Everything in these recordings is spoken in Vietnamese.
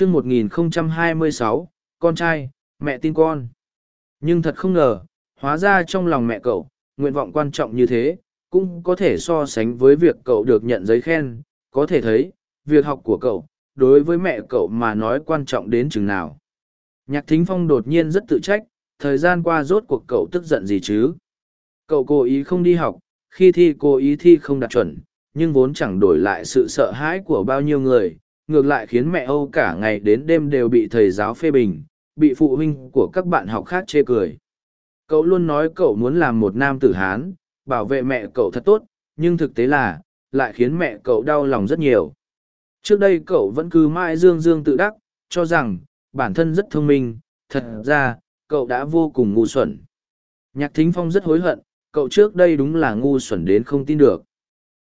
chương 1026, con trai, mẹ tin con. Nhưng thật không ngờ, hóa ra trong lòng mẹ cậu, nguyện vọng quan trọng như thế, cũng có thể so sánh với việc cậu được nhận giấy khen, có thể thấy, việc học của cậu, đối với mẹ cậu mà nói quan trọng đến chừng nào. Nhạc thính phong đột nhiên rất tự trách, thời gian qua rốt cuộc cậu tức giận gì chứ. Cậu cố ý không đi học, khi thi cố ý thi không đạt chuẩn, nhưng vốn chẳng đổi lại sự sợ hãi của bao nhiêu người, ngược lại khiến mẹ Âu cả ngày đến đêm đều bị thầy giáo phê bình, bị phụ huynh của các bạn học khác chê cười. Cậu luôn nói cậu muốn làm một nam tử Hán, bảo vệ mẹ cậu thật tốt, nhưng thực tế là, lại khiến mẹ cậu đau lòng rất nhiều. Trước đây cậu vẫn cứ mãi dương dương tự đắc, cho rằng, bản thân rất thông minh, thật ra, cậu đã vô cùng ngu xuẩn. Nhạc Thính Phong rất hối hận, cậu trước đây đúng là ngu xuẩn đến không tin được.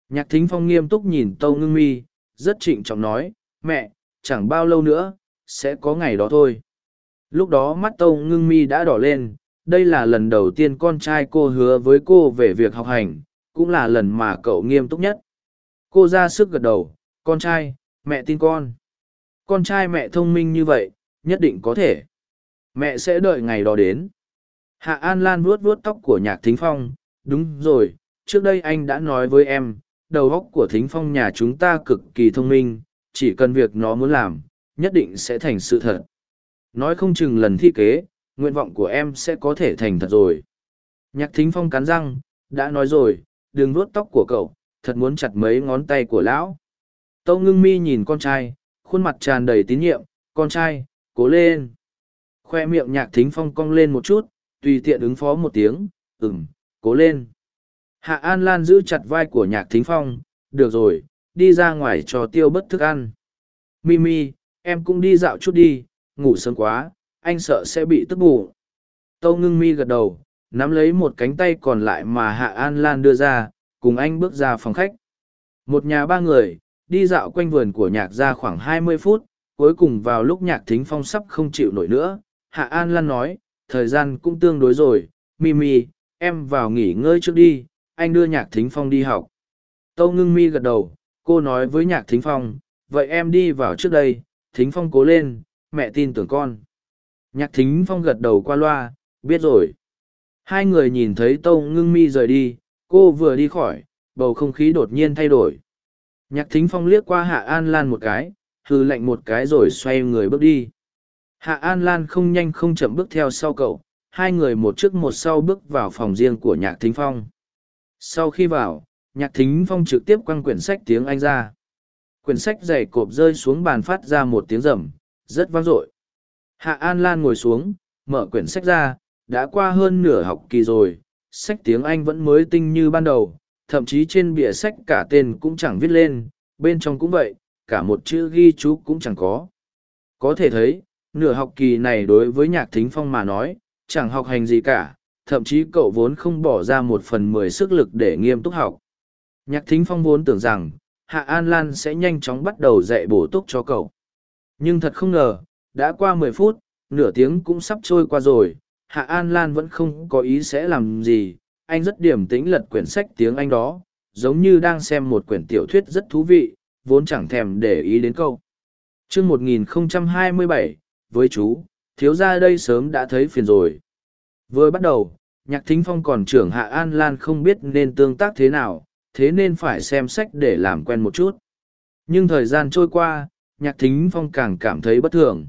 Nhạc Thính Phong nghiêm túc nhìn Tâu Ngưng Mi, rất trịnh trọng nói, mẹ, chẳng bao lâu nữa, sẽ có ngày đó thôi. Lúc đó mắt Tâu Ngưng Mi đã đỏ lên, đây là lần đầu tiên con trai cô hứa với cô về việc học hành, cũng là lần mà cậu nghiêm túc nhất. Cô ra sức gật đầu, con trai, mẹ tin con. Con trai mẹ thông minh như vậy, nhất định có thể. Mẹ sẽ đợi ngày đó đến. Hạ An Lan vuốt vuốt tóc của nhạc thính phong, đúng rồi, trước đây anh đã nói với em, đầu óc của thính phong nhà chúng ta cực kỳ thông minh, chỉ cần việc nó muốn làm, nhất định sẽ thành sự thật. Nói không chừng lần thi kế, nguyện vọng của em sẽ có thể thành thật rồi. Nhạc thính phong cắn răng, đã nói rồi, đừng vuốt tóc của cậu, thật muốn chặt mấy ngón tay của lão. Tâu ngưng mi nhìn con trai, khuôn mặt tràn đầy tín nhiệm, con trai, cố lên. Khoe miệng nhạc thính phong cong lên một chút, tùy tiện ứng phó một tiếng, ừm, cố lên. Hạ An Lan giữ chặt vai của nhạc thính phong, được rồi, đi ra ngoài cho tiêu bất thức ăn. Mimi, em cũng đi dạo chút đi, ngủ sớm quá, anh sợ sẽ bị tức ngủ. Tâu ngưng mi gật đầu, nắm lấy một cánh tay còn lại mà Hạ An Lan đưa ra, cùng anh bước ra phòng khách. Một nhà ba người, đi dạo quanh vườn của nhạc ra khoảng hai mươi phút, cuối cùng vào lúc nhạc thính phong sắp không chịu nổi nữa, Hạ An Lan nói, thời gian cũng tương đối rồi, Mimi, em vào nghỉ ngơi trước đi, anh đưa nhạc thính phong đi học. Tâu ngưng mi gật đầu, cô nói với nhạc thính phong, vậy em đi vào trước đây, thính phong cố lên, mẹ tin tưởng con. Nhạc thính phong gật đầu qua loa, biết rồi. Hai người nhìn thấy tâu ngưng mi rời đi, cô vừa đi khỏi, bầu không khí đột nhiên thay đổi. Nhạc thính phong liếc qua hạ an lan một cái, hư lạnh một cái rồi xoay người bước đi. Hạ An Lan không nhanh không chậm bước theo sau cậu, hai người một trước một sau bước vào phòng riêng của Nhạc Thính Phong. Sau khi vào, Nhạc Thính Phong trực tiếp quăng quyển sách tiếng Anh ra. Quyển sách dày cộp rơi xuống bàn phát ra một tiếng rầm, rất vang dội. Hạ An Lan ngồi xuống, mở quyển sách ra, đã qua hơn nửa học kỳ rồi, sách tiếng Anh vẫn mới tinh như ban đầu, thậm chí trên bìa sách cả tên cũng chẳng viết lên, bên trong cũng vậy, cả một chữ ghi chú cũng chẳng có. Có thể thấy, nửa học kỳ này đối với nhạc thính phong mà nói, chẳng học hành gì cả, thậm chí cậu vốn không bỏ ra một phần mười sức lực để nghiêm túc học. Nhạc thính phong vốn tưởng rằng, Hạ An Lan sẽ nhanh chóng bắt đầu dạy bổ túc cho cậu. Nhưng thật không ngờ, đã qua mười phút, nửa tiếng cũng sắp trôi qua rồi, Hạ An Lan vẫn không có ý sẽ làm gì, anh rất điềm tĩnh lật quyển sách tiếng Anh đó, giống như đang xem một quyển tiểu thuyết rất thú vị, vốn chẳng thèm để ý đến câu. chương 1027, với chú, thiếu ra đây sớm đã thấy phiền rồi. Vừa bắt đầu, nhạc thính phong còn trưởng Hạ An Lan không biết nên tương tác thế nào, thế nên phải xem sách để làm quen một chút. Nhưng thời gian trôi qua, nhạc thính phong càng cảm thấy bất thường.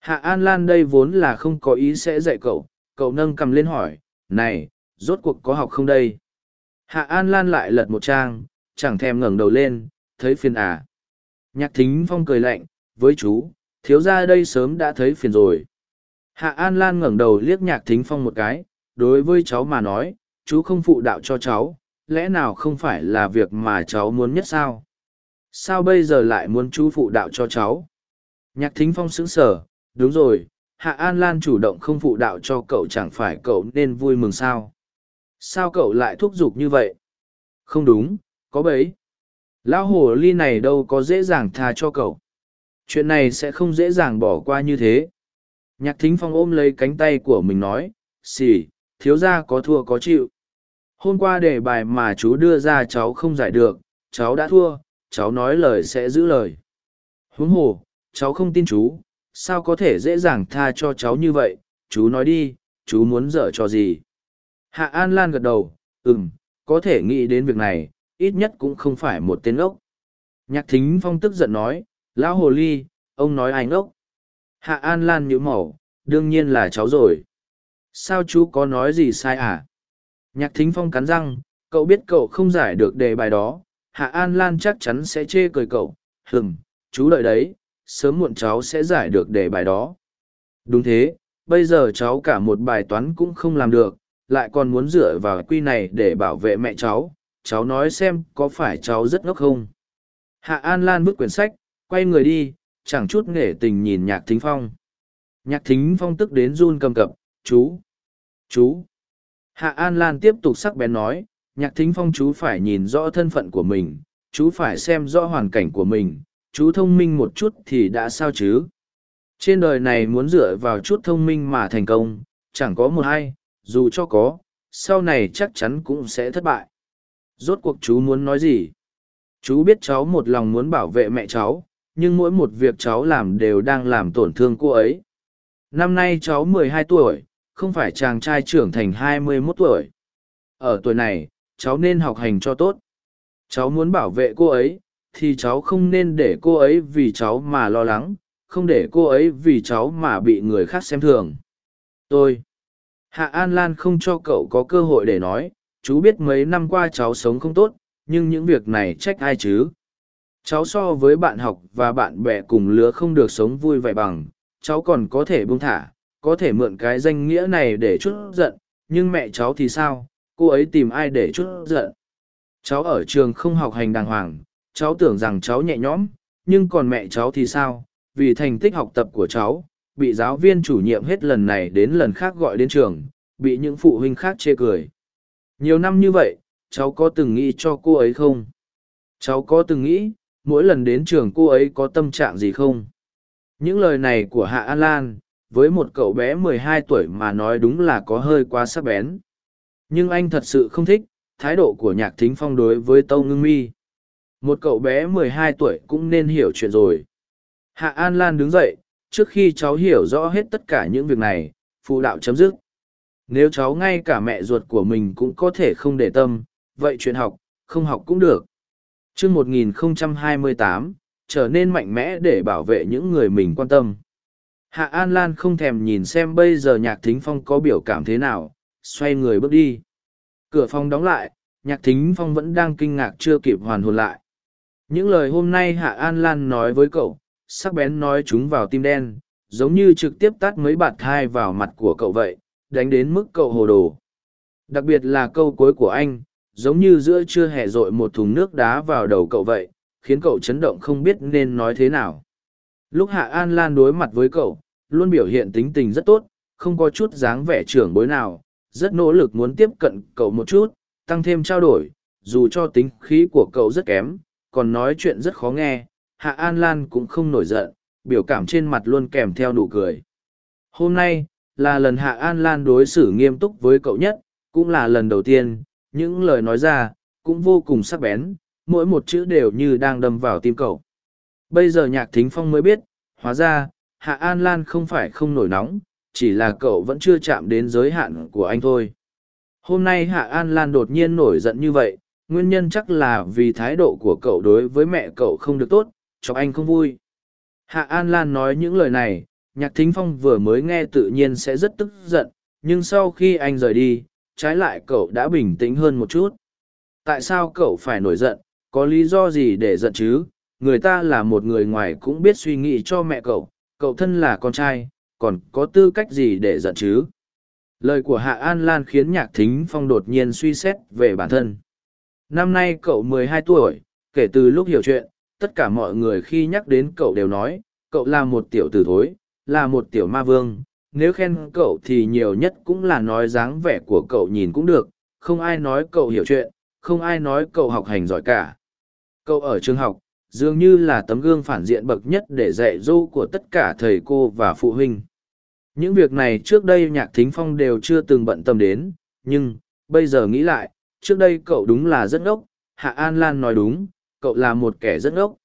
Hạ An Lan đây vốn là không có ý sẽ dạy cậu, cậu nâng cầm lên hỏi, này, rốt cuộc có học không đây? Hạ An Lan lại lật một trang, chẳng thèm ngẩng đầu lên, thấy phiền à. Nhạc thính phong cười lạnh, với chú, thiếu ra đây sớm đã thấy phiền rồi. Hạ An Lan ngẩng đầu liếc nhạc thính phong một cái, đối với cháu mà nói, chú không phụ đạo cho cháu, lẽ nào không phải là việc mà cháu muốn nhất sao? Sao bây giờ lại muốn chú phụ đạo cho cháu? Nhạc thính phong sững sờ, đúng rồi, Hạ An Lan chủ động không phụ đạo cho cậu chẳng phải cậu nên vui mừng sao? Sao cậu lại thúc giục như vậy? Không đúng, có bấy. Lão hồ ly này đâu có dễ dàng tha cho cậu chuyện này sẽ không dễ dàng bỏ qua như thế nhạc thính phong ôm lấy cánh tay của mình nói xì thiếu ra có thua có chịu hôm qua đề bài mà chú đưa ra cháu không giải được cháu đã thua cháu nói lời sẽ giữ lời huống hồ cháu không tin chú, sao có thể dễ dàng tha cho cháu như vậy, chú nói đi, chú muốn dở cho gì. Hạ An Lan gật đầu, ừm, có thể nghĩ đến việc này, ít nhất cũng không phải một tên ốc. Nhạc thính phong tức giận nói, lão hồ ly, ông nói anh ốc. Hạ An Lan nhíu mẩu đương nhiên là cháu rồi. Sao chú có nói gì sai à? Nhạc thính phong cắn răng, cậu biết cậu không giải được đề bài đó, Hạ An Lan chắc chắn sẽ chê cười cậu. hừng, chú đợi đấy, sớm muộn cháu sẽ giải được đề bài đó. Đúng thế, bây giờ cháu cả một bài toán cũng không làm được, lại còn muốn dựa vào quy này để bảo vệ mẹ cháu. Cháu nói xem có phải cháu rất ngốc không? Hạ An Lan bước quyển sách, quay người đi, chẳng chút nghệ tình nhìn nhạc thính phong. Nhạc thính phong tức đến run cầm cập, chú, chú. Hạ An Lan tiếp tục sắc bén nói, nhạc thính phong chú phải nhìn rõ thân phận của mình, chú phải xem rõ hoàn cảnh của mình, chú thông minh một chút thì đã sao chứ. Trên đời này muốn dựa vào chút thông minh mà thành công, chẳng có một ai, dù cho có, sau này chắc chắn cũng sẽ thất bại. Rốt cuộc chú muốn nói gì? Chú biết cháu một lòng muốn bảo vệ mẹ cháu, nhưng mỗi một việc cháu làm đều đang làm tổn thương cô ấy. Năm nay cháu mười hai tuổi, không phải chàng trai trưởng thành hai mươi 21 tuổi. Ở tuổi này, cháu nên học hành cho tốt. Cháu muốn bảo vệ cô ấy, thì cháu không nên để cô ấy vì cháu mà lo lắng, không để cô ấy vì cháu mà bị người khác xem thường. Tôi. Hạ An Lan không cho cậu có cơ hội để nói, chú biết mấy năm qua cháu sống không tốt, nhưng những việc này trách ai chứ? Cháu so với bạn học và bạn bè cùng lứa không được sống vui vẻ bằng, cháu còn có thể buông thả, có thể mượn cái danh nghĩa này để chút giận, nhưng mẹ cháu thì sao, cô ấy tìm ai để chút giận. Cháu ở trường không học hành đàng hoàng, cháu tưởng rằng cháu nhẹ nhõm, nhưng còn mẹ cháu thì sao, vì thành tích học tập của cháu, bị giáo viên chủ nhiệm hết lần này đến lần khác gọi đến trường, bị những phụ huynh khác chê cười. Nhiều năm như vậy, cháu có từng nghĩ cho cô ấy không? Cháu có từng nghĩ, mỗi lần đến trường cô ấy có tâm trạng gì không? Những lời này của Hạ An Lan, với một cậu bé mười hai tuổi mà nói đúng là có hơi quá sắc bén. Nhưng anh thật sự không thích, thái độ của nhạc thính phong đối với Tâu Ngưng Mi. Một cậu bé mười hai tuổi cũng nên hiểu chuyện rồi. Hạ An Lan đứng dậy, trước khi cháu hiểu rõ hết tất cả những việc này, phụ đạo chấm dứt. Nếu cháu ngay cả mẹ ruột của mình cũng có thể không để tâm, vậy chuyện học, không học cũng được. Trước 1028, trở nên mạnh mẽ để bảo vệ những người mình quan tâm. Hạ An Lan không thèm nhìn xem bây giờ nhạc thính phong có biểu cảm thế nào, xoay người bước đi. Cửa phòng đóng lại, nhạc thính phong vẫn đang kinh ngạc chưa kịp hoàn hồn lại. Những lời hôm nay Hạ An Lan nói với cậu, sắc bén nói chúng vào tim đen, giống như trực tiếp tắt mấy bạt thai vào mặt của cậu vậy, đánh đến mức cậu hồ đồ. Đặc biệt là câu cuối của anh, giống như giữa trưa hẹ rội một thùng nước đá vào đầu cậu vậy, khiến cậu chấn động không biết nên nói thế nào. Lúc Hạ An Lan đối mặt với cậu, luôn biểu hiện tính tình rất tốt, không có chút dáng vẻ trưởng bối nào, rất nỗ lực muốn tiếp cận cậu một chút, tăng thêm trao đổi, dù cho tính khí của cậu rất kém, còn nói chuyện rất khó nghe, Hạ An Lan cũng không nổi giận, biểu cảm trên mặt luôn kèm theo nụ cười. Hôm nay, là lần Hạ An Lan đối xử nghiêm túc với cậu nhất, cũng là lần đầu tiên, những lời nói ra, cũng vô cùng sắc bén, mỗi một chữ đều như đang đâm vào tim cậu. Bây giờ nhạc thính phong mới biết, hóa ra, Hạ An Lan không phải không nổi nóng, chỉ là cậu vẫn chưa chạm đến giới hạn của anh thôi. Hôm nay Hạ An Lan đột nhiên nổi giận như vậy, nguyên nhân chắc là vì thái độ của cậu đối với mẹ cậu không được tốt, cho anh không vui. Hạ An Lan nói những lời này, Nhạc Thính Phong vừa mới nghe tự nhiên sẽ rất tức giận, nhưng sau khi anh rời đi, trái lại cậu đã bình tĩnh hơn một chút. Tại sao cậu phải nổi giận, có lý do gì để giận chứ? Người ta là một người ngoài cũng biết suy nghĩ cho mẹ cậu, cậu thân là con trai, còn có tư cách gì để giận chứ? Lời của Hạ An Lan khiến Nhạc Thính Phong đột nhiên suy xét về bản thân. Năm nay cậu mười hai tuổi, kể từ lúc hiểu chuyện, tất cả mọi người khi nhắc đến cậu đều nói, cậu là một tiểu tử thối, là một tiểu ma vương. Nếu khen cậu thì nhiều nhất cũng là nói dáng vẻ của cậu nhìn cũng được, không ai nói cậu hiểu chuyện, không ai nói cậu học hành giỏi cả. Cậu ở trường học, dường như là tấm gương phản diện bậc nhất để dạy dỗ của tất cả thầy cô và phụ huynh. Những việc này trước đây nhạc thính phong đều chưa từng bận tâm đến, nhưng, bây giờ nghĩ lại, trước đây cậu đúng là rất ngốc, Hạ An Lan nói đúng, cậu là một kẻ rất ngốc.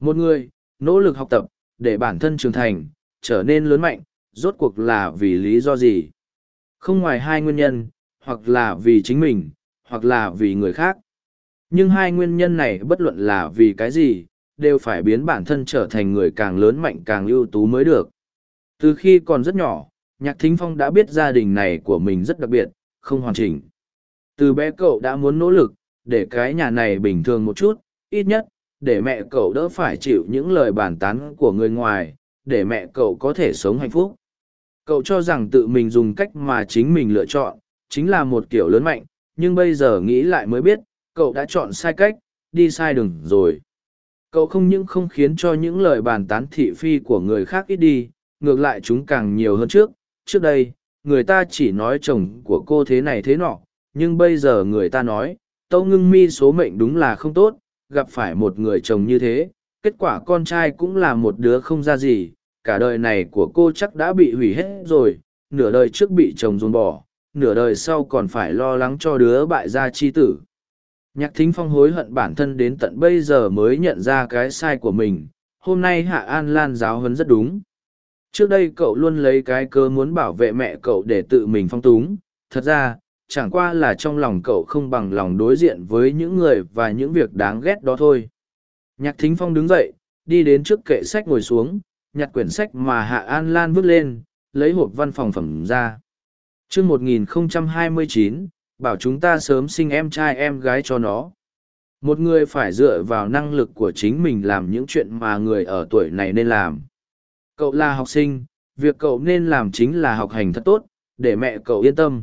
Một người, nỗ lực học tập, để bản thân trưởng thành, trở nên lớn mạnh, rốt cuộc là vì lý do gì? Không ngoài hai nguyên nhân, hoặc là vì chính mình, hoặc là vì người khác. Nhưng hai nguyên nhân này bất luận là vì cái gì, đều phải biến bản thân trở thành người càng lớn mạnh càng ưu tú mới được. Từ khi còn rất nhỏ, Nhạc Thính Phong đã biết gia đình này của mình rất đặc biệt, không hoàn chỉnh. Từ bé cậu đã muốn nỗ lực, để cái nhà này bình thường một chút, ít nhất, để mẹ cậu đỡ phải chịu những lời bàn tán của người ngoài, để mẹ cậu có thể sống hạnh phúc. Cậu cho rằng tự mình dùng cách mà chính mình lựa chọn, chính là một kiểu lớn mạnh, nhưng bây giờ nghĩ lại mới biết, cậu đã chọn sai cách, đi sai đường rồi. Cậu không những không khiến cho những lời bàn tán thị phi của người khác ít đi, ngược lại chúng càng nhiều hơn trước. Trước đây, người ta chỉ nói chồng của cô thế này thế nọ, nhưng bây giờ người ta nói, Tâu Ngưng Mi số mệnh đúng là không tốt, gặp phải một người chồng như thế, kết quả con trai cũng là một đứa không ra gì, cả đời này của cô chắc đã bị hủy hết rồi, nửa đời trước bị chồng dồn bỏ, nửa đời sau còn phải lo lắng cho đứa bại gia chi tử. Nhạc thính phong hối hận bản thân đến tận bây giờ mới nhận ra cái sai của mình, hôm nay Hạ An Lan giáo huấn rất đúng. Trước đây cậu luôn lấy cái cơ muốn bảo vệ mẹ cậu để tự mình phong túng, thật ra, chẳng qua là trong lòng cậu không bằng lòng đối diện với những người và những việc đáng ghét đó thôi. Nhạc thính phong đứng dậy, đi đến trước kệ sách ngồi xuống, nhặt quyển sách mà Hạ An Lan vứt lên, lấy hộp văn phòng phẩm ra. chương 1029, bảo chúng ta sớm sinh em trai em gái cho nó. Một người phải dựa vào năng lực của chính mình làm những chuyện mà người ở tuổi này nên làm. Cậu là học sinh, việc cậu nên làm chính là học hành thật tốt, để mẹ cậu yên tâm.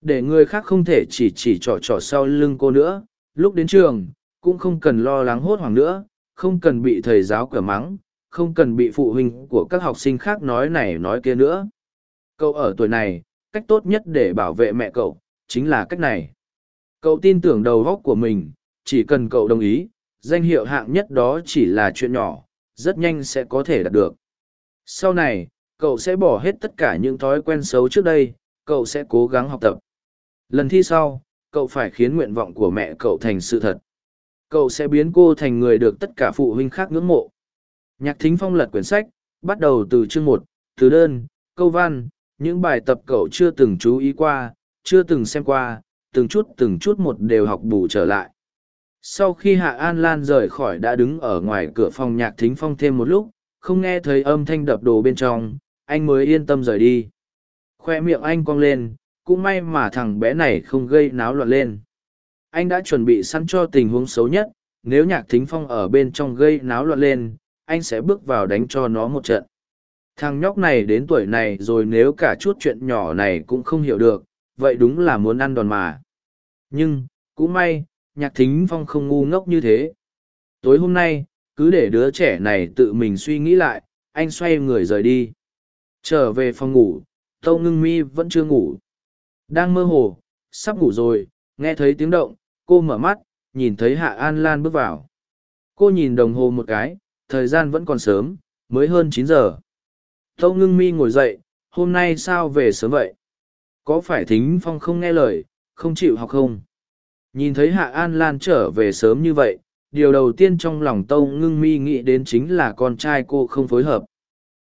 Để người khác không thể chỉ chỉ trỏ trỏ sau lưng cô nữa, lúc đến trường, cũng không cần lo lắng hốt hoảng nữa, không cần bị thầy giáo cửa mắng, không cần bị phụ huynh của các học sinh khác nói này nói kia nữa. Cậu ở tuổi này, cách tốt nhất để bảo vệ mẹ cậu, chính là cách này. Cậu tin tưởng đầu góc của mình, chỉ cần cậu đồng ý, danh hiệu hạng nhất đó chỉ là chuyện nhỏ, rất nhanh sẽ có thể đạt được. Sau này, cậu sẽ bỏ hết tất cả những thói quen xấu trước đây, cậu sẽ cố gắng học tập. Lần thi sau, cậu phải khiến nguyện vọng của mẹ cậu thành sự thật. Cậu sẽ biến cô thành người được tất cả phụ huynh khác ngưỡng mộ. Nhạc thính phong lật quyển sách, bắt đầu từ chương một, từ đơn, câu văn, những bài tập cậu chưa từng chú ý qua, chưa từng xem qua, từng chút từng chút một đều học bù trở lại. Sau khi Hạ An Lan rời khỏi đã đứng ở ngoài cửa phòng nhạc thính phong thêm một lúc, không nghe thấy âm thanh đập đồ bên trong, anh mới yên tâm rời đi. Khoe miệng anh cong lên, cũng may mà thằng bé này không gây náo loạn lên. Anh đã chuẩn bị sẵn cho tình huống xấu nhất, nếu nhạc thính phong ở bên trong gây náo loạn lên, anh sẽ bước vào đánh cho nó một trận. Thằng nhóc này đến tuổi này rồi nếu cả chút chuyện nhỏ này cũng không hiểu được, vậy đúng là muốn ăn đòn mà. Nhưng, cũng may, nhạc thính phong không ngu ngốc như thế. Tối hôm nay, cứ để đứa trẻ này tự mình suy nghĩ lại, anh xoay người rời đi. Trở về phòng ngủ, Tâu Ngưng Mi vẫn chưa ngủ. Đang mơ hồ, sắp ngủ rồi, nghe thấy tiếng động, cô mở mắt, nhìn thấy Hạ An Lan bước vào. Cô nhìn đồng hồ một cái, thời gian vẫn còn sớm, mới hơn chín giờ. Tâu Ngưng Mi ngồi dậy, hôm nay sao về sớm vậy? Có phải Thính Phong không nghe lời, không chịu học không? Nhìn thấy Hạ An Lan trở về sớm như vậy, điều đầu tiên trong lòng Tâu Ngưng Mi nghĩ đến chính là con trai cô không phối hợp.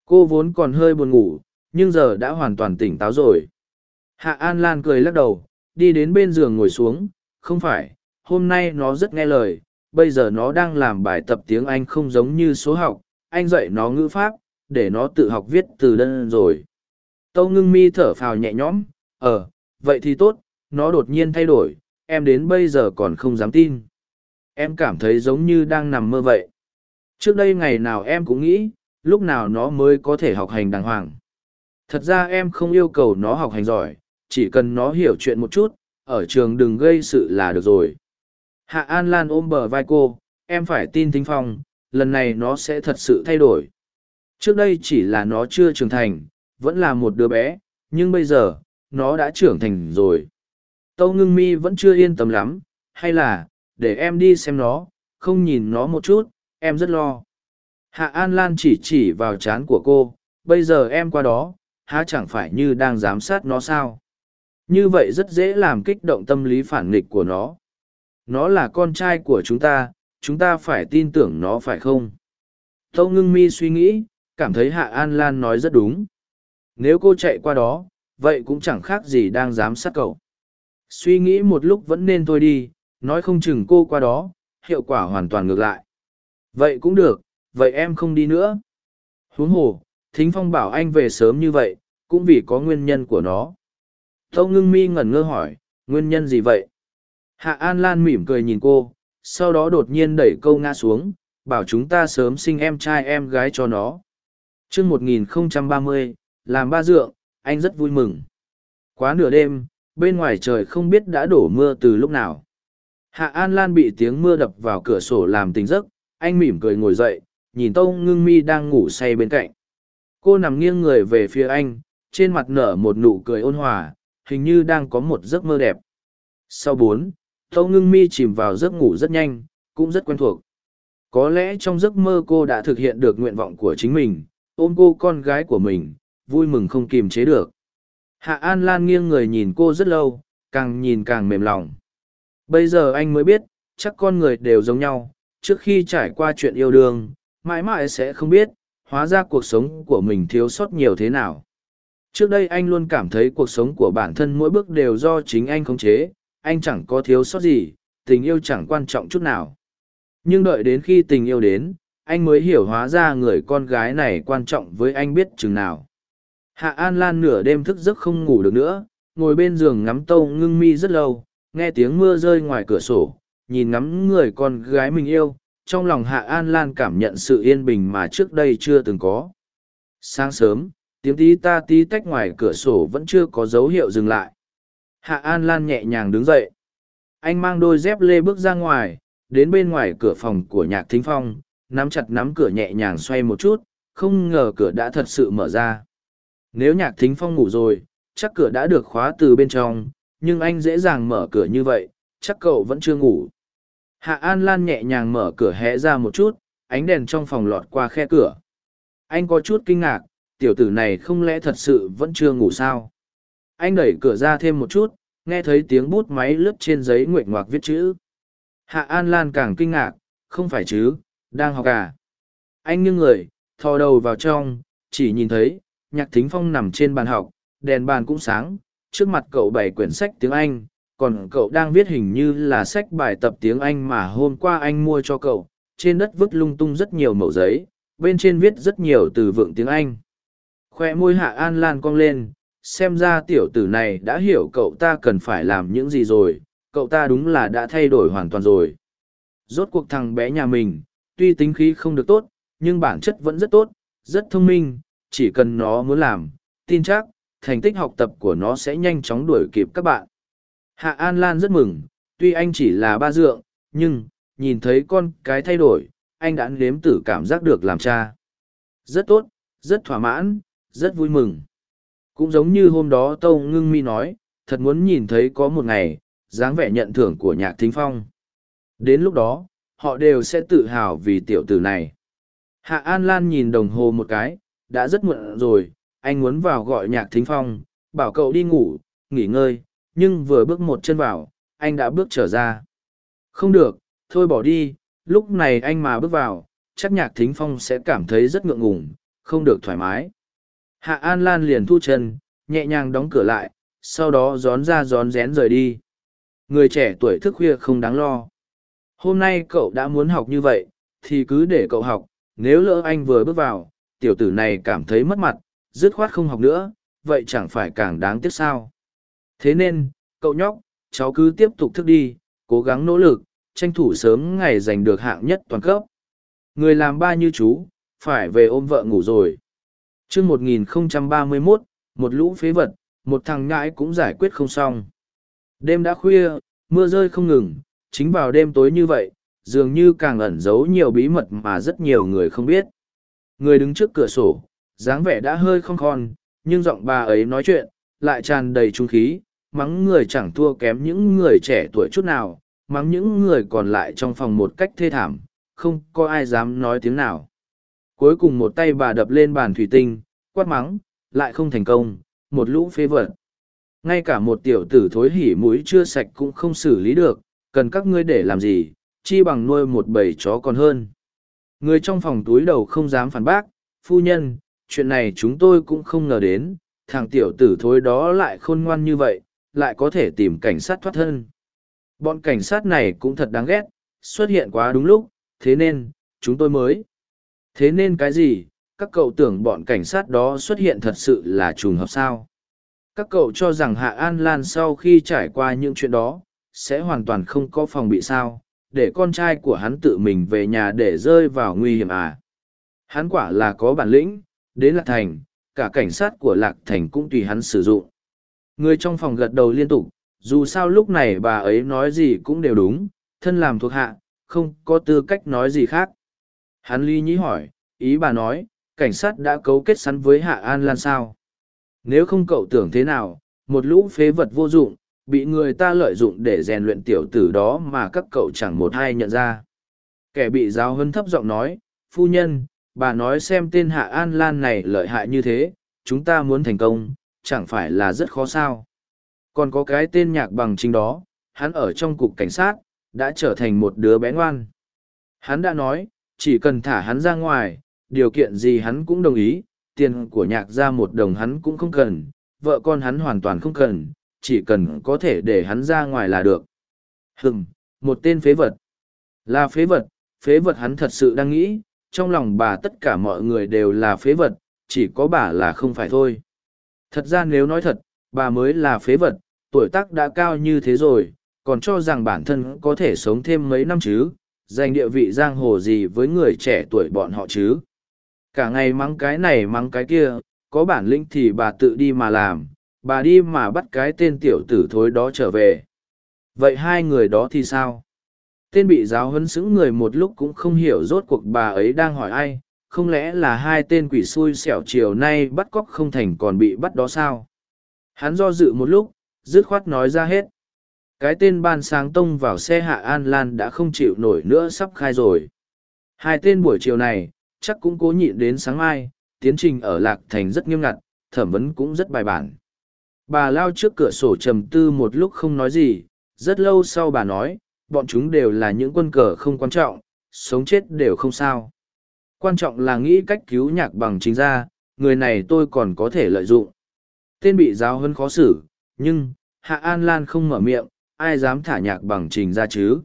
Cô vốn còn hơi buồn ngủ, nhưng giờ đã hoàn toàn tỉnh táo rồi. Hạ An Lan cười lắc đầu, đi đến bên giường ngồi xuống, không phải, hôm nay nó rất nghe lời, bây giờ nó đang làm bài tập tiếng Anh không giống như số học, anh dạy nó ngữ pháp, để nó tự học viết từ đơn rồi. Tâu ngưng mi thở phào nhẹ nhõm, ờ, vậy thì tốt, nó đột nhiên thay đổi, em đến bây giờ còn không dám tin. Em cảm thấy giống như đang nằm mơ vậy. Trước đây ngày nào em cũng nghĩ, lúc nào nó mới có thể học hành đàng hoàng. Thật ra em không yêu cầu nó học hành giỏi, chỉ cần nó hiểu chuyện một chút, ở trường đừng gây sự là được rồi. Hạ An Lan ôm bờ vai cô, em phải tin Thính Phong, lần này nó sẽ thật sự thay đổi. Trước đây chỉ là nó chưa trưởng thành, vẫn là một đứa bé, nhưng bây giờ, nó đã trưởng thành rồi. Tâu ngưng mi vẫn chưa yên tâm lắm, hay là, để em đi xem nó, không nhìn nó một chút, em rất lo. Hạ An Lan chỉ chỉ vào chán của cô, bây giờ em qua đó, há chẳng phải như đang giám sát nó sao. Như vậy rất dễ làm kích động tâm lý phản nghịch của nó. Nó là con trai của chúng ta, chúng ta phải tin tưởng nó phải không? Tâu ngưng mi suy nghĩ, cảm thấy Hạ An Lan nói rất đúng. Nếu cô chạy qua đó, vậy cũng chẳng khác gì đang dám sát cậu. Suy nghĩ một lúc vẫn nên thôi đi, nói không chừng cô qua đó, hiệu quả hoàn toàn ngược lại. Vậy cũng được, vậy em không đi nữa. Huống hồ, Thính Phong bảo anh về sớm như vậy, cũng vì có nguyên nhân của nó. Tâu ngưng mi ngẩn ngơ hỏi, nguyên nhân gì vậy? Hạ An Lan mỉm cười nhìn cô, sau đó đột nhiên đẩy câu ngã xuống, bảo chúng ta sớm sinh em trai em gái cho nó. chương 1030, làm ba dượng, anh rất vui mừng. Quá nửa đêm, bên ngoài trời không biết đã đổ mưa từ lúc nào. Hạ An Lan bị tiếng mưa đập vào cửa sổ làm tỉnh giấc, anh mỉm cười ngồi dậy, nhìn Tông Ngưng Mi đang ngủ say bên cạnh. Cô nằm nghiêng người về phía anh, trên mặt nở một nụ cười ôn hòa, hình như đang có một giấc mơ đẹp. Sau bốn, Tâu Ngưng Mi chìm vào giấc ngủ rất nhanh, cũng rất quen thuộc. Có lẽ trong giấc mơ cô đã thực hiện được nguyện vọng của chính mình, ôm cô con gái của mình, vui mừng không kìm chế được. Hạ An Lan nghiêng người nhìn cô rất lâu, càng nhìn càng mềm lòng. Bây giờ anh mới biết, chắc con người đều giống nhau, trước khi trải qua chuyện yêu đương, mãi mãi sẽ không biết, hóa ra cuộc sống của mình thiếu sót nhiều thế nào. Trước đây anh luôn cảm thấy cuộc sống của bản thân mỗi bước đều do chính anh khống chế, anh chẳng có thiếu sót gì, tình yêu chẳng quan trọng chút nào. Nhưng đợi đến khi tình yêu đến, anh mới hiểu hóa ra người con gái này quan trọng với anh biết chừng nào. Hạ An Lan nửa đêm thức giấc không ngủ được nữa, ngồi bên giường ngắm tâu ngưng mi rất lâu, nghe tiếng mưa rơi ngoài cửa sổ, nhìn ngắm người con gái mình yêu, trong lòng Hạ An Lan cảm nhận sự yên bình mà trước đây chưa từng có. Sáng sớm, tiếng tí ta tí tách ngoài cửa sổ vẫn chưa có dấu hiệu dừng lại. Hạ An Lan nhẹ nhàng đứng dậy. Anh mang đôi dép lê bước ra ngoài, đến bên ngoài cửa phòng của nhạc thính phong, nắm chặt nắm cửa nhẹ nhàng xoay một chút, không ngờ cửa đã thật sự mở ra. Nếu nhạc thính phong ngủ rồi, chắc cửa đã được khóa từ bên trong, nhưng anh dễ dàng mở cửa như vậy, chắc cậu vẫn chưa ngủ. Hạ An Lan nhẹ nhàng mở cửa hé ra một chút, ánh đèn trong phòng lọt qua khe cửa. Anh có chút kinh ngạc, tiểu tử này không lẽ thật sự vẫn chưa ngủ sao? Anh đẩy cửa ra thêm một chút, nghe thấy tiếng bút máy lướt trên giấy nguệch ngoạc viết chữ. Hạ An Lan càng kinh ngạc, không phải chứ, đang học à. Anh nghiêng người, thò đầu vào trong, chỉ nhìn thấy, nhạc thính phong nằm trên bàn học, đèn bàn cũng sáng, trước mặt cậu bảy quyển sách tiếng Anh, còn cậu đang viết hình như là sách bài tập tiếng Anh mà hôm qua anh mua cho cậu, trên đất vứt lung tung rất nhiều mẩu giấy, bên trên viết rất nhiều từ vựng tiếng Anh. Khoe môi hạ An Lan cong lên, xem ra tiểu tử này đã hiểu cậu ta cần phải làm những gì rồi, cậu ta đúng là đã thay đổi hoàn toàn rồi. Rốt cuộc thằng bé nhà mình, tuy tính khí không được tốt, nhưng bản chất vẫn rất tốt, rất thông minh, chỉ cần nó muốn làm, tin chắc, thành tích học tập của nó sẽ nhanh chóng đuổi kịp các bạn. Hạ An Lan rất mừng, tuy anh chỉ là ba dượng, nhưng, nhìn thấy con cái thay đổi, anh đã nếm tử cảm giác được làm cha. Rất tốt, rất thỏa mãn, rất vui mừng. Cũng giống như hôm đó Tâu Ngưng Mi nói, thật muốn nhìn thấy có một ngày, dáng vẻ nhận thưởng của nhạc thính phong. Đến lúc đó, họ đều sẽ tự hào vì tiểu tử này. Hạ An Lan nhìn đồng hồ một cái, đã rất muộn rồi, anh muốn vào gọi nhạc thính phong, bảo cậu đi ngủ, nghỉ ngơi, nhưng vừa bước một chân vào, anh đã bước trở ra. Không được, thôi bỏ đi, lúc này anh mà bước vào, chắc nhạc thính phong sẽ cảm thấy rất ngượng ngùng, không được thoải mái. Hạ An Lan liền thu chân, nhẹ nhàng đóng cửa lại, sau đó gión ra gión rén rời đi. Người trẻ tuổi thức khuya không đáng lo. Hôm nay cậu đã muốn học như vậy, thì cứ để cậu học, nếu lỡ anh vừa bước vào, tiểu tử này cảm thấy mất mặt, dứt khoát không học nữa, vậy chẳng phải càng đáng tiếc sao. Thế nên, cậu nhóc, cháu cứ tiếp tục thức đi, cố gắng nỗ lực, tranh thủ sớm ngày giành được hạng nhất toàn cấp. Người làm ba như chú, phải về ôm vợ ngủ rồi. chương 1031, một lũ phế vật, một thằng ngãi cũng giải quyết không xong. Đêm đã khuya, mưa rơi không ngừng, chính vào đêm tối như vậy, dường như càng ẩn giấu nhiều bí mật mà rất nhiều người không biết. Người đứng trước cửa sổ, dáng vẻ đã hơi không khon, nhưng giọng bà ấy nói chuyện, lại tràn đầy trung khí, mắng người chẳng thua kém những người trẻ tuổi chút nào, mắng những người còn lại trong phòng một cách thê thảm, không có ai dám nói tiếng nào. Cuối cùng một tay bà đập lên bàn thủy tinh, quát mắng, lại không thành công, một lũ phê vật. Ngay cả một tiểu tử thối hỉ mũi chưa sạch cũng không xử lý được, cần các ngươi để làm gì, chi bằng nuôi một bầy chó còn hơn. Người trong phòng túi đầu không dám phản bác, phu nhân, chuyện này chúng tôi cũng không ngờ đến, thằng tiểu tử thối đó lại khôn ngoan như vậy, lại có thể tìm cảnh sát thoát thân. Bọn cảnh sát này cũng thật đáng ghét, xuất hiện quá đúng lúc, thế nên, chúng tôi mới. Thế nên cái gì, các cậu tưởng bọn cảnh sát đó xuất hiện thật sự là trùng hợp sao? Các cậu cho rằng Hạ An Lan sau khi trải qua những chuyện đó, sẽ hoàn toàn không có phòng bị sao, để con trai của hắn tự mình về nhà để rơi vào nguy hiểm à. Hắn quả là có bản lĩnh, đến Lạc Thành, cả cảnh sát của Lạc Thành cũng tùy hắn sử dụng. Người trong phòng gật đầu liên tục, dù sao lúc này bà ấy nói gì cũng đều đúng, thân làm thuộc hạ, không có tư cách nói gì khác. Hắn ly nhí hỏi, ý bà nói, cảnh sát đã cấu kết sắn với Hạ An Lan sao? Nếu không cậu tưởng thế nào, một lũ phế vật vô dụng, bị người ta lợi dụng để rèn luyện tiểu tử đó mà các cậu chẳng một ai nhận ra. Kẻ bị giáo hân thấp giọng nói, phu nhân, bà nói xem tên Hạ An Lan này lợi hại như thế, chúng ta muốn thành công, chẳng phải là rất khó sao. Còn có cái tên nhạc bằng chính đó, hắn ở trong cục cảnh sát, đã trở thành một đứa bé ngoan. Hắn đã nói, chỉ cần thả hắn ra ngoài, điều kiện gì hắn cũng đồng ý, tiền của nhạc ra một đồng hắn cũng không cần, vợ con hắn hoàn toàn không cần, chỉ cần có thể để hắn ra ngoài là được. Hừng, một tên phế vật. Là phế vật, phế vật hắn thật sự đang nghĩ, trong lòng bà tất cả mọi người đều là phế vật, chỉ có bà là không phải thôi. Thật ra nếu nói thật, bà mới là phế vật, tuổi tác đã cao như thế rồi, còn cho rằng bản thân có thể sống thêm mấy năm chứ, giành địa vị giang hồ gì với người trẻ tuổi bọn họ chứ. Cả ngày mắng cái này mắng cái kia, có bản lĩnh thì bà tự đi mà làm, bà đi mà bắt cái tên tiểu tử thối đó trở về. Vậy hai người đó thì sao? Tên bị giáo huấn xứng người một lúc cũng không hiểu rốt cuộc bà ấy đang hỏi ai, không lẽ là hai tên quỷ xui xẻo chiều nay bắt cóc không thành còn bị bắt đó sao? Hắn do dự một lúc, dứt khoát nói ra hết. Cái tên ban sáng tông vào xe hạ An Lan đã không chịu nổi nữa sắp khai rồi. Hai tên buổi chiều này, chắc cũng cố nhịn đến sáng mai, tiến trình ở Lạc Thành rất nghiêm ngặt, thẩm vấn cũng rất bài bản. Bà lao trước cửa sổ trầm tư một lúc không nói gì, rất lâu sau bà nói, bọn chúng đều là những quân cờ không quan trọng, sống chết đều không sao. Quan trọng là nghĩ cách cứu nhạc bằng chính ra, người này tôi còn có thể lợi dụng. Tên bị giáo hơn khó xử, nhưng, Hạ An Lan không mở miệng, ai dám thả nhạc bằng trình ra chứ.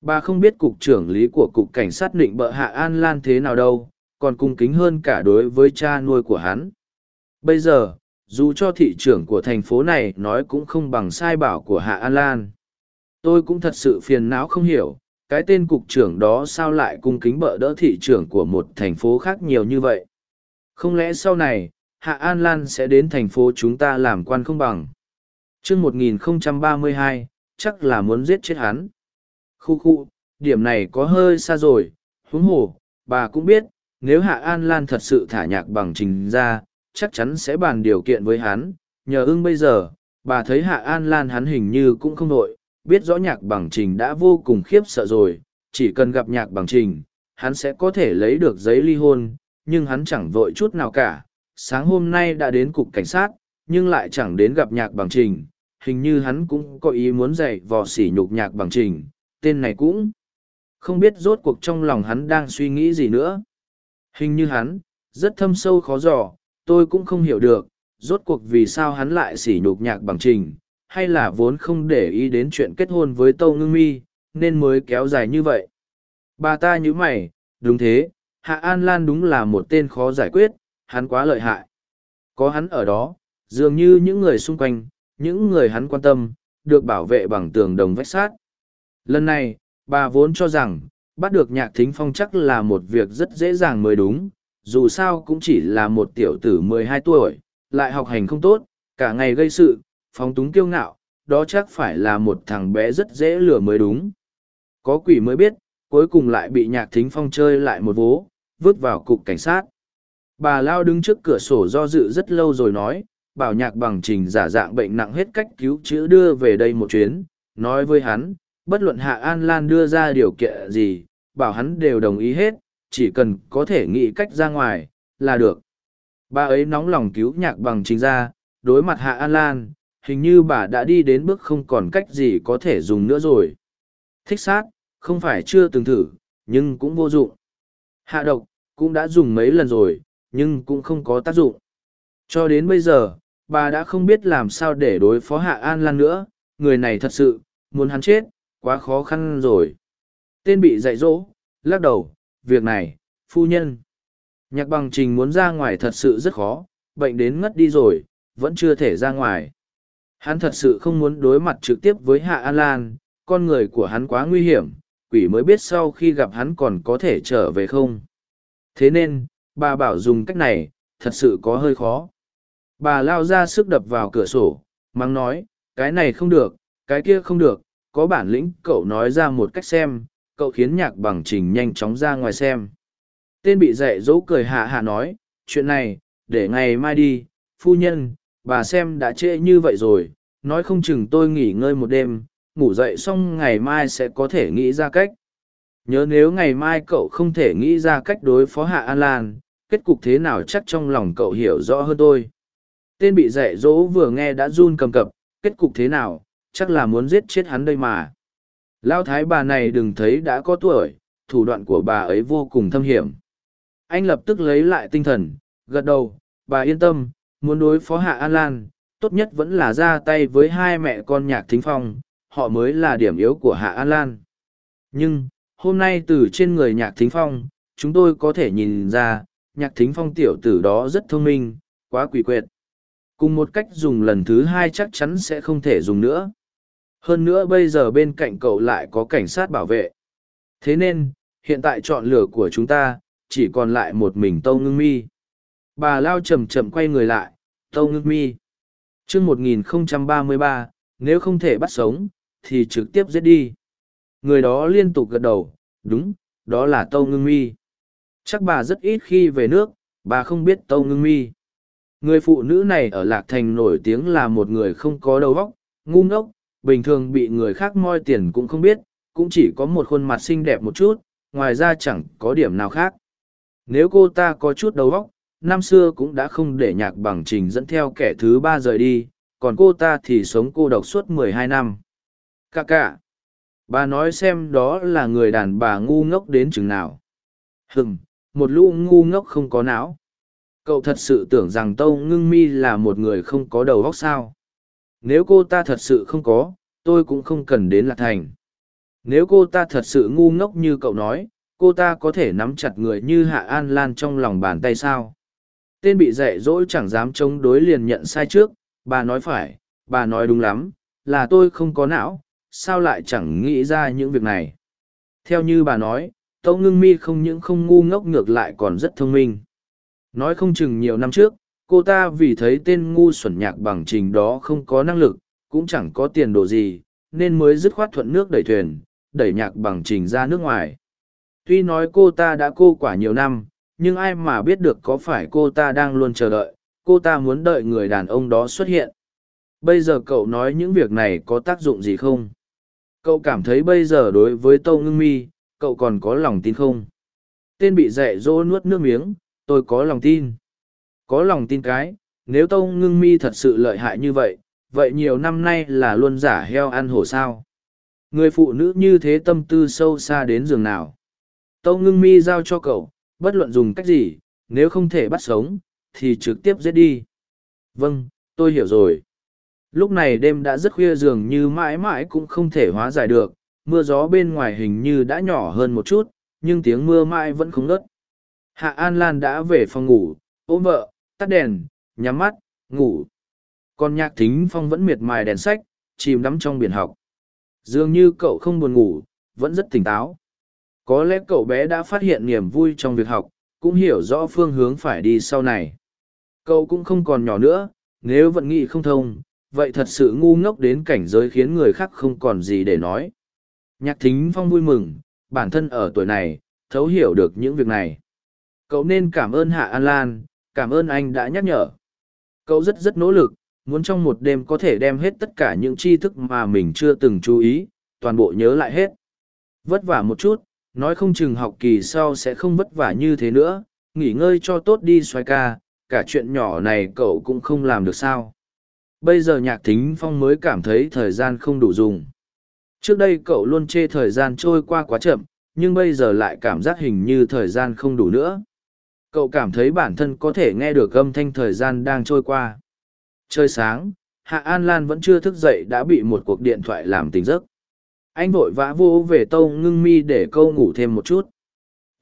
Bà không biết cục trưởng lý của cục cảnh sát định bợ Hạ An Lan thế nào đâu, còn cung kính hơn cả đối với cha nuôi của hắn. Bây giờ, dù cho thị trưởng của thành phố này nói cũng không bằng sai bảo của Hạ An Lan. Tôi cũng thật sự phiền não không hiểu, cái tên cục trưởng đó sao lại cung kính bợ đỡ thị trưởng của một thành phố khác nhiều như vậy. Không lẽ sau này, Hạ An Lan sẽ đến thành phố chúng ta làm quan không bằng. chương 1032, chắc là muốn giết chết hắn. Khu khu, điểm này có hơi xa rồi, huống hồ, bà cũng biết, nếu Hạ An Lan thật sự thả nhạc bằng trình ra, chắc chắn sẽ bàn điều kiện với hắn. Nhờ ưng bây giờ, bà thấy Hạ An Lan hắn hình như cũng không nội, biết rõ nhạc bằng trình đã vô cùng khiếp sợ rồi, chỉ cần gặp nhạc bằng trình, hắn sẽ có thể lấy được giấy ly hôn, nhưng hắn chẳng vội chút nào cả. Sáng hôm nay đã đến cục cảnh sát, nhưng lại chẳng đến gặp nhạc bằng trình, hình như hắn cũng có ý muốn dạy vò sỉ nhục nhạc bằng trình, tên này cũng không biết rốt cuộc trong lòng hắn đang suy nghĩ gì nữa. Hình như hắn, rất thâm sâu khó dò, tôi cũng không hiểu được, rốt cuộc vì sao hắn lại sỉ nhục nhạc bằng trình, hay là vốn không để ý đến chuyện kết hôn với Tâu Ngưng Mi, nên mới kéo dài như vậy. Bà ta như mày, đúng thế, Hạ An Lan đúng là một tên khó giải quyết, hắn quá lợi hại. Có hắn ở đó, dường như những người xung quanh, những người hắn quan tâm, được bảo vệ bằng tường đồng vách sát. Lần này, bà vốn cho rằng, bắt được nhạc thính phong chắc là một việc rất dễ dàng mới đúng, dù sao cũng chỉ là một tiểu tử mười hai tuổi, lại học hành không tốt, cả ngày gây sự, phóng túng kiêu ngạo, đó chắc phải là một thằng bé rất dễ lừa mới đúng. Có quỷ mới biết, cuối cùng lại bị nhạc thính phong chơi lại một vố, vứt vào cục cảnh sát. Bà Lao đứng trước cửa sổ do dự rất lâu rồi nói, bảo nhạc bằng trình giả dạng bệnh nặng hết cách cứu chữa đưa về đây một chuyến, nói với hắn, bất luận Hạ An Lan đưa ra điều kiện gì, bảo hắn đều đồng ý hết, chỉ cần có thể nghĩ cách ra ngoài, là được. Bà ấy nóng lòng cứu nhạc bằng chính ra, đối mặt Hạ An Lan, hình như bà đã đi đến bước không còn cách gì có thể dùng nữa rồi. Thích sát, không phải chưa từng thử, nhưng cũng vô dụng. Hạ độc, cũng đã dùng mấy lần rồi, nhưng cũng không có tác dụng. Cho đến bây giờ, bà đã không biết làm sao để đối phó Hạ An Lan nữa, người này thật sự, muốn hắn chết, quá khó khăn rồi. Tên bị dạy dỗ, lắc đầu, việc này, phu nhân. Nhạc bằng trình muốn ra ngoài thật sự rất khó, bệnh đến ngất đi rồi, vẫn chưa thể ra ngoài. Hắn thật sự không muốn đối mặt trực tiếp với Hạ An Lan, con người của hắn quá nguy hiểm, quỷ mới biết sau khi gặp hắn còn có thể trở về không. Thế nên, bà bảo dùng cách này, thật sự có hơi khó. Bà lao ra sức đập vào cửa sổ, mắng nói, cái này không được, cái kia không được, có bản lĩnh cậu nói ra một cách xem, cậu khiến nhạc bằng trình nhanh chóng ra ngoài xem. Tên bị dạy dỗ cười hạ hạ nói, chuyện này, để ngày mai đi, phu nhân, bà xem đã trễ như vậy rồi, nói không chừng tôi nghỉ ngơi một đêm, ngủ dậy xong ngày mai sẽ có thể nghĩ ra cách. Nhớ nếu ngày mai cậu không thể nghĩ ra cách đối phó Hạ An Lan, kết cục thế nào chắc trong lòng cậu hiểu rõ hơn tôi. Tên bị dạy dỗ vừa nghe đã run cầm cập, kết cục thế nào, chắc là muốn giết chết hắn đây mà. Lao thái bà này đừng thấy đã có tuổi, thủ đoạn của bà ấy vô cùng thâm hiểm. Anh lập tức lấy lại tinh thần, gật đầu, bà yên tâm, muốn đối phó Hạ An Lan, tốt nhất vẫn là ra tay với hai mẹ con nhạc thính phong, họ mới là điểm yếu của Hạ An Lan. Nhưng, hôm nay từ trên người nhạc thính phong, chúng tôi có thể nhìn ra, nhạc thính phong tiểu tử đó rất thông minh, quá quỷ quyệt. Cùng một cách dùng lần thứ hai chắc chắn sẽ không thể dùng nữa. Hơn nữa bây giờ bên cạnh cậu lại có cảnh sát bảo vệ. Thế nên, hiện tại chọn lựa của chúng ta, chỉ còn lại một mình Tâu Ngưng Mi. Bà Lao chậm chậm quay người lại, Tâu Ngưng Mi. chương 1033, nếu không thể bắt sống, thì trực tiếp giết đi. Người đó liên tục gật đầu, đúng, đó là Tâu Ngưng Mi. Chắc bà rất ít khi về nước, bà không biết Tâu Ngưng Mi. Người phụ nữ này ở Lạc Thành nổi tiếng là một người không có đầu óc, ngu ngốc, bình thường bị người khác moi tiền cũng không biết, cũng chỉ có một khuôn mặt xinh đẹp một chút, ngoài ra chẳng có điểm nào khác. Nếu cô ta có chút đầu óc, năm xưa cũng đã không để nhạc bằng trình dẫn theo kẻ thứ ba rời đi, còn cô ta thì sống cô độc suốt mười hai năm. Cả cả, bà nói xem đó là người đàn bà ngu ngốc đến chừng nào. Hừm, một lũ ngu ngốc không có não. Cậu thật sự tưởng rằng Tâu Ngưng Mi là một người không có đầu óc sao? Nếu cô ta thật sự không có, tôi cũng không cần đến Lạc Thành. Nếu cô ta thật sự ngu ngốc như cậu nói, cô ta có thể nắm chặt người như Hạ An Lan trong lòng bàn tay sao? Tên bị dạy dỗ chẳng dám chống đối liền nhận sai trước, bà nói phải, bà nói đúng lắm, là tôi không có não, sao lại chẳng nghĩ ra những việc này. Theo như bà nói, Tâu Ngưng Mi không những không ngu ngốc ngược lại còn rất thông minh. Nói không chừng nhiều năm trước, cô ta vì thấy tên ngu xuẩn nhạc bằng trình đó không có năng lực, cũng chẳng có tiền đồ gì, nên mới dứt khoát thuận nước đẩy thuyền, đẩy nhạc bằng trình ra nước ngoài. Tuy nói cô ta đã cô quả nhiều năm, nhưng ai mà biết được có phải cô ta đang luôn chờ đợi, cô ta muốn đợi người đàn ông đó xuất hiện. Bây giờ cậu nói những việc này có tác dụng gì không? Cậu cảm thấy bây giờ đối với Tâu Ngưng Mi, cậu còn có lòng tin không? Tên bị dạy dỗ nuốt nước miếng, tôi có lòng tin. Có lòng tin cái, nếu Tông Ngưng Mi thật sự lợi hại như vậy, vậy nhiều năm nay là luôn giả heo ăn hổ sao. Người phụ nữ như thế tâm tư sâu xa đến giường nào. Tâu Ngưng Mi giao cho cậu, bất luận dùng cách gì, nếu không thể bắt sống, thì trực tiếp giết đi. Vâng, tôi hiểu rồi. Lúc này đêm đã rất khuya dường như mãi mãi cũng không thể hóa giải được, mưa gió bên ngoài hình như đã nhỏ hơn một chút, nhưng tiếng mưa mãi vẫn không ngớt. Hạ An Lan đã về phòng ngủ, ôm vợ, tắt đèn, nhắm mắt, ngủ. Còn nhạc thính phong vẫn miệt mài đèn sách, chìm đắm trong biển học. Dường như cậu không buồn ngủ, vẫn rất tỉnh táo. Có lẽ cậu bé đã phát hiện niềm vui trong việc học, cũng hiểu rõ phương hướng phải đi sau này. Cậu cũng không còn nhỏ nữa, nếu vận nghị không thông, vậy thật sự ngu ngốc đến cảnh giới khiến người khác không còn gì để nói. Nhạc thính phong vui mừng, bản thân ở tuổi này, thấu hiểu được những việc này. Cậu nên cảm ơn Hạ An Lan, cảm ơn anh đã nhắc nhở. Cậu rất rất nỗ lực, muốn trong một đêm có thể đem hết tất cả những tri thức mà mình chưa từng chú ý, toàn bộ nhớ lại hết. Vất vả một chút, nói không chừng học kỳ sau sẽ không vất vả như thế nữa, nghỉ ngơi cho tốt đi xoay ca, cả chuyện nhỏ này cậu cũng không làm được sao. Bây giờ nhạc thính phong mới cảm thấy thời gian không đủ dùng. Trước đây cậu luôn chê thời gian trôi qua quá chậm, nhưng bây giờ lại cảm giác hình như thời gian không đủ nữa. Cậu cảm thấy bản thân có thể nghe được âm thanh thời gian đang trôi qua. Trời sáng, Hạ An Lan vẫn chưa thức dậy đã bị một cuộc điện thoại làm tỉnh giấc. Anh vội vã vô về tâu ngưng mi để câu ngủ thêm một chút.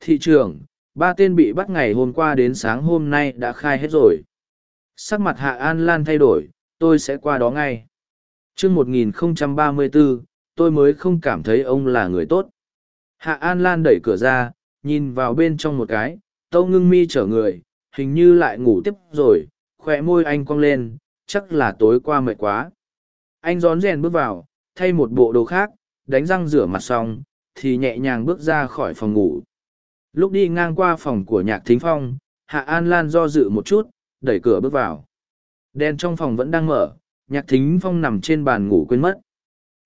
Thị trường, ba tên bị bắt ngày hôm qua đến sáng hôm nay đã khai hết rồi. Sắc mặt Hạ An Lan thay đổi, tôi sẽ qua đó ngay. Trước 1034, tôi mới không cảm thấy ông là người tốt. Hạ An Lan đẩy cửa ra, nhìn vào bên trong một cái, tâu ngưng mi chở người, hình như lại ngủ tiếp rồi, khỏe môi anh cong lên, chắc là tối qua mệt quá. Anh rón rèn bước vào, thay một bộ đồ khác, đánh răng rửa mặt xong, thì nhẹ nhàng bước ra khỏi phòng ngủ. Lúc đi ngang qua phòng của nhạc thính phong, Hạ An Lan do dự một chút, đẩy cửa bước vào. Đèn trong phòng vẫn đang mở, nhạc thính phong nằm trên bàn ngủ quên mất.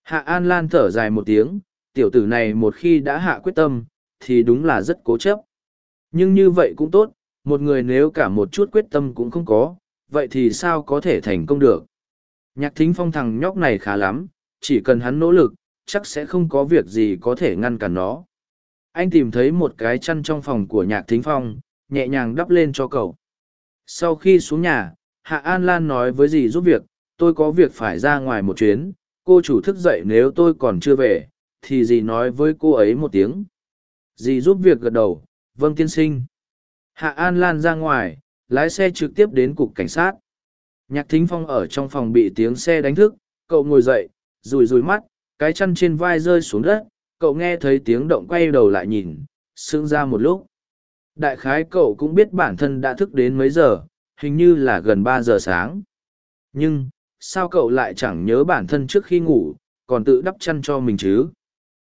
Hạ An Lan thở dài một tiếng, tiểu tử này một khi đã hạ quyết tâm, thì đúng là rất cố chấp. Nhưng như vậy cũng tốt, một người nếu cả một chút quyết tâm cũng không có, vậy thì sao có thể thành công được? Nhạc thính phong thằng nhóc này khá lắm, chỉ cần hắn nỗ lực, chắc sẽ không có việc gì có thể ngăn cản nó. Anh tìm thấy một cái chăn trong phòng của nhạc thính phong, nhẹ nhàng đắp lên cho cậu. Sau khi xuống nhà, Hạ An Lan nói với dì giúp việc, tôi có việc phải ra ngoài một chuyến, cô chủ thức dậy nếu tôi còn chưa về, thì dì nói với cô ấy một tiếng. Dì giúp việc gật đầu, vâng tiên sinh. Hạ An Lan ra ngoài, lái xe trực tiếp đến cục cảnh sát. Nhạc thính phong ở trong phòng bị tiếng xe đánh thức, cậu ngồi dậy, rùi rùi mắt, cái chăn trên vai rơi xuống đất, cậu nghe thấy tiếng động quay đầu lại nhìn, sững ra một lúc. Đại khái cậu cũng biết bản thân đã thức đến mấy giờ, hình như là gần ba giờ sáng. Nhưng, sao cậu lại chẳng nhớ bản thân trước khi ngủ, còn tự đắp chăn cho mình chứ?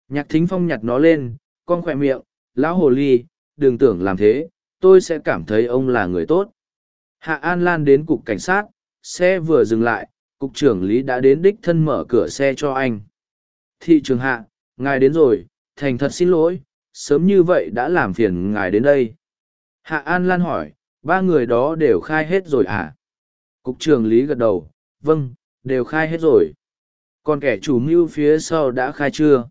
Nhạc thính phong nhặt nó lên, con khỏe miệng, lão hồ ly, đừng tưởng làm thế, tôi sẽ cảm thấy ông là người tốt. Hạ An Lan đến cục cảnh sát, xe vừa dừng lại, cục trưởng Lý đã đến đích thân mở cửa xe cho anh. Thị trường Hạ, ngài đến rồi, thành thật xin lỗi, sớm như vậy đã làm phiền ngài đến đây. Hạ An Lan hỏi, ba người đó đều khai hết rồi à? Cục trưởng Lý gật đầu, vâng, đều khai hết rồi. Còn kẻ chủ mưu phía sau đã khai chưa?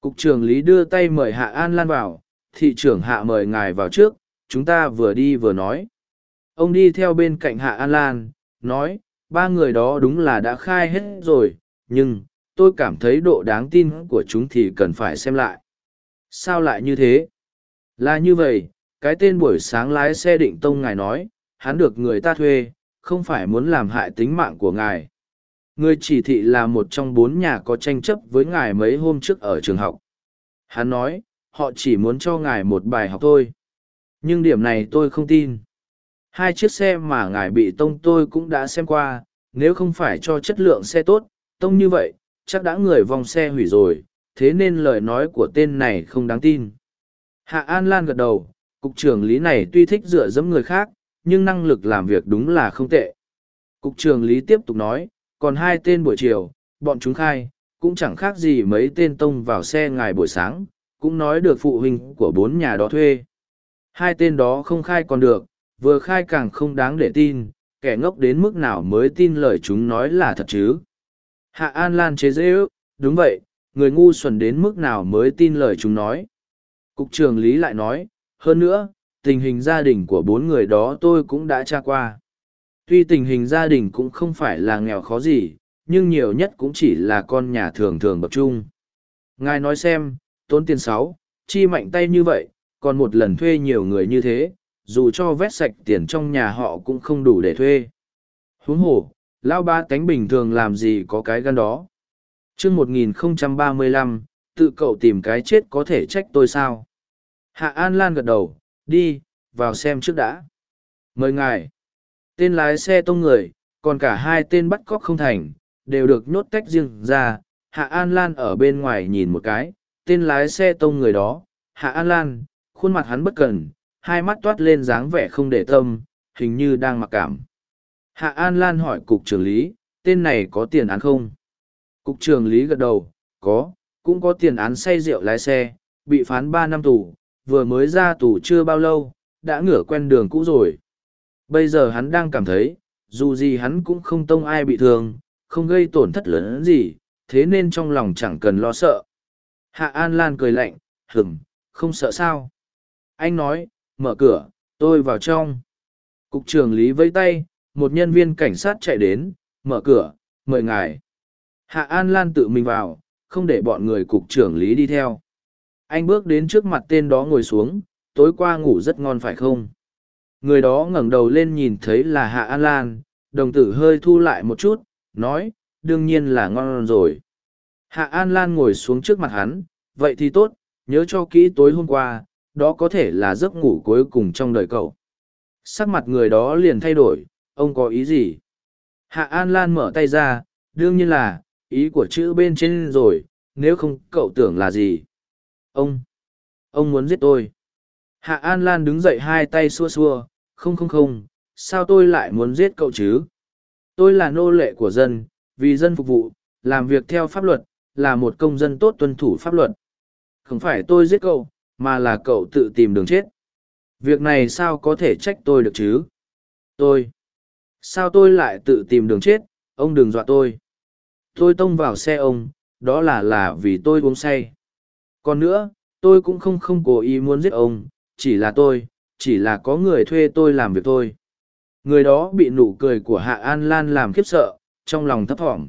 Cục trưởng Lý đưa tay mời Hạ An Lan vào, thị trưởng Hạ mời ngài vào trước, chúng ta vừa đi vừa nói. Ông đi theo bên cạnh Hạ An Lan, nói, ba người đó đúng là đã khai hết rồi, nhưng, tôi cảm thấy độ đáng tin của chúng thì cần phải xem lại. Sao lại như thế? Là như vậy, cái tên buổi sáng lái xe định tông ngài nói, hắn được người ta thuê, không phải muốn làm hại tính mạng của ngài. Người chỉ thị là một trong bốn nhà có tranh chấp với ngài mấy hôm trước ở trường học. Hắn nói, họ chỉ muốn cho ngài một bài học thôi. Nhưng điểm này tôi không tin. Hai chiếc xe mà ngài bị tông tôi cũng đã xem qua, nếu không phải cho chất lượng xe tốt, tông như vậy, chắc đã người vòng xe hủy rồi, thế nên lời nói của tên này không đáng tin. Hạ An Lan gật đầu, cục trưởng lý này tuy thích dựa dẫm người khác, nhưng năng lực làm việc đúng là không tệ. Cục trưởng lý tiếp tục nói, còn hai tên buổi chiều, bọn chúng khai, cũng chẳng khác gì mấy tên tông vào xe ngài buổi sáng, cũng nói được phụ huynh của bốn nhà đó thuê. Hai tên đó không khai còn được, vừa khai càng không đáng để tin, kẻ ngốc đến mức nào mới tin lời chúng nói là thật chứ. Hạ An Lan chế dễ ước, đúng vậy, người ngu xuẩn đến mức nào mới tin lời chúng nói. Cục trưởng Lý lại nói, hơn nữa, tình hình gia đình của bốn người đó tôi cũng đã tra qua. Tuy tình hình gia đình cũng không phải là nghèo khó gì, nhưng nhiều nhất cũng chỉ là con nhà thường thường bậc trung. Ngài nói xem, tốn tiền sáu, chi mạnh tay như vậy, còn một lần thuê nhiều người như thế, dù cho vét sạch tiền trong nhà họ cũng không đủ để thuê. Huống hồ, lao ba tánh bình thường làm gì có cái gan đó. chương 1035, tự cậu tìm cái chết có thể trách tôi sao? Hạ An Lan gật đầu, đi, vào xem trước đã. Mời ngài. Tên lái xe tông người, còn cả hai tên bắt cóc không thành, đều được nhốt tách riêng ra. Hạ An Lan ở bên ngoài nhìn một cái, tên lái xe tông người đó, Hạ An Lan, khuôn mặt hắn bất cần, hai mắt toát lên dáng vẻ không để tâm, hình như đang mặc cảm. Hạ An Lan hỏi cục trưởng lý, tên này có tiền án không? Cục trưởng lý gật đầu, có, cũng có tiền án say rượu lái xe, bị phán ba năm tù, vừa mới ra tù chưa bao lâu, đã ngửa quen đường cũ rồi. Bây giờ hắn đang cảm thấy, dù gì hắn cũng không tông ai bị thương, không gây tổn thất lớn gì, thế nên trong lòng chẳng cần lo sợ. Hạ An Lan cười lạnh, hửm, không sợ sao. Anh nói, mở cửa, tôi vào trong. Cục trưởng Lý vẫy tay, một nhân viên cảnh sát chạy đến, mở cửa, mời ngài. Hạ An Lan tự mình vào, không để bọn người cục trưởng Lý đi theo. Anh bước đến trước mặt tên đó ngồi xuống, tối qua ngủ rất ngon phải không? Người đó ngẩng đầu lên nhìn thấy là Hạ An Lan, đồng tử hơi thu lại một chút, nói, đương nhiên là ngon rồi. Hạ An Lan ngồi xuống trước mặt hắn, vậy thì tốt, nhớ cho kỹ tối hôm qua, đó có thể là giấc ngủ cuối cùng trong đời cậu. Sắc mặt người đó liền thay đổi, ông có ý gì? Hạ An Lan mở tay ra, đương nhiên là, ý của chữ bên trên rồi, nếu không cậu tưởng là gì? Ông! Ông muốn giết tôi. Hạ An Lan đứng dậy hai tay xua xua, không không không, sao tôi lại muốn giết cậu chứ? Tôi là nô lệ của dân, vì dân phục vụ, làm việc theo pháp luật, là một công dân tốt tuân thủ pháp luật. Không phải tôi giết cậu, mà là cậu tự tìm đường chết. Việc này sao có thể trách tôi được chứ? Tôi. Sao tôi lại tự tìm đường chết, ông đừng dọa tôi. Tôi tông vào xe ông, đó là là vì tôi uống say. Còn nữa, tôi cũng không không cố ý muốn giết ông, chỉ là tôi, chỉ là có người thuê tôi làm việc thôi. Người đó bị nụ cười của Hạ An Lan làm khiếp sợ, trong lòng thấp thỏm.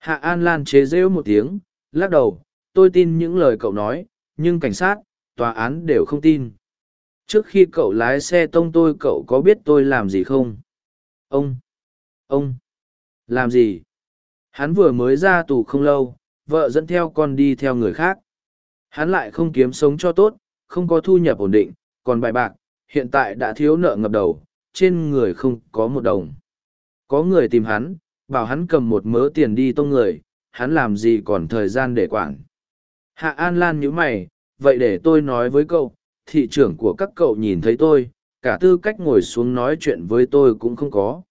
Hạ An Lan chế rêu một tiếng, lắc đầu, tôi tin những lời cậu nói, nhưng cảnh sát, tòa án đều không tin. Trước khi cậu lái xe tông tôi cậu có biết tôi làm gì không? Ông! Ông! Làm gì? Hắn vừa mới ra tù không lâu, vợ dẫn theo con đi theo người khác. Hắn lại không kiếm sống cho tốt, không có thu nhập ổn định, còn bài bạc, hiện tại đã thiếu nợ ngập đầu, trên người không có một đồng. Có người tìm hắn, bảo hắn cầm một mớ tiền đi tông người, hắn làm gì còn thời gian để quản. Hạ An Lan nhíu mày, vậy để tôi nói với cậu, thị trưởng của các cậu nhìn thấy tôi, cả tư cách ngồi xuống nói chuyện với tôi cũng không có.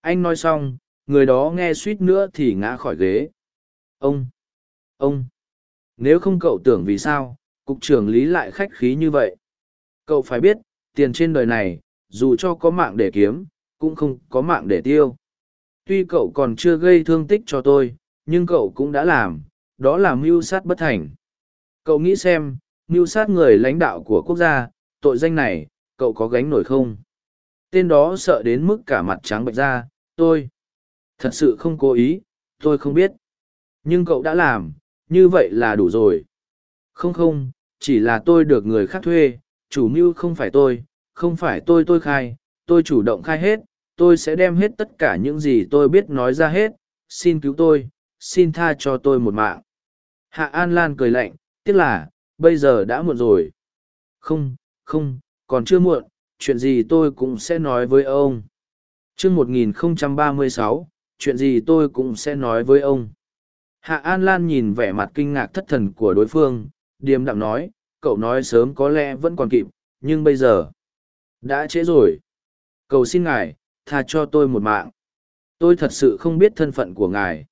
Anh nói xong, người đó nghe suýt nữa thì ngã khỏi ghế. Ông! Ông! Nếu không cậu tưởng vì sao, cục trưởng lý lại khách khí như vậy. Cậu phải biết, tiền trên đời này, dù cho có mạng để kiếm, cũng không có mạng để tiêu. Tuy cậu còn chưa gây thương tích cho tôi, nhưng cậu cũng đã làm, đó là mưu sát bất thành. Cậu nghĩ xem, mưu sát người lãnh đạo của quốc gia, tội danh này, cậu có gánh nổi không? Tên đó sợ đến mức cả mặt trắng bệch ra, tôi. Thật sự không cố ý, tôi không biết. Nhưng cậu đã làm, như vậy là đủ rồi. Không không, chỉ là tôi được người khác thuê, chủ mưu không phải tôi, không phải tôi tôi khai, tôi chủ động khai hết, tôi sẽ đem hết tất cả những gì tôi biết nói ra hết, xin cứu tôi, xin tha cho tôi một mạng. Hạ An Lan cười lạnh, tiếc là, bây giờ đã muộn rồi. Không, không, còn chưa muộn, chuyện gì tôi cũng sẽ nói với ông. chương 1036, chuyện gì tôi cũng sẽ nói với ông. Hạ An Lan nhìn vẻ mặt kinh ngạc thất thần của đối phương, điềm đạm nói, cậu nói sớm có lẽ vẫn còn kịp, nhưng bây giờ, đã trễ rồi. Cầu xin ngài, tha cho tôi một mạng. Tôi thật sự không biết thân phận của ngài.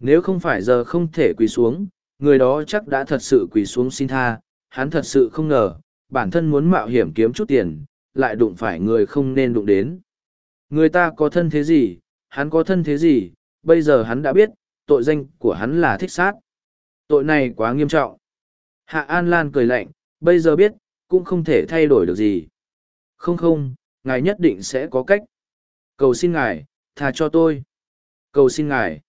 Nếu không phải giờ không thể quỳ xuống, người đó chắc đã thật sự quỳ xuống xin tha, hắn thật sự không ngờ, bản thân muốn mạo hiểm kiếm chút tiền, lại đụng phải người không nên đụng đến. Người ta có thân thế gì, hắn có thân thế gì, bây giờ hắn đã biết, tội danh của hắn là thích sát. Tội này quá nghiêm trọng. Hạ An Lan cười lạnh, bây giờ biết, cũng không thể thay đổi được gì. Không không, ngài nhất định sẽ có cách. Cầu xin ngài, tha cho tôi. Cầu xin ngài.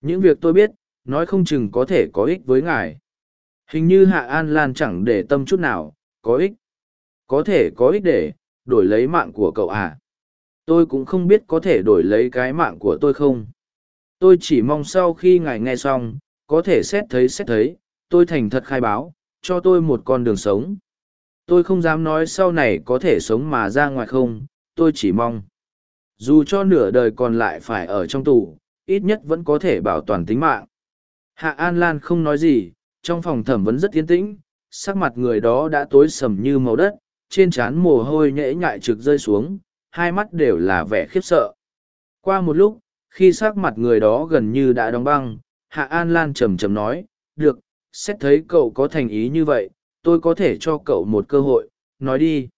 Những việc tôi biết, nói không chừng có thể có ích với ngài. Hình như Hạ An Lan chẳng để tâm chút nào, có ích. Có thể có ích để, đổi lấy mạng của cậu à. Tôi cũng không biết có thể đổi lấy cái mạng của tôi không. Tôi chỉ mong sau khi ngài nghe xong, có thể xét thấy xét thấy, tôi thành thật khai báo, cho tôi một con đường sống. Tôi không dám nói sau này có thể sống mà ra ngoài không, tôi chỉ mong. Dù cho nửa đời còn lại phải ở trong tù, ít nhất vẫn có thể bảo toàn tính mạng. Hạ An Lan không nói gì, trong phòng thẩm vấn rất tiến tĩnh, sắc mặt người đó đã tối sầm như màu đất, trên trán mồ hôi nhễ nhại trực rơi xuống, hai mắt đều là vẻ khiếp sợ. Qua một lúc, khi sắc mặt người đó gần như đã đóng băng, Hạ An Lan trầm trầm nói, được, xét thấy cậu có thành ý như vậy, tôi có thể cho cậu một cơ hội, nói đi.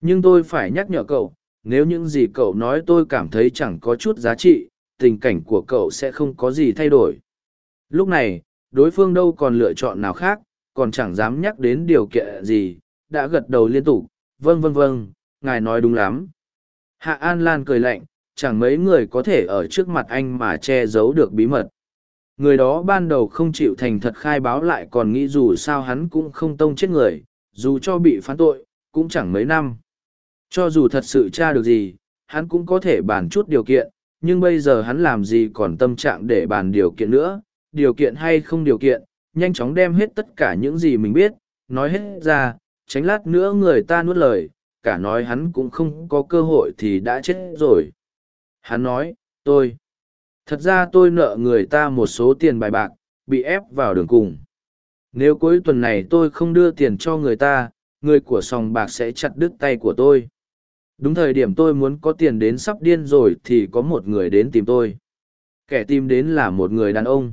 Nhưng tôi phải nhắc nhở cậu, nếu những gì cậu nói tôi cảm thấy chẳng có chút giá trị, tình cảnh của cậu sẽ không có gì thay đổi. Lúc này, đối phương đâu còn lựa chọn nào khác, còn chẳng dám nhắc đến điều kiện gì, đã gật đầu liên tục, vâng vâng vâng, ngài nói đúng lắm. Hạ An Lan cười lạnh, chẳng mấy người có thể ở trước mặt anh mà che giấu được bí mật. Người đó ban đầu không chịu thành thật khai báo lại còn nghĩ dù sao hắn cũng không tông chết người, dù cho bị phán tội, cũng chẳng mấy năm. Cho dù thật sự tra được gì, hắn cũng có thể bàn chút điều kiện, nhưng bây giờ hắn làm gì còn tâm trạng để bàn điều kiện nữa, điều kiện hay không điều kiện, nhanh chóng đem hết tất cả những gì mình biết, nói hết ra, tránh lát nữa người ta nuốt lời, cả nói hắn cũng không có cơ hội thì đã chết rồi. Hắn nói, tôi, thật ra tôi nợ người ta một số tiền bài bạc, bị ép vào đường cùng. Nếu cuối tuần này tôi không đưa tiền cho người ta, người của sòng bạc sẽ chặt đứt tay của tôi. Đúng thời điểm tôi muốn có tiền đến sắp điên rồi thì có một người đến tìm tôi. Kẻ tìm đến là một người đàn ông.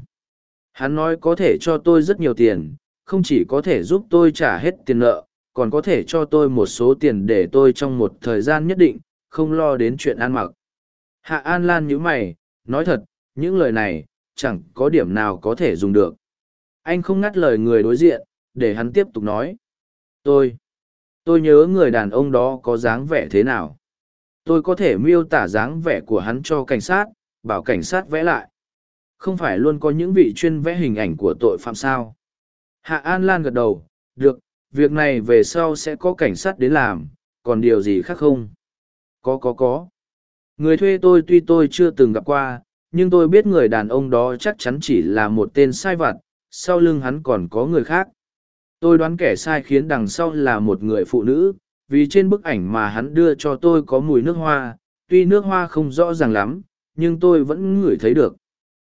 Hắn nói có thể cho tôi rất nhiều tiền, không chỉ có thể giúp tôi trả hết tiền nợ, còn có thể cho tôi một số tiền để tôi trong một thời gian nhất định, không lo đến chuyện ăn mặc. Hạ An Lan nhíu mày, nói thật, những lời này, chẳng có điểm nào có thể dùng được. Anh không ngắt lời người đối diện, để hắn tiếp tục nói. Tôi, tôi nhớ người đàn ông đó có dáng vẻ thế nào. Tôi có thể miêu tả dáng vẻ của hắn cho cảnh sát, bảo cảnh sát vẽ lại. Không phải luôn có những vị chuyên vẽ hình ảnh của tội phạm sao. Hạ An Lan gật đầu, được, việc này về sau sẽ có cảnh sát đến làm, còn điều gì khác không? Có có có. Người thuê tôi tuy tôi chưa từng gặp qua, nhưng tôi biết người đàn ông đó chắc chắn chỉ là một tên sai vặt, sau lưng hắn còn có người khác. Tôi đoán kẻ sai khiến đằng sau là một người phụ nữ, vì trên bức ảnh mà hắn đưa cho tôi có mùi nước hoa, tuy nước hoa không rõ ràng lắm, nhưng tôi vẫn ngửi thấy được.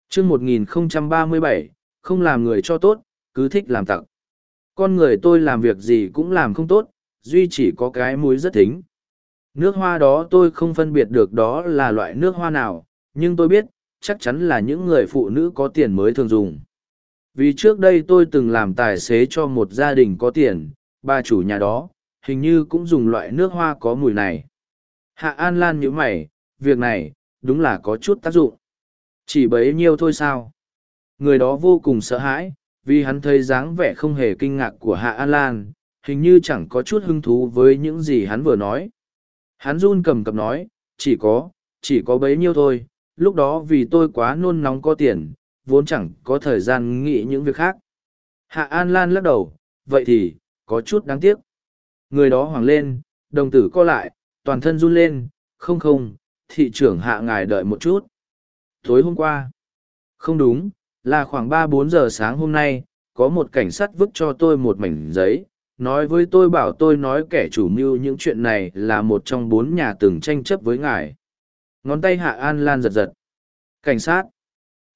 chương 1037, không làm người cho tốt, cứ thích làm tặc. Con người tôi làm việc gì cũng làm không tốt, duy chỉ có cái mũi rất thính. Nước hoa đó tôi không phân biệt được đó là loại nước hoa nào, nhưng tôi biết, chắc chắn là những người phụ nữ có tiền mới thường dùng. Vì trước đây tôi từng làm tài xế cho một gia đình có tiền, bà chủ nhà đó, hình như cũng dùng loại nước hoa có mùi này. Hạ An Lan nhíu mày, việc này, đúng là có chút tác dụng. Chỉ bấy nhiêu thôi sao? Người đó vô cùng sợ hãi, vì hắn thấy dáng vẻ không hề kinh ngạc của Hạ An Lan, hình như chẳng có chút hứng thú với những gì hắn vừa nói. Hắn run cầm cập nói, chỉ có, chỉ có bấy nhiêu thôi, lúc đó vì tôi quá nôn nóng có tiền, vốn chẳng có thời gian nghĩ những việc khác. Hạ An Lan lắc đầu, vậy thì, có chút đáng tiếc. Người đó hoảng lên, đồng tử co lại, toàn thân run lên, không không, thị trưởng hạ ngài đợi một chút. Tối hôm qua, không đúng, là khoảng ba bốn giờ sáng hôm nay, có một cảnh sát vứt cho tôi một mảnh giấy, nói với tôi bảo tôi nói kẻ chủ mưu những chuyện này là một trong bốn nhà từng tranh chấp với ngài. Ngón tay Hạ An Lan giật giật. Cảnh sát.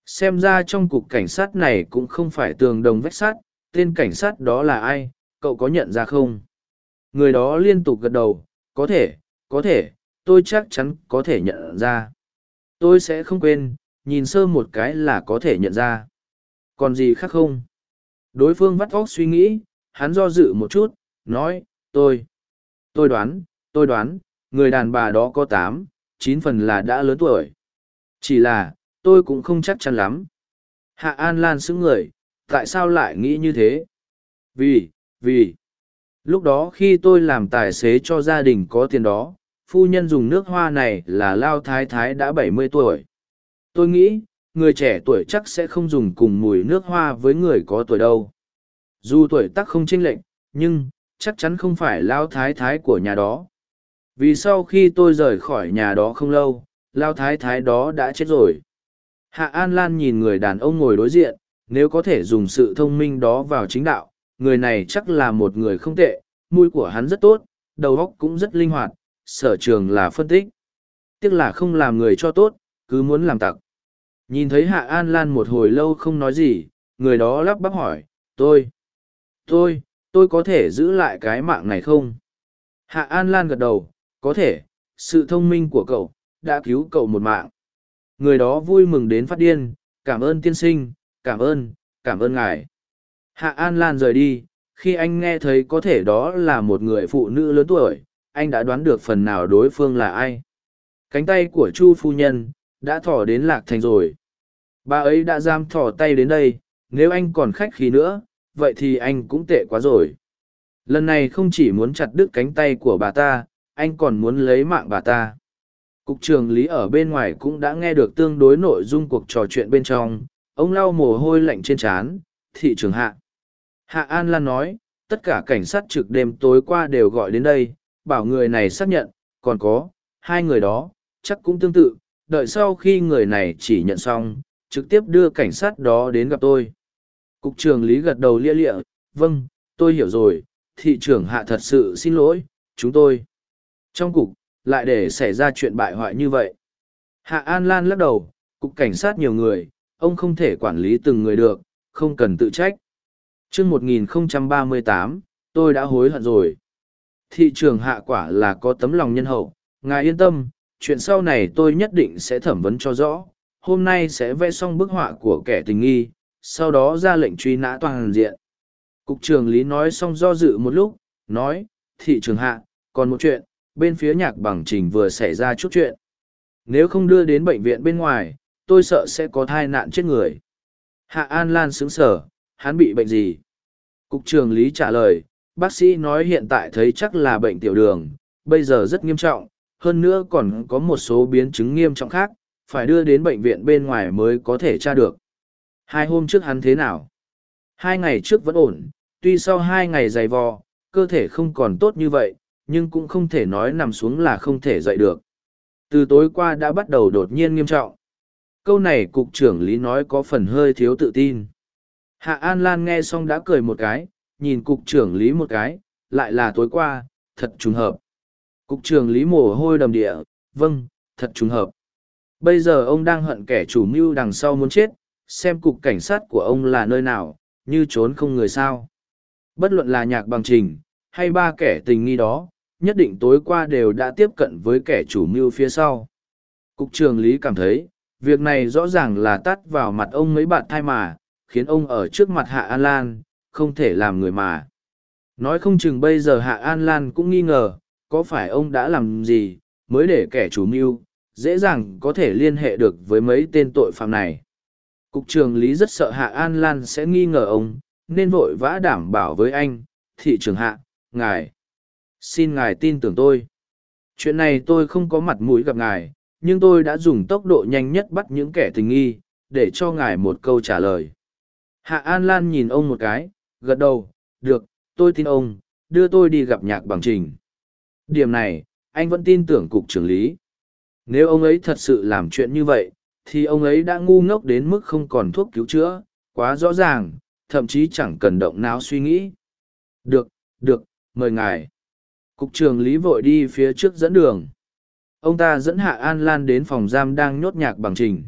Xem ra trong cục cảnh sát này cũng không phải tường đồng vách sát, tên cảnh sát đó là ai, cậu có nhận ra không? Người đó liên tục gật đầu, có thể, có thể, tôi chắc chắn có thể nhận ra. Tôi sẽ không quên, nhìn sơ một cái là có thể nhận ra. Còn gì khác không? Đối phương vắt óc suy nghĩ, hắn do dự một chút, nói, tôi, tôi đoán, tôi đoán, người đàn bà đó có tám, chín phần là đã lớn tuổi. Chỉ là, tôi cũng không chắc chắn lắm. Hạ An Lan xứng người, tại sao lại nghĩ như thế? Vì, vì, lúc đó khi tôi làm tài xế cho gia đình có tiền đó, phu nhân dùng nước hoa này là Lao Thái Thái đã bảy mươi tuổi. Tôi nghĩ, người trẻ tuổi chắc sẽ không dùng cùng mùi nước hoa với người có tuổi đâu. Dù tuổi tác không chênh lệch, nhưng, chắc chắn không phải Lao Thái Thái của nhà đó. Vì sau khi tôi rời khỏi nhà đó không lâu, Lao Thái Thái đó đã chết rồi. Hạ An Lan nhìn người đàn ông ngồi đối diện, nếu có thể dùng sự thông minh đó vào chính đạo, người này chắc là một người không tệ, mũi của hắn rất tốt, đầu óc cũng rất linh hoạt, sở trường là phân tích. Tiếc là không làm người cho tốt, cứ muốn làm tặc. Nhìn thấy Hạ An Lan một hồi lâu không nói gì, người đó lắp bắp hỏi, tôi, tôi, tôi có thể giữ lại cái mạng này không? Hạ An Lan gật đầu, có thể, sự thông minh của cậu, đã cứu cậu một mạng. Người đó vui mừng đến phát điên, cảm ơn tiên sinh, cảm ơn, cảm ơn ngài. Hạ An Lan rời đi, khi anh nghe thấy có thể đó là một người phụ nữ lớn tuổi, anh đã đoán được phần nào đối phương là ai. Cánh tay của Chu phu nhân, đã thỏ đến lạc thành rồi. Bà ấy đã giam thỏ tay đến đây, nếu anh còn khách khí nữa, vậy thì anh cũng tệ quá rồi. Lần này không chỉ muốn chặt đứt cánh tay của bà ta, anh còn muốn lấy mạng bà ta. Cục trưởng lý ở bên ngoài cũng đã nghe được tương đối nội dung cuộc trò chuyện bên trong, ông lau mồ hôi lạnh trên trán, thị trường hạ. Hạ An Lan nói, tất cả cảnh sát trực đêm tối qua đều gọi đến đây, bảo người này xác nhận, còn có, hai người đó, chắc cũng tương tự, đợi sau khi người này chỉ nhận xong, trực tiếp đưa cảnh sát đó đến gặp tôi. Cục trưởng Lý gật đầu lia lịa, vâng, tôi hiểu rồi, thị trưởng hạ thật sự xin lỗi, chúng tôi. Trong cục, lại để xảy ra chuyện bại hoại như vậy. Hạ An Lan lắc đầu, cục cảnh sát nhiều người, ông không thể quản lý từng người được, không cần tự trách. Trước 1038, tôi đã hối hận rồi. Thị trường hạ quả là có tấm lòng nhân hậu, ngài yên tâm, chuyện sau này tôi nhất định sẽ thẩm vấn cho rõ. Hôm nay sẽ vẽ xong bức họa của kẻ tình nghi, sau đó ra lệnh truy nã toàn diện. Cục trưởng Lý nói xong do dự một lúc, nói, thị trường hạ, còn một chuyện, bên phía nhạc bằng trình vừa xảy ra chút chuyện. Nếu không đưa đến bệnh viện bên ngoài, tôi sợ sẽ có thai nạn chết người. Hạ An Lan sững sở, hắn bị bệnh gì? Cục trưởng Lý trả lời, bác sĩ nói hiện tại thấy chắc là bệnh tiểu đường, bây giờ rất nghiêm trọng, hơn nữa còn có một số biến chứng nghiêm trọng khác, phải đưa đến bệnh viện bên ngoài mới có thể tra được. Hai hôm trước hắn thế nào? Hai ngày trước vẫn ổn, tuy sau hai ngày dày vò, cơ thể không còn tốt như vậy, nhưng cũng không thể nói nằm xuống là không thể dậy được. Từ tối qua đã bắt đầu đột nhiên nghiêm trọng. Câu này cục trưởng Lý nói có phần hơi thiếu tự tin. Hạ An Lan nghe xong đã cười một cái, nhìn cục trưởng Lý một cái, lại là tối qua, thật trùng hợp. Cục trưởng Lý mồ hôi đầm địa, vâng, thật trùng hợp. Bây giờ ông đang hận kẻ chủ mưu đằng sau muốn chết, xem cục cảnh sát của ông là nơi nào, như trốn không người sao. Bất luận là nhạc bằng trình, hay ba kẻ tình nghi đó, nhất định tối qua đều đã tiếp cận với kẻ chủ mưu phía sau. Cục trưởng Lý cảm thấy, việc này rõ ràng là tắt vào mặt ông mấy bạn thai mà, khiến ông ở trước mặt Hạ An Lan, không thể làm người mà. Nói không chừng bây giờ Hạ An Lan cũng nghi ngờ, có phải ông đã làm gì, mới để kẻ chủ mưu, dễ dàng có thể liên hệ được với mấy tên tội phạm này. Cục trưởng Lý rất sợ Hạ An Lan sẽ nghi ngờ ông, nên vội vã đảm bảo với anh, thị trường Hạ, ngài. Xin ngài tin tưởng tôi. Chuyện này tôi không có mặt mũi gặp ngài, nhưng tôi đã dùng tốc độ nhanh nhất bắt những kẻ tình nghi, để cho ngài một câu trả lời. Hạ An Lan nhìn ông một cái, gật đầu, được, tôi tin ông, đưa tôi đi gặp nhạc bằng trình. Điểm này, anh vẫn tin tưởng cục trưởng lý. Nếu ông ấy thật sự làm chuyện như vậy, thì ông ấy đã ngu ngốc đến mức không còn thuốc cứu chữa, quá rõ ràng, thậm chí chẳng cần động não suy nghĩ. Được, được, mời ngài. Cục trưởng lý vội đi phía trước dẫn đường. Ông ta dẫn Hạ An Lan đến phòng giam đang nhốt nhạc bằng trình.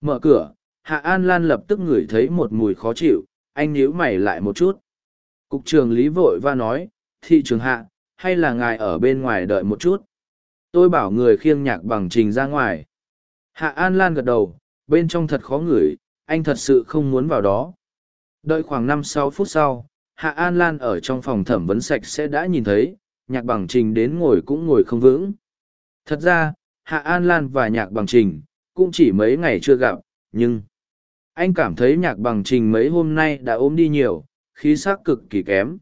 Mở cửa, Hạ An Lan lập tức ngửi thấy một mùi khó chịu, anh nhíu mày lại một chút. Cục trưởng lý vội và nói, thị trường Hạ, hay là ngài ở bên ngoài đợi một chút? Tôi bảo người khiêng nhạc bằng trình ra ngoài. Hạ An Lan gật đầu, bên trong thật khó ngửi, anh thật sự không muốn vào đó. Đợi khoảng năm sáu phút sau, Hạ An Lan ở trong phòng thẩm vấn sạch sẽ đã nhìn thấy, nhạc bằng trình đến ngồi cũng ngồi không vững. Thật ra, Hạ An Lan và nhạc bằng trình, cũng chỉ mấy ngày chưa gặp, nhưng anh cảm thấy nhạc bằng trình mấy hôm nay đã ốm đi nhiều, khí sắc cực kỳ kém.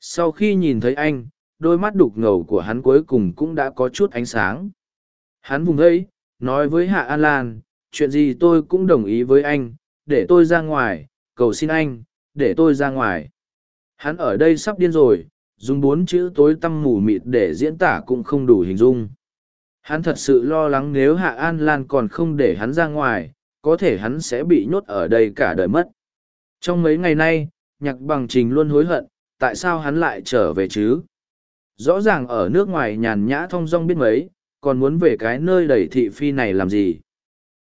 Sau khi nhìn thấy anh, đôi mắt đục ngầu của hắn cuối cùng cũng đã có chút ánh sáng. Hắn vùng ấy, nói với Hạ An Lan, chuyện gì tôi cũng đồng ý với anh, để tôi ra ngoài, cầu xin anh, để tôi ra ngoài. Hắn ở đây sắp điên rồi, dùng bốn chữ tối tăm mù mịt để diễn tả cũng không đủ hình dung. Hắn thật sự lo lắng nếu Hạ An Lan còn không để hắn ra ngoài, có thể hắn sẽ bị nhốt ở đây cả đời mất. Trong mấy ngày nay, nhạc bằng trình luôn hối hận, tại sao hắn lại trở về chứ? Rõ ràng ở nước ngoài nhàn nhã thong dong biết mấy, còn muốn về cái nơi đầy thị phi này làm gì?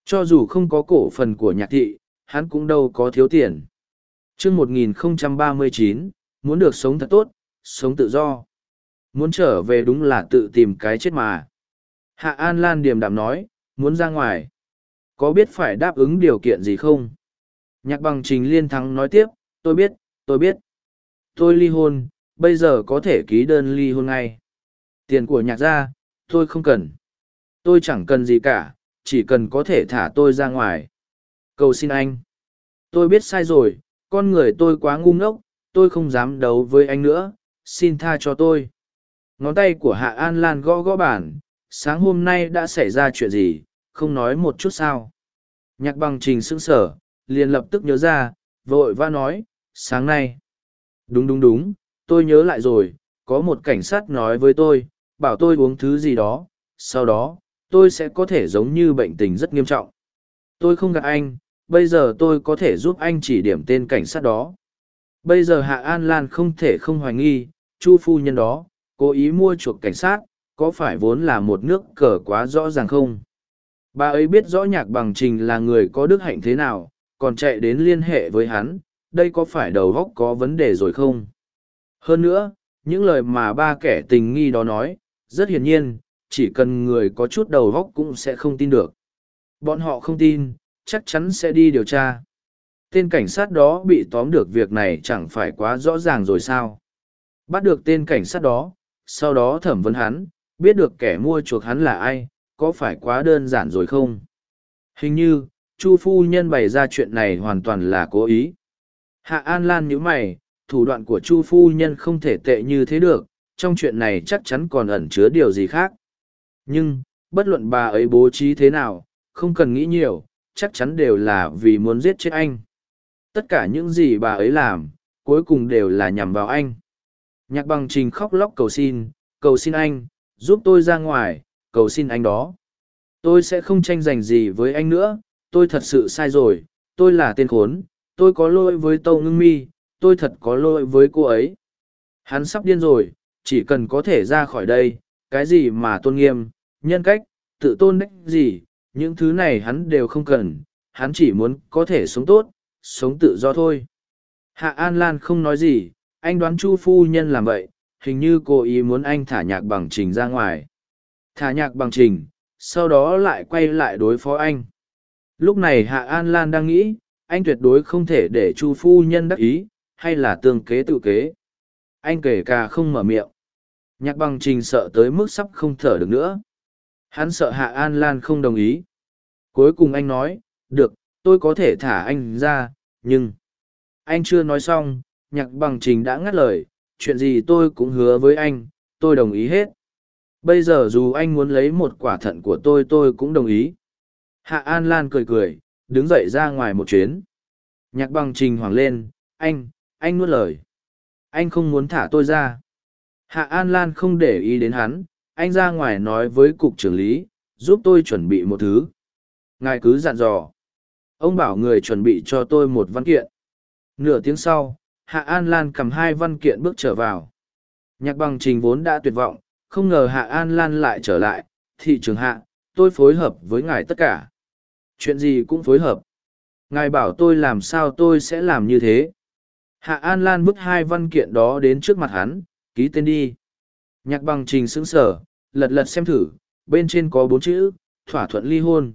Cho dù không có cổ phần của nhạc thị, hắn cũng đâu có thiếu tiền. chương 1039, muốn được sống thật tốt, sống tự do. Muốn trở về đúng là tự tìm cái chết mà. Hạ An Lan điềm đạm nói, muốn ra ngoài. Có biết phải đáp ứng điều kiện gì không? Nhạc bằng trình liên thắng nói tiếp, tôi biết, tôi biết. Tôi ly hôn, bây giờ có thể ký đơn ly hôn ngay. Tiền của nhạc gia, tôi không cần. Tôi chẳng cần gì cả, chỉ cần có thể thả tôi ra ngoài. Cầu xin anh. Tôi biết sai rồi, con người tôi quá ngu ngốc, tôi không dám đấu với anh nữa, xin tha cho tôi. Ngón tay của Hạ An Lan gõ gõ bản, sáng hôm nay đã xảy ra chuyện gì, không nói một chút sao. Nhạc bằng trình sững sở, liền lập tức nhớ ra, vội va nói, sáng nay. Đúng đúng đúng, tôi nhớ lại rồi, có một cảnh sát nói với tôi, bảo tôi uống thứ gì đó, sau đó, tôi sẽ có thể giống như bệnh tình rất nghiêm trọng. Tôi không gặp anh, bây giờ tôi có thể giúp anh chỉ điểm tên cảnh sát đó. Bây giờ Hạ An Lan không thể không hoài nghi, Chu phu nhân đó, cố ý mua chuộc cảnh sát, có phải vốn là một nước cờ quá rõ ràng không? Bà ấy biết rõ nhạc bằng trình là người có đức hạnh thế nào, còn chạy đến liên hệ với hắn, đây có phải đầu góc có vấn đề rồi không? Hơn nữa, những lời mà ba kẻ tình nghi đó nói, rất hiển nhiên, chỉ cần người có chút đầu góc cũng sẽ không tin được. Bọn họ không tin, chắc chắn sẽ đi điều tra. Tên cảnh sát đó bị tóm được việc này chẳng phải quá rõ ràng rồi sao? Bắt được tên cảnh sát đó, sau đó thẩm vấn hắn, biết được kẻ mua chuộc hắn là ai, có phải quá đơn giản rồi không? Hình như, Chu phu nhân bày ra chuyện này hoàn toàn là cố ý. Hạ An Lan nhíu mày, thủ đoạn của Chu phu nhân không thể tệ như thế được, trong chuyện này chắc chắn còn ẩn chứa điều gì khác. Nhưng, bất luận bà ấy bố trí thế nào, không cần nghĩ nhiều, chắc chắn đều là vì muốn giết chết anh. Tất cả những gì bà ấy làm, cuối cùng đều là nhằm vào anh. Nhạc bằng trình khóc lóc cầu xin, cầu xin anh, giúp tôi ra ngoài, cầu xin anh đó. Tôi sẽ không tranh giành gì với anh nữa, tôi thật sự sai rồi, tôi là tên khốn, tôi có lỗi với Tâu Ngưng Mi, tôi thật có lỗi với cô ấy. Hắn sắp điên rồi, chỉ cần có thể ra khỏi đây, cái gì mà tôn nghiêm, nhân cách, tự tôn đích gì, những thứ này hắn đều không cần, hắn chỉ muốn có thể sống tốt, sống tự do thôi. Hạ An Lan không nói gì, anh đoán Chu phu nhân làm vậy, hình như cô ý muốn anh thả nhạc bằng trình ra ngoài. Thả nhạc bằng trình, sau đó lại quay lại đối phó anh. Lúc này Hạ An Lan đang nghĩ, anh tuyệt đối không thể để Chu phu nhân đắc ý, hay là tương kế tự kế. Anh kể cả không mở miệng. Nhạc bằng trình sợ tới mức sắp không thở được nữa. Hắn sợ Hạ An Lan không đồng ý. Cuối cùng anh nói, được, tôi có thể thả anh ra, nhưng... Anh chưa nói xong, nhạc bằng trình đã ngắt lời, chuyện gì tôi cũng hứa với anh, tôi đồng ý hết. Bây giờ dù anh muốn lấy một quả thận của tôi tôi cũng đồng ý. Hạ An Lan cười cười, đứng dậy ra ngoài một chuyến. Nhạc bằng trình hoảng lên, anh, anh nuốt lời. Anh không muốn thả tôi ra. Hạ An Lan không để ý đến hắn, anh ra ngoài nói với cục trưởng lý, giúp tôi chuẩn bị một thứ. Ngài cứ dặn dò. Ông bảo người chuẩn bị cho tôi một văn kiện. Nửa tiếng sau, Hạ An Lan cầm hai văn kiện bước trở vào. Nhạc bằng trình vốn đã tuyệt vọng, không ngờ Hạ An Lan lại trở lại. Thị trường Hạ, tôi phối hợp với ngài tất cả. Chuyện gì cũng phối hợp. Ngài bảo tôi làm sao tôi sẽ làm như thế. Hạ An Lan bức hai văn kiện đó đến trước mặt hắn, ký tên đi. Nhạc bằng trình sững sở, lật lật xem thử, bên trên có bốn chữ, thỏa thuận ly hôn.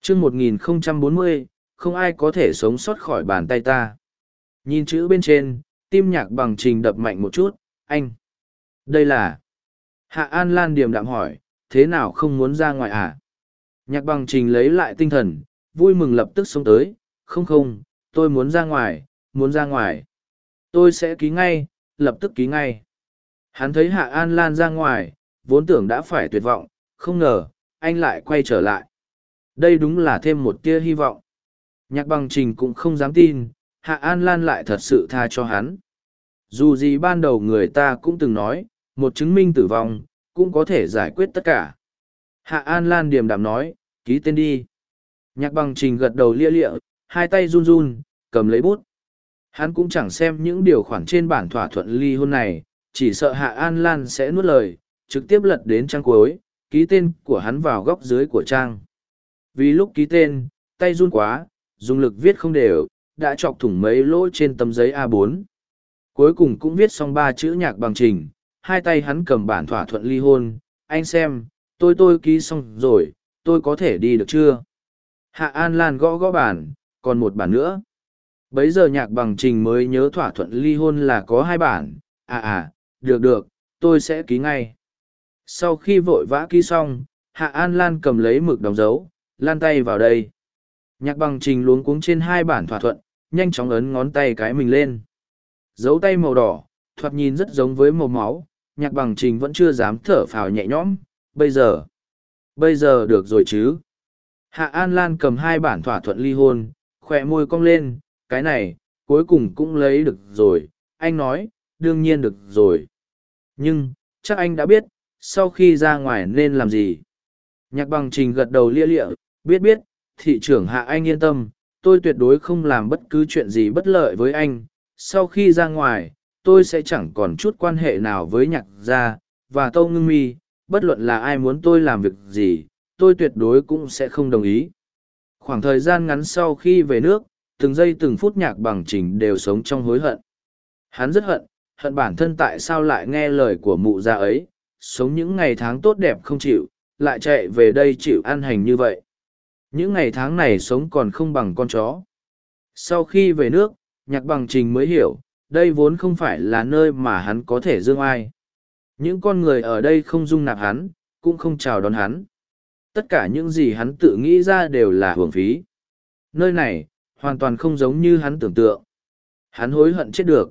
chương 1040, không ai có thể sống sót khỏi bàn tay ta. Nhìn chữ bên trên, tim nhạc bằng trình đập mạnh một chút, anh. Đây là... Hạ An Lan điềm đạm hỏi, thế nào không muốn ra ngoài à? Nhạc bằng trình lấy lại tinh thần, vui mừng lập tức sống tới, không không, tôi muốn ra ngoài, muốn ra ngoài. Tôi sẽ ký ngay, lập tức ký ngay. Hắn thấy Hạ An Lan ra ngoài, vốn tưởng đã phải tuyệt vọng, không ngờ, anh lại quay trở lại. Đây đúng là thêm một tia hy vọng. Nhạc bằng trình cũng không dám tin, Hạ An Lan lại thật sự tha cho hắn. Dù gì ban đầu người ta cũng từng nói, một chứng minh tử vong, cũng có thể giải quyết tất cả. Hạ An Lan điềm đạm nói, ký tên đi. Nhạc bằng trình gật đầu lia lịa, hai tay run run, cầm lấy bút. Hắn cũng chẳng xem những điều khoản trên bản thỏa thuận ly hôn này, chỉ sợ Hạ An Lan sẽ nuốt lời, trực tiếp lật đến trang cuối, ký tên của hắn vào góc dưới của trang. Vì lúc ký tên, tay run quá, dùng lực viết không đều, đã chọc thủng mấy lỗ trên tấm giấy A4. Cuối cùng cũng viết xong ba chữ nhạc bằng trình, hai tay hắn cầm bản thỏa thuận ly hôn, anh xem, tôi tôi ký xong rồi, tôi có thể đi được chưa? Hạ An Lan gõ gõ bản, còn một bản nữa. Bấy giờ nhạc bằng trình mới nhớ thỏa thuận ly hôn là có hai bản, à à, được được, tôi sẽ ký ngay. Sau khi vội vã ký xong, Hạ An Lan cầm lấy mực đóng dấu, lan tay vào đây. Nhạc bằng trình luống cuống trên hai bản thỏa thuận, nhanh chóng ấn ngón tay cái mình lên. Dấu tay màu đỏ, thoạt nhìn rất giống với màu máu, nhạc bằng trình vẫn chưa dám thở phào nhẹ nhõm, bây giờ, bây giờ được rồi chứ. Hạ An Lan cầm hai bản thỏa thuận ly hôn, khỏe môi cong lên, cái này, cuối cùng cũng lấy được rồi, anh nói, đương nhiên được rồi. Nhưng, chắc anh đã biết, sau khi ra ngoài nên làm gì. Nhạc bằng trình gật đầu lia lịa, biết biết, thị trưởng hạ anh yên tâm, tôi tuyệt đối không làm bất cứ chuyện gì bất lợi với anh. Sau khi ra ngoài, tôi sẽ chẳng còn chút quan hệ nào với nhạc gia, và tâu ngưng mi, bất luận là ai muốn tôi làm việc gì, tôi tuyệt đối cũng sẽ không đồng ý. Khoảng thời gian ngắn sau khi về nước, từng giây từng phút nhạc bằng trình đều sống trong hối hận. Hắn rất hận, hận bản thân tại sao lại nghe lời của mụ già ấy, sống những ngày tháng tốt đẹp không chịu, lại chạy về đây chịu ăn hành như vậy. Những ngày tháng này sống còn không bằng con chó. Sau khi về nước, nhạc bằng trình mới hiểu, đây vốn không phải là nơi mà hắn có thể dương ai. Những con người ở đây không dung nạp hắn, cũng không chào đón hắn. Tất cả những gì hắn tự nghĩ ra đều là hưởng phí. Nơi này, hoàn toàn không giống như hắn tưởng tượng. Hắn hối hận chết được.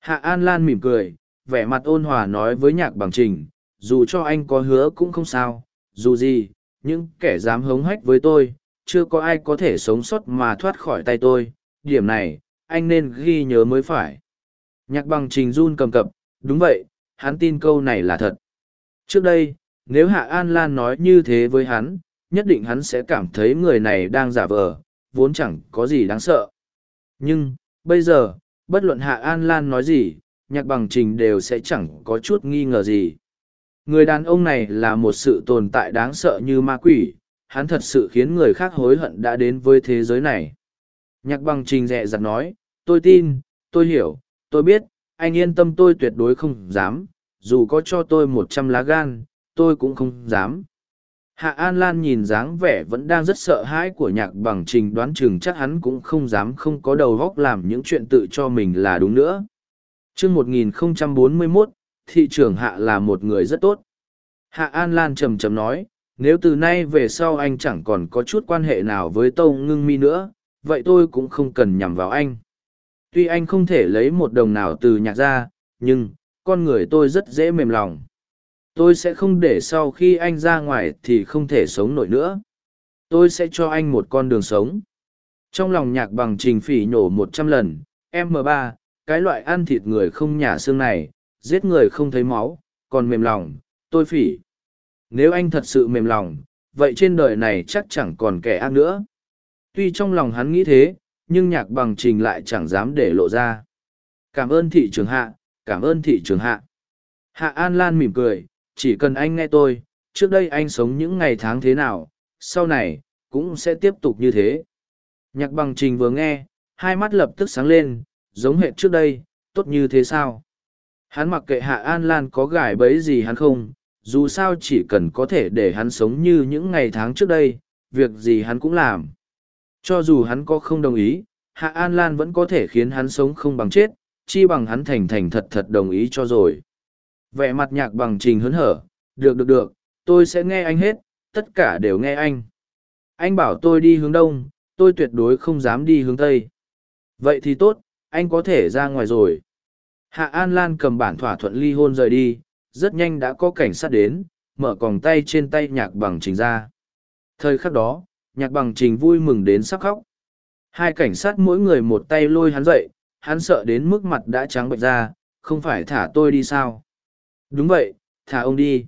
Hạ An Lan mỉm cười, vẻ mặt ôn hòa nói với nhạc bằng trình, dù cho anh có hứa cũng không sao, dù gì, những kẻ dám hống hách với tôi, chưa có ai có thể sống sót mà thoát khỏi tay tôi, điểm này, anh nên ghi nhớ mới phải. Nhạc bằng trình run cầm cập, đúng vậy, hắn tin câu này là thật. Trước đây, nếu Hạ An Lan nói như thế với hắn, nhất định hắn sẽ cảm thấy người này đang giả vờ, vốn chẳng có gì đáng sợ. Nhưng, bây giờ, bất luận Hạ An Lan nói gì, nhạc bằng trình đều sẽ chẳng có chút nghi ngờ gì. Người đàn ông này là một sự tồn tại đáng sợ như ma quỷ, hắn thật sự khiến người khác hối hận đã đến với thế giới này. Nhạc bằng trình dẹ dặt nói, tôi tin, tôi hiểu, tôi biết, anh yên tâm tôi tuyệt đối không dám, dù có cho tôi một trăm lá gan, tôi cũng không dám. Hạ An Lan nhìn dáng vẻ vẫn đang rất sợ hãi của nhạc bằng trình đoán chừng chắc hắn cũng không dám không có đầu góc làm những chuyện tự cho mình là đúng nữa. chương 1041, thị trưởng Hạ là một người rất tốt. Hạ An Lan trầm trầm nói, nếu từ nay về sau anh chẳng còn có chút quan hệ nào với Tâu Ngưng Mi nữa, vậy tôi cũng không cần nhằm vào anh. Tuy anh không thể lấy một đồng nào từ nhạc ra, nhưng, con người tôi rất dễ mềm lòng tôi sẽ không để sau khi anh ra ngoài thì không thể sống nổi nữa tôi sẽ cho anh một con đường sống trong lòng nhạc bằng trình phỉ nhổ một trăm lần m ba cái loại ăn thịt người không nhả xương này giết người không thấy máu còn mềm lòng tôi phỉ nếu anh thật sự mềm lòng vậy trên đời này chắc chẳng còn kẻ ác nữa tuy trong lòng hắn nghĩ thế nhưng nhạc bằng trình lại chẳng dám để lộ ra cảm ơn thị trường hạ cảm ơn thị trường hạ hạ an lan mỉm cười chỉ cần anh nghe tôi, trước đây anh sống những ngày tháng thế nào, sau này, cũng sẽ tiếp tục như thế. Nhạc bằng trình vừa nghe, hai mắt lập tức sáng lên, giống hệt trước đây, tốt như thế sao? Hắn mặc kệ Hạ An Lan có gài bấy gì hắn không, dù sao chỉ cần có thể để hắn sống như những ngày tháng trước đây, việc gì hắn cũng làm. Cho dù hắn có không đồng ý, Hạ An Lan vẫn có thể khiến hắn sống không bằng chết, chi bằng hắn thành thành thật thật đồng ý cho rồi. Vẻ mặt nhạc bằng trình hớn hở được được được tôi sẽ nghe anh hết tất cả đều nghe anh. Anh bảo tôi đi hướng đông tôi tuyệt đối không dám đi hướng tây. Vậy thì tốt anh có thể ra ngoài rồi hạ an lan cầm bản thỏa thuận ly hôn rời đi rất nhanh đã có cảnh sát đến mở còng tay trên tay nhạc bằng trình ra thời khắc đó nhạc bằng trình vui mừng đến sắp khóc hai cảnh sát mỗi người một tay lôi hắn dậy hắn sợ đến mức mặt đã trắng bệnh ra không phải thả tôi đi sao Đúng vậy, thả ông đi.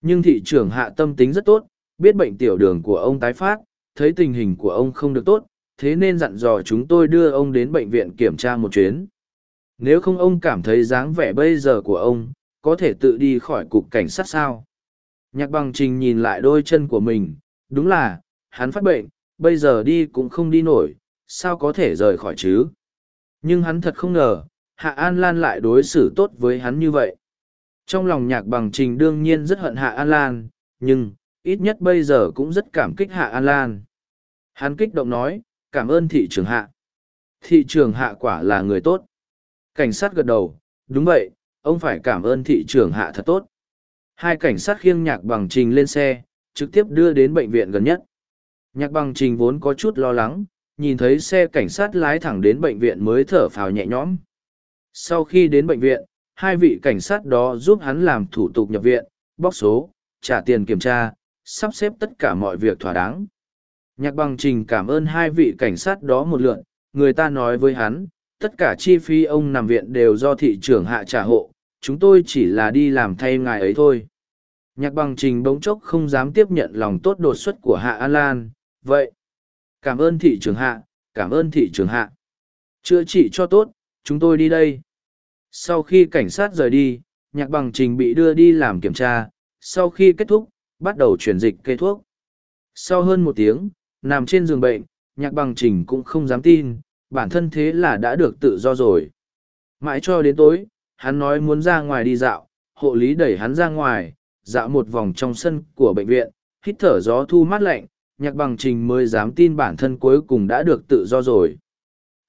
Nhưng thị trưởng hạ tâm tính rất tốt, biết bệnh tiểu đường của ông tái phát, thấy tình hình của ông không được tốt, thế nên dặn dò chúng tôi đưa ông đến bệnh viện kiểm tra một chuyến. Nếu không ông cảm thấy dáng vẻ bây giờ của ông, có thể tự đi khỏi cục cảnh sát sao. Nhạc bằng trình nhìn lại đôi chân của mình, đúng là, hắn phát bệnh, bây giờ đi cũng không đi nổi, sao có thể rời khỏi chứ. Nhưng hắn thật không ngờ, Hạ An Lan lại đối xử tốt với hắn như vậy. Trong lòng nhạc bằng trình đương nhiên rất hận Hạ An Lan, nhưng, ít nhất bây giờ cũng rất cảm kích Hạ An Lan. Hắn kích động nói, cảm ơn thị trường Hạ. Thị trường Hạ quả là người tốt. Cảnh sát gật đầu, đúng vậy, ông phải cảm ơn thị trưởng Hạ thật tốt. Hai cảnh sát khiêng nhạc bằng trình lên xe, trực tiếp đưa đến bệnh viện gần nhất. Nhạc bằng trình vốn có chút lo lắng, nhìn thấy xe cảnh sát lái thẳng đến bệnh viện mới thở phào nhẹ nhõm. Sau khi đến bệnh viện, hai vị cảnh sát đó giúp hắn làm thủ tục nhập viện, bóc số, trả tiền kiểm tra, sắp xếp tất cả mọi việc thỏa đáng. Nhạc bằng trình cảm ơn hai vị cảnh sát đó một lượn, người ta nói với hắn, tất cả chi phí ông nằm viện đều do thị trưởng hạ trả hộ, chúng tôi chỉ là đi làm thay ngài ấy thôi. Nhạc bằng trình bỗng chốc không dám tiếp nhận lòng tốt đột xuất của Hạ An Lan, vậy. Cảm ơn thị trưởng Hạ, cảm ơn thị trưởng Hạ. Chữa trị cho tốt, chúng tôi đi đây. Sau khi cảnh sát rời đi, nhạc bằng trình bị đưa đi làm kiểm tra, sau khi kết thúc, bắt đầu chuyển dịch cây thuốc. Sau hơn một tiếng, nằm trên giường bệnh, nhạc bằng trình cũng không dám tin, bản thân thế là đã được tự do rồi. Mãi cho đến tối, hắn nói muốn ra ngoài đi dạo, hộ lý đẩy hắn ra ngoài, dạo một vòng trong sân của bệnh viện, hít thở gió thu mát lạnh, nhạc bằng trình mới dám tin bản thân cuối cùng đã được tự do rồi.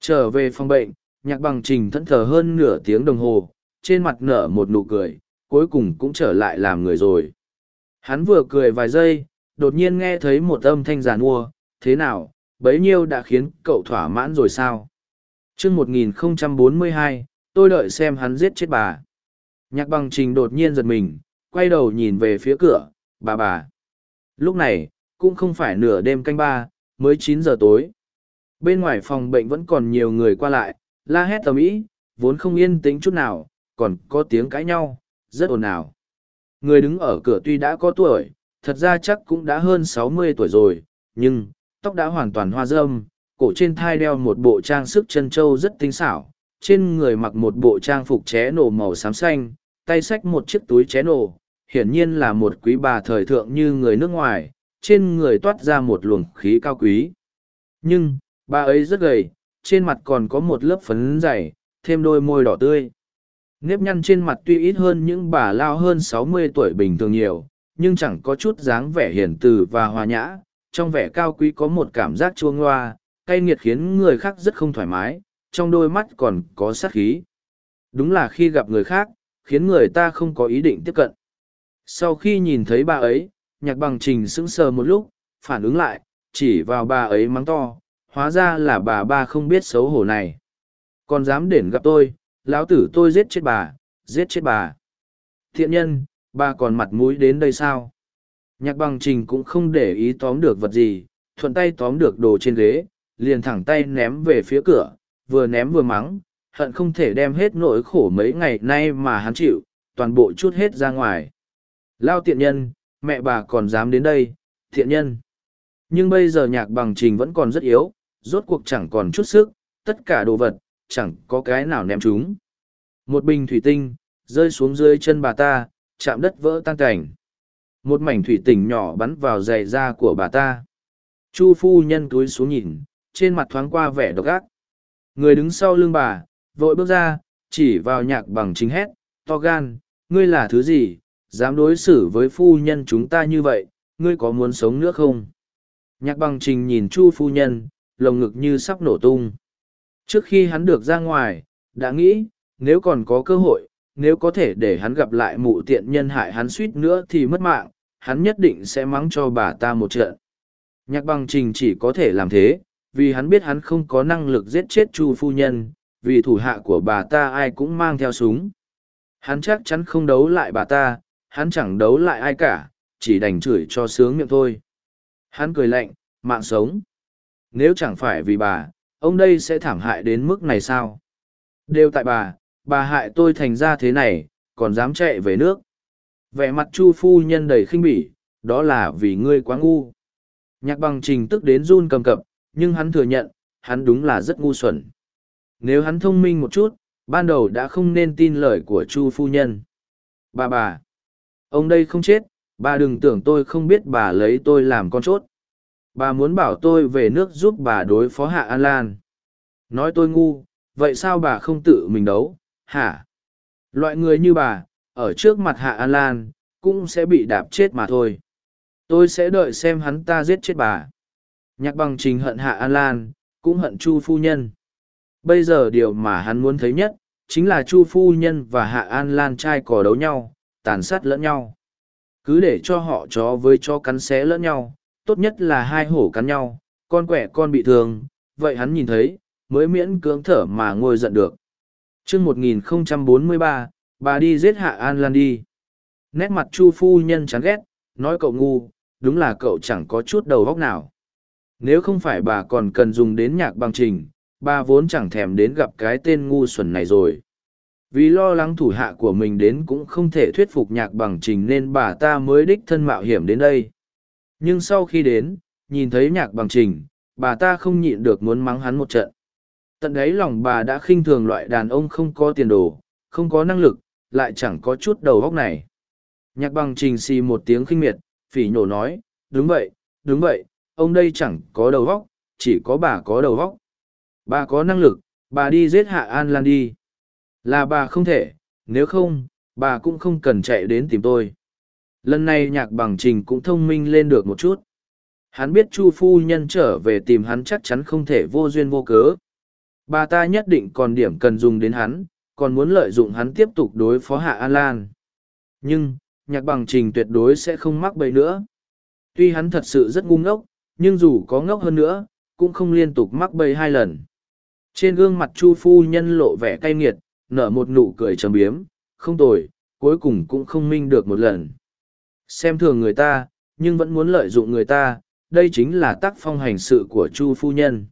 Trở về phòng bệnh, nhạc bằng trình thẫn thờ hơn nửa tiếng đồng hồ, trên mặt nở một nụ cười, cuối cùng cũng trở lại làm người rồi. Hắn vừa cười vài giây, đột nhiên nghe thấy một âm thanh giàn mua, thế nào, bấy nhiêu đã khiến cậu thỏa mãn rồi sao? chương 1042, tôi đợi xem hắn giết chết bà. Nhạc bằng trình đột nhiên giật mình, quay đầu nhìn về phía cửa, bà bà. Lúc này, cũng không phải nửa đêm canh ba, mới chín giờ tối. Bên ngoài phòng bệnh vẫn còn nhiều người qua lại, la hét tầm ý, vốn không yên tĩnh chút nào, còn có tiếng cãi nhau, rất ồn ào. Người đứng ở cửa tuy đã có tuổi, thật ra chắc cũng đã hơn sáu mươi tuổi rồi, nhưng, tóc đã hoàn toàn hoa râm, cổ trên thai đeo một bộ trang sức chân trâu rất tinh xảo, trên người mặc một bộ trang phục ché nổ màu xám xanh, tay xách một chiếc túi ché nổ, hiển nhiên là một quý bà thời thượng như người nước ngoài, trên người toát ra một luồng khí cao quý. Nhưng, bà ấy rất gầy, trên mặt còn có một lớp phấn dày, thêm đôi môi đỏ tươi. Nếp nhăn trên mặt tuy ít hơn những bà lao hơn sáu mươi tuổi bình thường nhiều, nhưng chẳng có chút dáng vẻ hiền từ và hòa nhã, trong vẻ cao quý có một cảm giác chua ngoa, cay nghiệt khiến người khác rất không thoải mái, trong đôi mắt còn có sát khí. Đúng là khi gặp người khác, khiến người ta không có ý định tiếp cận. Sau khi nhìn thấy bà ấy, nhạc bằng trình sững sờ một lúc, phản ứng lại, chỉ vào bà ấy mắng to, hóa ra là bà ba không biết xấu hổ này. Còn dám đến gặp tôi, lão tử tôi giết chết bà, giết chết bà. Thiện nhân, bà còn mặt mũi đến đây sao? Nhạc bằng trình cũng không để ý tóm được vật gì, thuận tay tóm được đồ trên ghế, liền thẳng tay ném về phía cửa, vừa ném vừa mắng, hận không thể đem hết nỗi khổ mấy ngày nay mà hắn chịu, toàn bộ chút hết ra ngoài. Lao tiện nhân, mẹ bà còn dám đến đây, thiện nhân. Nhưng bây giờ nhạc bằng trình vẫn còn rất yếu, rốt cuộc chẳng còn chút sức, tất cả đồ vật, chẳng có cái nào ném chúng. Một bình thủy tinh, rơi xuống dưới chân bà ta, chạm đất vỡ tan cảnh. Một mảnh thủy tinh nhỏ bắn vào giày da của bà ta. Chu phu nhân túi xuống nhìn, trên mặt thoáng qua vẻ độc ác. Người đứng sau lưng bà, vội bước ra, chỉ vào nhạc bằng chính hét, to gan, ngươi là thứ gì, dám đối xử với phu nhân chúng ta như vậy, ngươi có muốn sống nữa không? Nhạc bằng trình nhìn chu phu nhân, lồng ngực như sắp nổ tung. Trước khi hắn được ra ngoài, đã nghĩ, nếu còn có cơ hội, nếu có thể để hắn gặp lại mụ tiện nhân hại hắn suýt nữa thì mất mạng, hắn nhất định sẽ mắng cho bà ta một trận. Nhạc bằng trình chỉ có thể làm thế, vì hắn biết hắn không có năng lực giết chết chu phu nhân, vì thủ hạ của bà ta ai cũng mang theo súng. Hắn chắc chắn không đấu lại bà ta, hắn chẳng đấu lại ai cả, chỉ đành chửi cho sướng miệng thôi. Hắn cười lạnh, mạng sống. Nếu chẳng phải vì bà, ông đây sẽ thảm hại đến mức này sao? Đều tại bà, bà hại tôi thành ra thế này, còn dám chạy về nước. Vẻ mặt chu phu nhân đầy khinh bỉ, đó là vì ngươi quá ngu. Nhạc bằng trình tức đến run cầm cập, nhưng hắn thừa nhận, hắn đúng là rất ngu xuẩn. Nếu hắn thông minh một chút, ban đầu đã không nên tin lời của chu phu nhân. Bà bà, ông đây không chết, bà đừng tưởng tôi không biết bà lấy tôi làm con chốt. Bà muốn bảo tôi về nước giúp bà đối phó Hạ An Lan. Nói tôi ngu, vậy sao bà không tự mình đấu, hả? Loại người như bà, ở trước mặt Hạ An Lan, cũng sẽ bị đạp chết mà thôi. Tôi sẽ đợi xem hắn ta giết chết bà. Nhạc bằng trình hận Hạ An Lan, cũng hận Chu Phu Nhân. Bây giờ điều mà hắn muốn thấy nhất, chính là Chu Phu Nhân và Hạ An Lan trai cỏ đấu nhau, tàn sát lẫn nhau. Cứ để cho họ chó với chó cắn xé lẫn nhau, tốt nhất là hai hổ cắn nhau, con quẻ con bị thương, vậy hắn nhìn thấy, mới miễn cưỡng thở mà ngồi giận được chương 1043, bà đi giết hạ An Lan đi. Nét mặt Chu phu nhân chán ghét, nói cậu ngu, đúng là cậu chẳng có chút đầu óc nào. Nếu không phải bà còn cần dùng đến nhạc bằng trình, bà vốn chẳng thèm đến gặp cái tên ngu xuẩn này rồi. Vì lo lắng thủ hạ của mình đến cũng không thể thuyết phục nhạc bằng trình nên bà ta mới đích thân mạo hiểm đến đây. Nhưng sau khi đến, nhìn thấy nhạc bằng trình, bà ta không nhịn được muốn mắng hắn một trận. Tận đấy lòng bà đã khinh thường loại đàn ông không có tiền đồ, không có năng lực, lại chẳng có chút đầu óc này. Nhạc bằng trình xì một tiếng khinh miệt, phỉ nhổ nói, đúng vậy, đúng vậy, ông đây chẳng có đầu óc, chỉ có bà có đầu óc. Bà có năng lực, bà đi giết hạ An Lan đi. Là bà không thể, nếu không, bà cũng không cần chạy đến tìm tôi. Lần này nhạc bằng trình cũng thông minh lên được một chút. Hắn biết Chu phu nhân trở về tìm hắn chắc chắn không thể vô duyên vô cớ. Bà ta nhất định còn điểm cần dùng đến hắn, còn muốn lợi dụng hắn tiếp tục đối phó Hạ An Lan. Nhưng, nhạc bằng trình tuyệt đối sẽ không mắc bẫy nữa. Tuy hắn thật sự rất ngu ngốc, nhưng dù có ngốc hơn nữa, cũng không liên tục mắc bẫy hai lần. Trên gương mặt Chu phu nhân lộ vẻ cay nghiệt, nở một nụ cười trầm biếm, không tồi, cuối cùng cũng không minh được một lần. Xem thường người ta, nhưng vẫn muốn lợi dụng người ta, đây chính là tác phong hành sự của Chu phu nhân.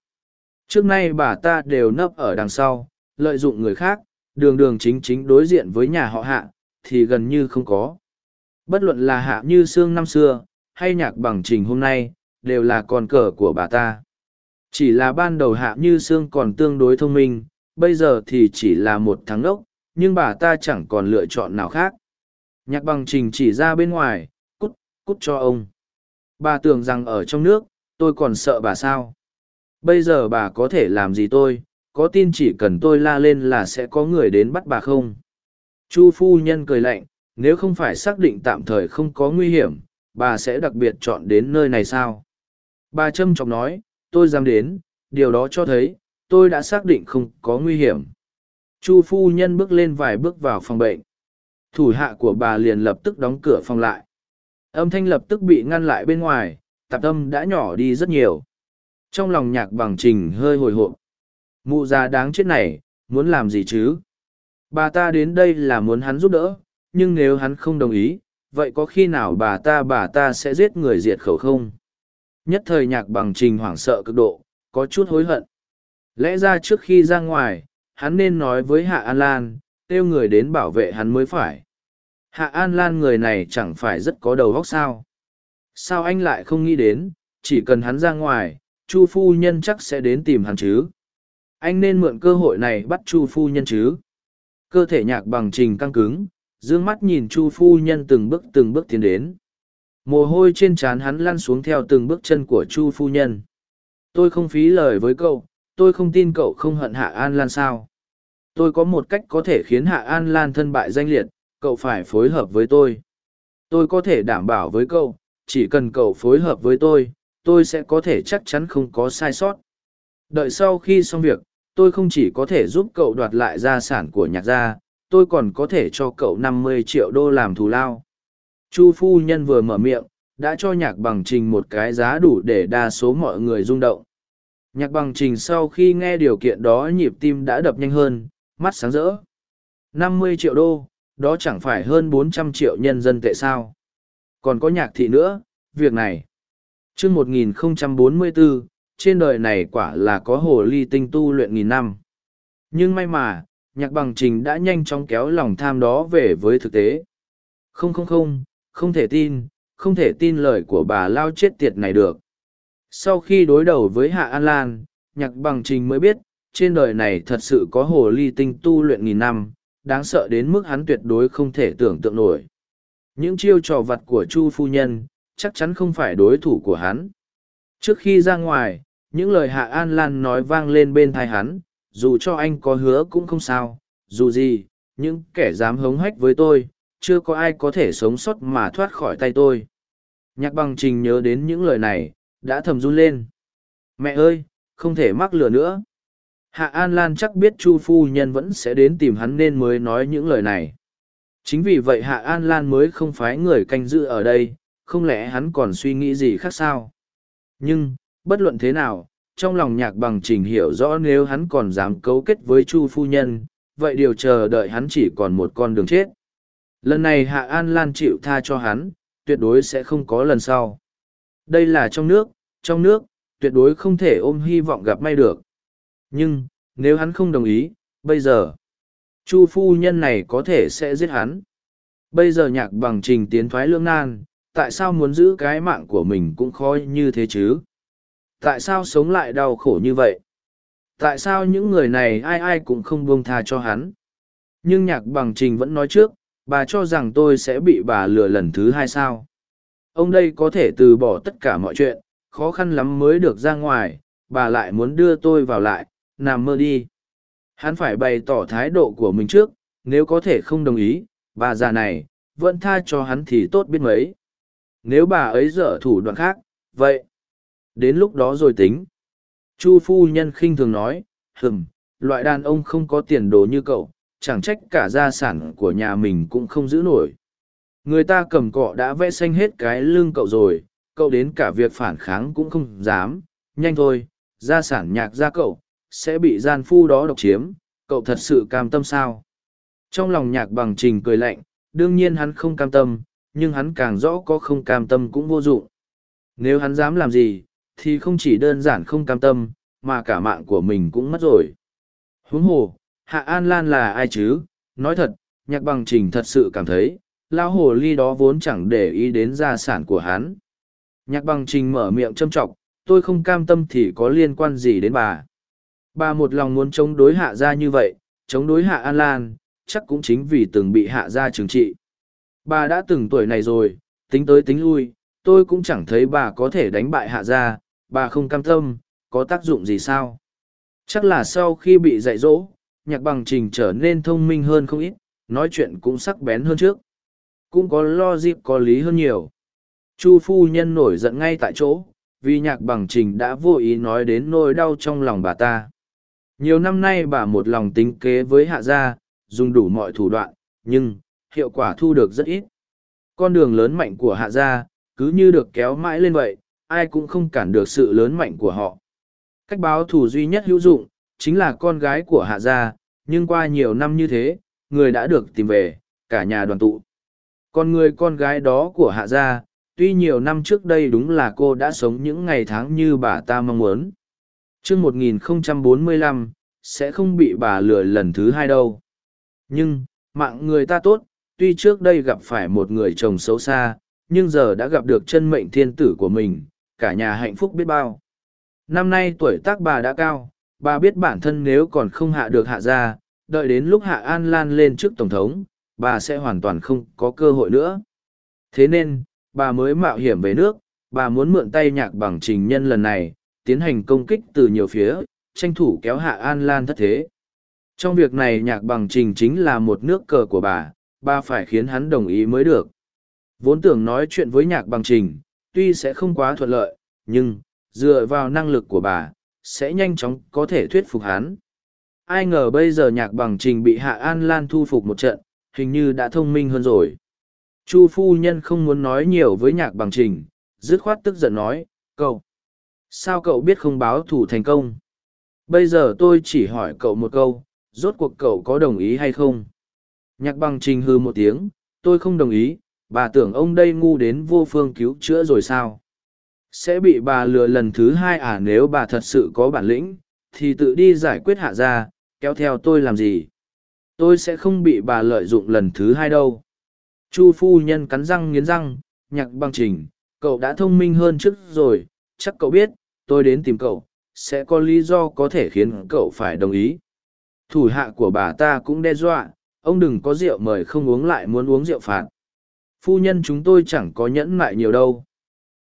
Trước nay bà ta đều nấp ở đằng sau, lợi dụng người khác, đường đường chính chính đối diện với nhà họ hạ, thì gần như không có. Bất luận là hạ như xương năm xưa, hay nhạc bằng trình hôm nay, đều là con cờ của bà ta. Chỉ là ban đầu hạ như xương còn tương đối thông minh, bây giờ thì chỉ là một thắng ốc nhưng bà ta chẳng còn lựa chọn nào khác. Nhạc bằng trình chỉ ra bên ngoài, cút, cút cho ông. Bà tưởng rằng ở trong nước, tôi còn sợ bà sao. Bây giờ bà có thể làm gì tôi, có tin chỉ cần tôi la lên là sẽ có người đến bắt bà không? Chu phu nhân cười lạnh, nếu không phải xác định tạm thời không có nguy hiểm, bà sẽ đặc biệt chọn đến nơi này sao? Bà trâm trọng nói, tôi dám đến, điều đó cho thấy, tôi đã xác định không có nguy hiểm. Chu phu nhân bước lên vài bước vào phòng bệnh. Thủ hạ của bà liền lập tức đóng cửa phòng lại. Âm thanh lập tức bị ngăn lại bên ngoài, tạp âm đã nhỏ đi rất nhiều. Trong lòng nhạc bằng trình hơi hồi hộp. Mụ già đáng chết này, muốn làm gì chứ? Bà ta đến đây là muốn hắn giúp đỡ, nhưng nếu hắn không đồng ý, vậy có khi nào bà ta bà ta sẽ giết người diệt khẩu không? Nhất thời nhạc bằng trình hoảng sợ cực độ, có chút hối hận. Lẽ ra trước khi ra ngoài, hắn nên nói với Hạ An Lan, kêu người đến bảo vệ hắn mới phải. Hạ An Lan người này chẳng phải rất có đầu óc sao. Sao anh lại không nghĩ đến, chỉ cần hắn ra ngoài, Chu phu nhân chắc sẽ đến tìm hắn chứ. Anh nên mượn cơ hội này bắt Chu phu nhân chứ. Cơ thể nhạc bằng trình căng cứng, dương mắt nhìn Chu phu nhân từng bước từng bước tiến đến. Mồ hôi trên trán hắn lăn xuống theo từng bước chân của Chu phu nhân. Tôi không phí lời với cậu, tôi không tin cậu không hận Hạ An Lan sao. Tôi có một cách có thể khiến Hạ An Lan thân bại danh liệt, cậu phải phối hợp với tôi. Tôi có thể đảm bảo với cậu, chỉ cần cậu phối hợp với tôi, tôi sẽ có thể chắc chắn không có sai sót. Đợi sau khi xong việc, tôi không chỉ có thể giúp cậu đoạt lại gia sản của nhạc gia, tôi còn có thể cho cậu năm mươi triệu đô làm thù lao. Chu phu nhân vừa mở miệng, đã cho nhạc bằng trình một cái giá đủ để đa số mọi người rung động. Nhạc bằng trình sau khi nghe điều kiện đó nhịp tim đã đập nhanh hơn, mắt sáng rỡ. năm mươi triệu đô, đó chẳng phải hơn bốn trăm triệu nhân dân tệ sao. Còn có nhạc thị nữa, việc này chương một nghìn bốn mươi bốn, trên đời này quả là có hồ ly tinh tu luyện nghìn năm. Nhưng may mà, nhạc bằng trình đã nhanh chóng kéo lòng tham đó về với thực tế. Không không không, không thể tin, không thể tin lời của bà lao chết tiệt này được. Sau khi đối đầu với Hạ An Lan, nhạc bằng trình mới biết, trên đời này thật sự có hồ ly tinh tu luyện nghìn năm, đáng sợ đến mức hắn tuyệt đối không thể tưởng tượng nổi. Những chiêu trò vặt của Chu phu nhân, chắc chắn không phải đối thủ của hắn. Trước khi ra ngoài, những lời Hạ An Lan nói vang lên bên thai hắn, dù cho anh có hứa cũng không sao, dù gì, những kẻ dám hống hách với tôi, chưa có ai có thể sống sót mà thoát khỏi tay tôi. Nhạc bằng trình nhớ đến những lời này, đã thầm run lên. Mẹ ơi, không thể mắc lừa nữa. Hạ An Lan chắc biết Chu phu nhân vẫn sẽ đến tìm hắn nên mới nói những lời này. Chính vì vậy Hạ An Lan mới không phái người canh giữ ở đây, không lẽ hắn còn suy nghĩ gì khác sao? Nhưng, bất luận thế nào, trong lòng nhạc bằng trình hiểu rõ nếu hắn còn dám cấu kết với chu phu nhân vậy điều chờ đợi hắn chỉ còn một con đường chết. Lần này hạ an lan chịu tha cho hắn tuyệt đối sẽ không có lần sau. Đây là trong nước trong nước tuyệt đối không thể ôm hy vọng gặp may được. Nhưng nếu hắn không đồng ý bây giờ chu phu nhân này có thể sẽ giết hắn. Bây giờ nhạc bằng trình tiến thoái lương nan tại sao muốn giữ cái mạng của mình cũng khó như thế chứ? Tại sao sống lại đau khổ như vậy? Tại sao những người này ai ai cũng không buông tha cho hắn? Nhưng nhạc bằng trình vẫn nói trước, bà cho rằng tôi sẽ bị bà lừa lần thứ hai sao? Ông đây có thể từ bỏ tất cả mọi chuyện, khó khăn lắm mới được ra ngoài, bà lại muốn đưa tôi vào lại, nằm mơ đi. Hắn phải bày tỏ thái độ của mình trước, nếu có thể không đồng ý, bà già này, vẫn tha cho hắn thì tốt biết mấy nếu bà ấy dở thủ đoạn khác, vậy, đến lúc đó rồi tính. Chu phu nhân khinh thường nói, hừm, loại đàn ông không có tiền đồ như cậu, chẳng trách cả gia sản của nhà mình cũng không giữ nổi. Người ta cầm cọ đã vẽ xanh hết cái lưng cậu rồi, cậu đến cả việc phản kháng cũng không dám. Nhanh thôi, gia sản nhạc gia cậu, sẽ bị gian phu đó độc chiếm, cậu thật sự cam tâm sao? Trong lòng nhạc bằng trình cười lạnh, đương nhiên hắn không cam tâm nhưng hắn càng rõ có không cam tâm cũng vô dụng. Nếu hắn dám làm gì thì không chỉ đơn giản không cam tâm mà cả mạng của mình cũng mất rồi. Huống hồ hạ an lan là ai chứ? Nói thật nhạc bằng trình thật sự cảm thấy lao hồ ly đó vốn chẳng để ý đến gia sản của hắn. Nhạc bằng trình mở miệng châm trọng, tôi không cam tâm thì có liên quan gì đến bà? Bà một lòng muốn chống đối hạ gia như vậy chống đối hạ an lan chắc cũng chính vì từng bị hạ gia trừng trị bà đã từng tuổi này rồi, tính tới tính lui, tôi cũng chẳng thấy bà có thể đánh bại hạ gia, bà không cam tâm, có tác dụng gì sao? Chắc là sau khi bị dạy dỗ, nhạc bằng trình trở nên thông minh hơn không ít, nói chuyện cũng sắc bén hơn trước. Cũng có lo dịp có lý hơn nhiều. Chu phu nhân nổi giận ngay tại chỗ, vì nhạc bằng trình đã vô ý nói đến nỗi đau trong lòng bà ta. Nhiều năm nay bà một lòng tính kế với hạ gia, dùng đủ mọi thủ đoạn, nhưng hiệu quả thu được rất ít con đường lớn mạnh của hạ gia cứ như được kéo mãi lên vậy ai cũng không cản được sự lớn mạnh của họ cách báo thù duy nhất hữu dụng chính là con gái của hạ gia nhưng qua nhiều năm như thế người đã được tìm về cả nhà đoàn tụ còn người con gái đó của hạ gia, tuy nhiều năm trước đây đúng là cô đã sống những ngày tháng như bà ta mong muốn. chương 1045, sẽ không bị bà lừa lần thứ hai đâu. Nhưng, mạng người ta tốt, tuy trước đây gặp phải một người chồng xấu xa, nhưng giờ đã gặp được chân mệnh thiên tử của mình, cả nhà hạnh phúc biết bao. Năm nay tuổi tác bà đã cao, bà biết bản thân nếu còn không hạ được hạ gia, đợi đến lúc hạ an lan lên trước tổng thống, bà sẽ hoàn toàn không có cơ hội nữa. Thế nên, bà mới mạo hiểm về nước, bà muốn mượn tay nhạc bằng trình nhân lần này, tiến hành công kích từ nhiều phía, tranh thủ kéo hạ An Lan thất thế. Trong việc này nhạc bằng trình chính là một nước cờ của bà, bà phải khiến hắn đồng ý mới được. Vốn tưởng nói chuyện với nhạc bằng trình, tuy sẽ không quá thuận lợi, nhưng, dựa vào năng lực của bà, sẽ nhanh chóng có thể thuyết phục hắn. Ai ngờ bây giờ nhạc bằng trình bị Hạ An Lan thu phục một trận, hình như đã thông minh hơn rồi. Chu phu nhân không muốn nói nhiều với nhạc bằng trình, dứt khoát tức giận nói, cậu. Sao cậu biết không báo thủ thành công? Bây giờ tôi chỉ hỏi cậu một câu, rốt cuộc cậu có đồng ý hay không? Nhạc bằng trình hư một tiếng, tôi không đồng ý, bà tưởng ông đây ngu đến vô phương cứu chữa rồi sao? Sẽ bị bà lừa lần thứ hai à nếu bà thật sự có bản lĩnh, thì tự đi giải quyết hạ ra, kéo theo tôi làm gì? tôi sẽ không bị bà lợi dụng lần thứ hai đâu chu phu nhân cắn răng nghiến răng nhạc băng trình cậu đã thông minh hơn trước rồi chắc cậu biết tôi đến tìm cậu sẽ có lý do có thể khiến cậu phải đồng ý thủ hạ của bà ta cũng đe dọa ông đừng có rượu mời không uống lại muốn uống rượu phạt. Phu nhân chúng tôi chẳng có nhẫn mại nhiều đâu.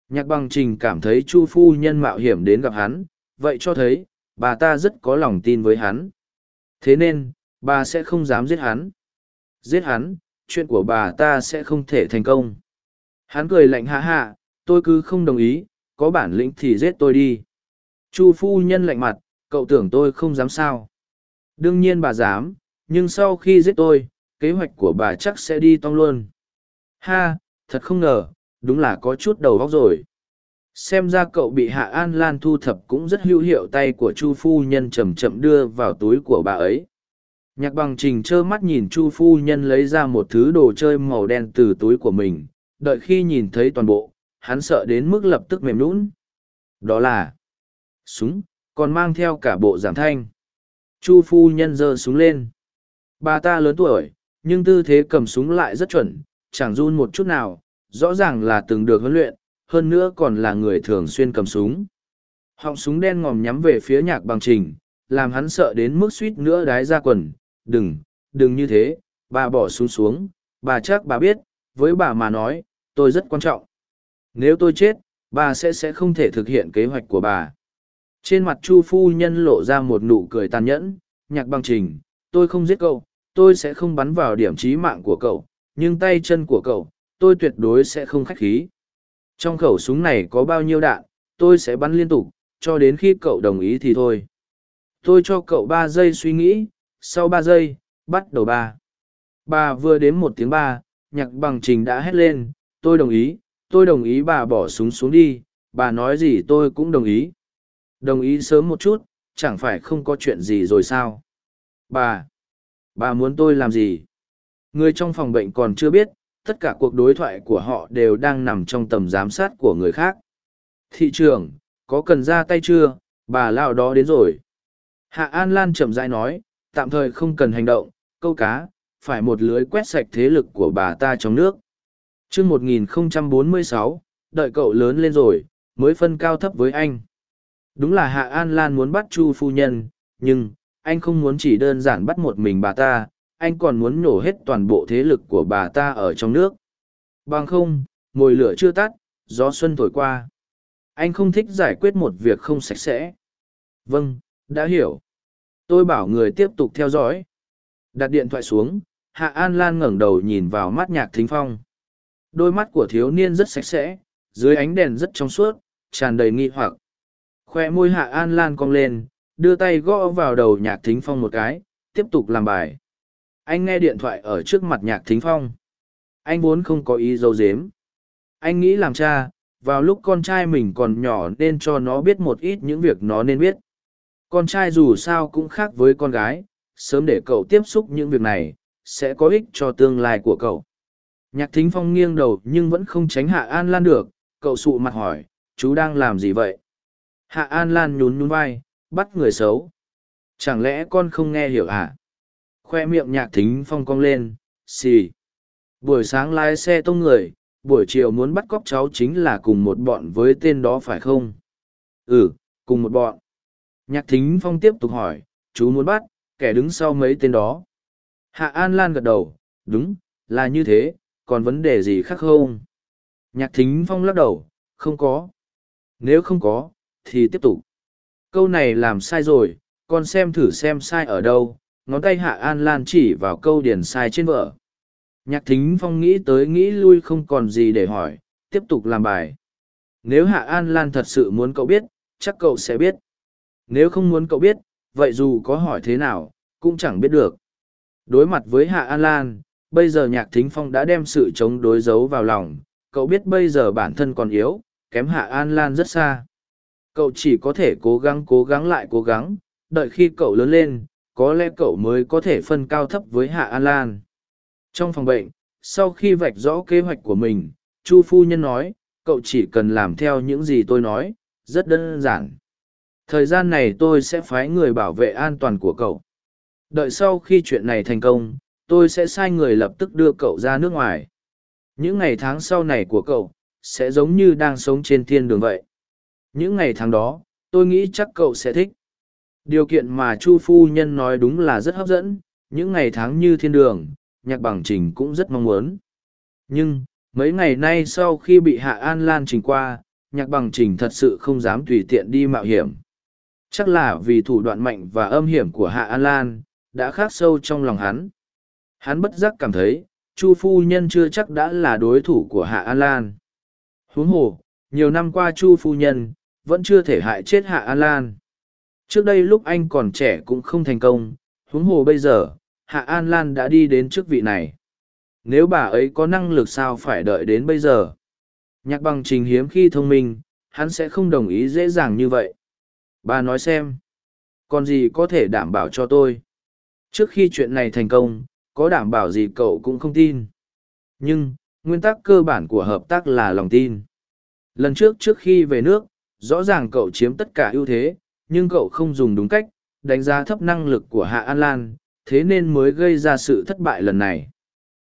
Nhạc băng trình cảm thấy chu phu nhân mạo hiểm đến gặp hắn, vậy cho thấy, bà ta rất có lòng tin với hắn. Thế nên, bà sẽ không dám giết hắn. Giết hắn, chuyện của bà ta sẽ không thể thành công. Hắn cười lạnh hạ hạ tôi cứ không đồng ý, có bản lĩnh thì giết tôi đi. Chu phu nhân lạnh mặt, cậu tưởng tôi không dám sao. Đương nhiên bà dám nhưng sau khi giết tôi, kế hoạch của bà chắc sẽ đi tong luôn. Ha, thật không ngờ, đúng là có chút đầu óc rồi. Xem ra cậu bị hạ an lan thu thập cũng rất hữu hiệu tay của chu phu nhân chầm chậm đưa vào túi của bà ấy. Nhạc bằng trình trơ mắt nhìn chu phu nhân lấy ra một thứ đồ chơi màu đen từ túi của mình, đợi khi nhìn thấy toàn bộ, hắn sợ đến mức lập tức mềm lún đó là, súng, còn mang theo cả bộ giảm thanh. Chu phu nhân giơ súng lên bà ta lớn tuổi, nhưng tư thế cầm súng lại rất chuẩn, chẳng run một chút nào, rõ ràng là từng được huấn luyện, hơn nữa còn là người thường xuyên cầm súng. Họng súng đen ngòm nhắm về phía nhạc bằng trình, làm hắn sợ đến mức suýt nữa đái ra quần. Đừng đừng như thế, bà bỏ súng xuống, bà chắc bà biết, với bà mà nói, tôi rất quan trọng. Nếu tôi chết, bà sẽ sẽ không thể thực hiện kế hoạch của bà. Trên mặt chu phu nhân lộ ra một nụ cười tàn nhẫn, nhạc bằng trình tôi không giết cậu, tôi sẽ không bắn vào điểm trí mạng của cậu, nhưng tay chân của cậu, tôi tuyệt đối sẽ không khách khí. Trong khẩu súng này có bao nhiêu đạn, tôi sẽ bắn liên tục, cho đến khi cậu đồng ý thì thôi. Tôi cho cậu ba giây suy nghĩ, sau ba giây, bắt đầu ba. Bà vừa đến một tiếng ba, nhạc bằng trình đã hét lên, tôi đồng ý, tôi đồng ý bà bỏ súng xuống đi, bà nói gì tôi cũng đồng ý. Đồng ý sớm một chút, chẳng phải không có chuyện gì rồi sao? Bà bà muốn tôi làm gì? Người trong phòng bệnh còn chưa biết, tất cả cuộc đối thoại của họ đều đang nằm trong tầm giám sát của người khác. Thị trường có cần ra tay chưa? Bà lao đó đến rồi. Hạ an lan chậm rãi nói, tạm thời không cần hành động, câu cá, phải một lưới quét sạch thế lực của bà ta trong nước. Chương một nghìn bốn mươi sáu, đợi cậu lớn lên rồi, mới phân cao thấp với anh. Đúng là hạ an lan muốn bắt chu phu nhân, nhưng anh không muốn chỉ đơn giản bắt một mình bà ta, anh còn muốn nổ hết toàn bộ thế lực của bà ta ở trong nước. Bằng không, mồi lửa chưa tắt, gió xuân thổi qua. Anh không thích giải quyết một việc không sạch sẽ. Vâng đã hiểu. Tôi bảo người tiếp tục theo dõi. Đặt điện thoại xuống, hạ an lan ngẩng đầu nhìn vào mắt nhạc thính phong. Đôi mắt của thiếu niên rất sạch sẽ, dưới ánh đèn rất trong suốt, tràn đầy nghi hoặc. Khoe môi hạ an lan cong lên đưa tay gõ vào đầu nhạc thính phong một cái, tiếp tục làm bài. Anh nghe điện thoại ở trước mặt nhạc thính phong. Anh vốn không có ý dâu dếm anh nghĩ làm cha, vào lúc con trai mình còn nhỏ nên cho nó biết một ít những việc nó nên biết. Con trai dù sao cũng khác với con gái, sớm để cậu tiếp xúc những việc này, sẽ có ích cho tương lai của cậu. Nhạc thính phong nghiêng đầu nhưng vẫn không tránh hạ an lan được, cậu sụ mặt hỏi, chú đang làm gì vậy? Hạ an lan nhún nhún vai bắt người xấu. Chẳng lẽ con không nghe hiểu à? Khoe miệng nhạc thính phong cong lên, xì. Buổi sáng lái xe tông người, buổi chiều muốn bắt cóc cháu chính là cùng một bọn với tên đó phải không? Ừ cùng một bọn. Nhạc thính phong tiếp tục hỏi, chú muốn bắt, kẻ đứng sau mấy tên đó? Hạ an lan gật đầu, đúng, là như thế, còn vấn đề gì khác không? Nhạc thính phong lắc đầu, không có. Nếu không có, thì tiếp tục câu này làm sai rồi, con xem thử xem sai ở đâu, ngón tay hạ an lan chỉ vào câu điền sai trên vợ. Nhạc thính phong nghĩ tới nghĩ lui không còn gì để hỏi, tiếp tục làm bài. Nếu hạ an lan thật sự muốn cậu biết, chắc cậu sẽ biết. Nếu không muốn cậu biết, vậy dù có hỏi thế nào, cũng chẳng biết được. Đối mặt với hạ an lan, bây giờ nhạc thính phong đã đem sự chống đối giấu vào lòng. Cậu biết bây giờ bản thân còn yếu, kém hạ an lan rất xa cậu chỉ có thể cố gắng cố gắng lại cố gắng, đợi khi cậu lớn lên, có lẽ cậu mới có thể phân cao thấp với hạ an lan. Trong phòng bệnh, sau khi vạch rõ kế hoạch của mình, chu phu nhân nói, cậu chỉ cần làm theo những gì tôi nói, rất đơn giản. Thời gian này tôi sẽ phái người bảo vệ an toàn của cậu. Đợi sau khi chuyện này thành công, tôi sẽ sai người lập tức đưa cậu ra nước ngoài. Những ngày tháng sau này của cậu sẽ giống như đang sống trên thiên đường vậy những ngày tháng đó, tôi nghĩ chắc cậu sẽ thích. Điều kiện mà chu phu nhân nói đúng là rất hấp dẫn, những ngày tháng như thiên đường, nhạc bằng trình cũng rất mong muốn. Nhưng, mấy ngày nay sau khi bị hạ an lan trình qua, nhạc bằng trình thật sự không dám tùy tiện đi mạo hiểm. Chắc là vì thủ đoạn mạnh và âm hiểm của hạ an lan đã khắc sâu trong lòng hắn. Hắn bất giác cảm thấy, chu phu nhân chưa chắc đã là đối thủ của hạ an lan. Huống hồ, nhiều năm qua chu phu nhân vẫn chưa thể hại chết hạ an lan trước đây lúc anh còn trẻ cũng không thành công huống hồ bây giờ hạ an lan đã đi đến chức vị này nếu bà ấy có năng lực sao phải đợi đến bây giờ nhạc bằng trình hiếm khi thông minh hắn sẽ không đồng ý dễ dàng như vậy. Bà nói xem, còn gì có thể đảm bảo cho tôi? Trước khi chuyện này thành công, có đảm bảo gì cậu cũng không tin. Nhưng, nguyên tắc cơ bản của hợp tác là lòng tin. Lần trước trước khi về nước, rõ ràng cậu chiếm tất cả ưu thế, nhưng cậu không dùng đúng cách, đánh giá thấp năng lực của Hạ An Lan, thế nên mới gây ra sự thất bại lần này.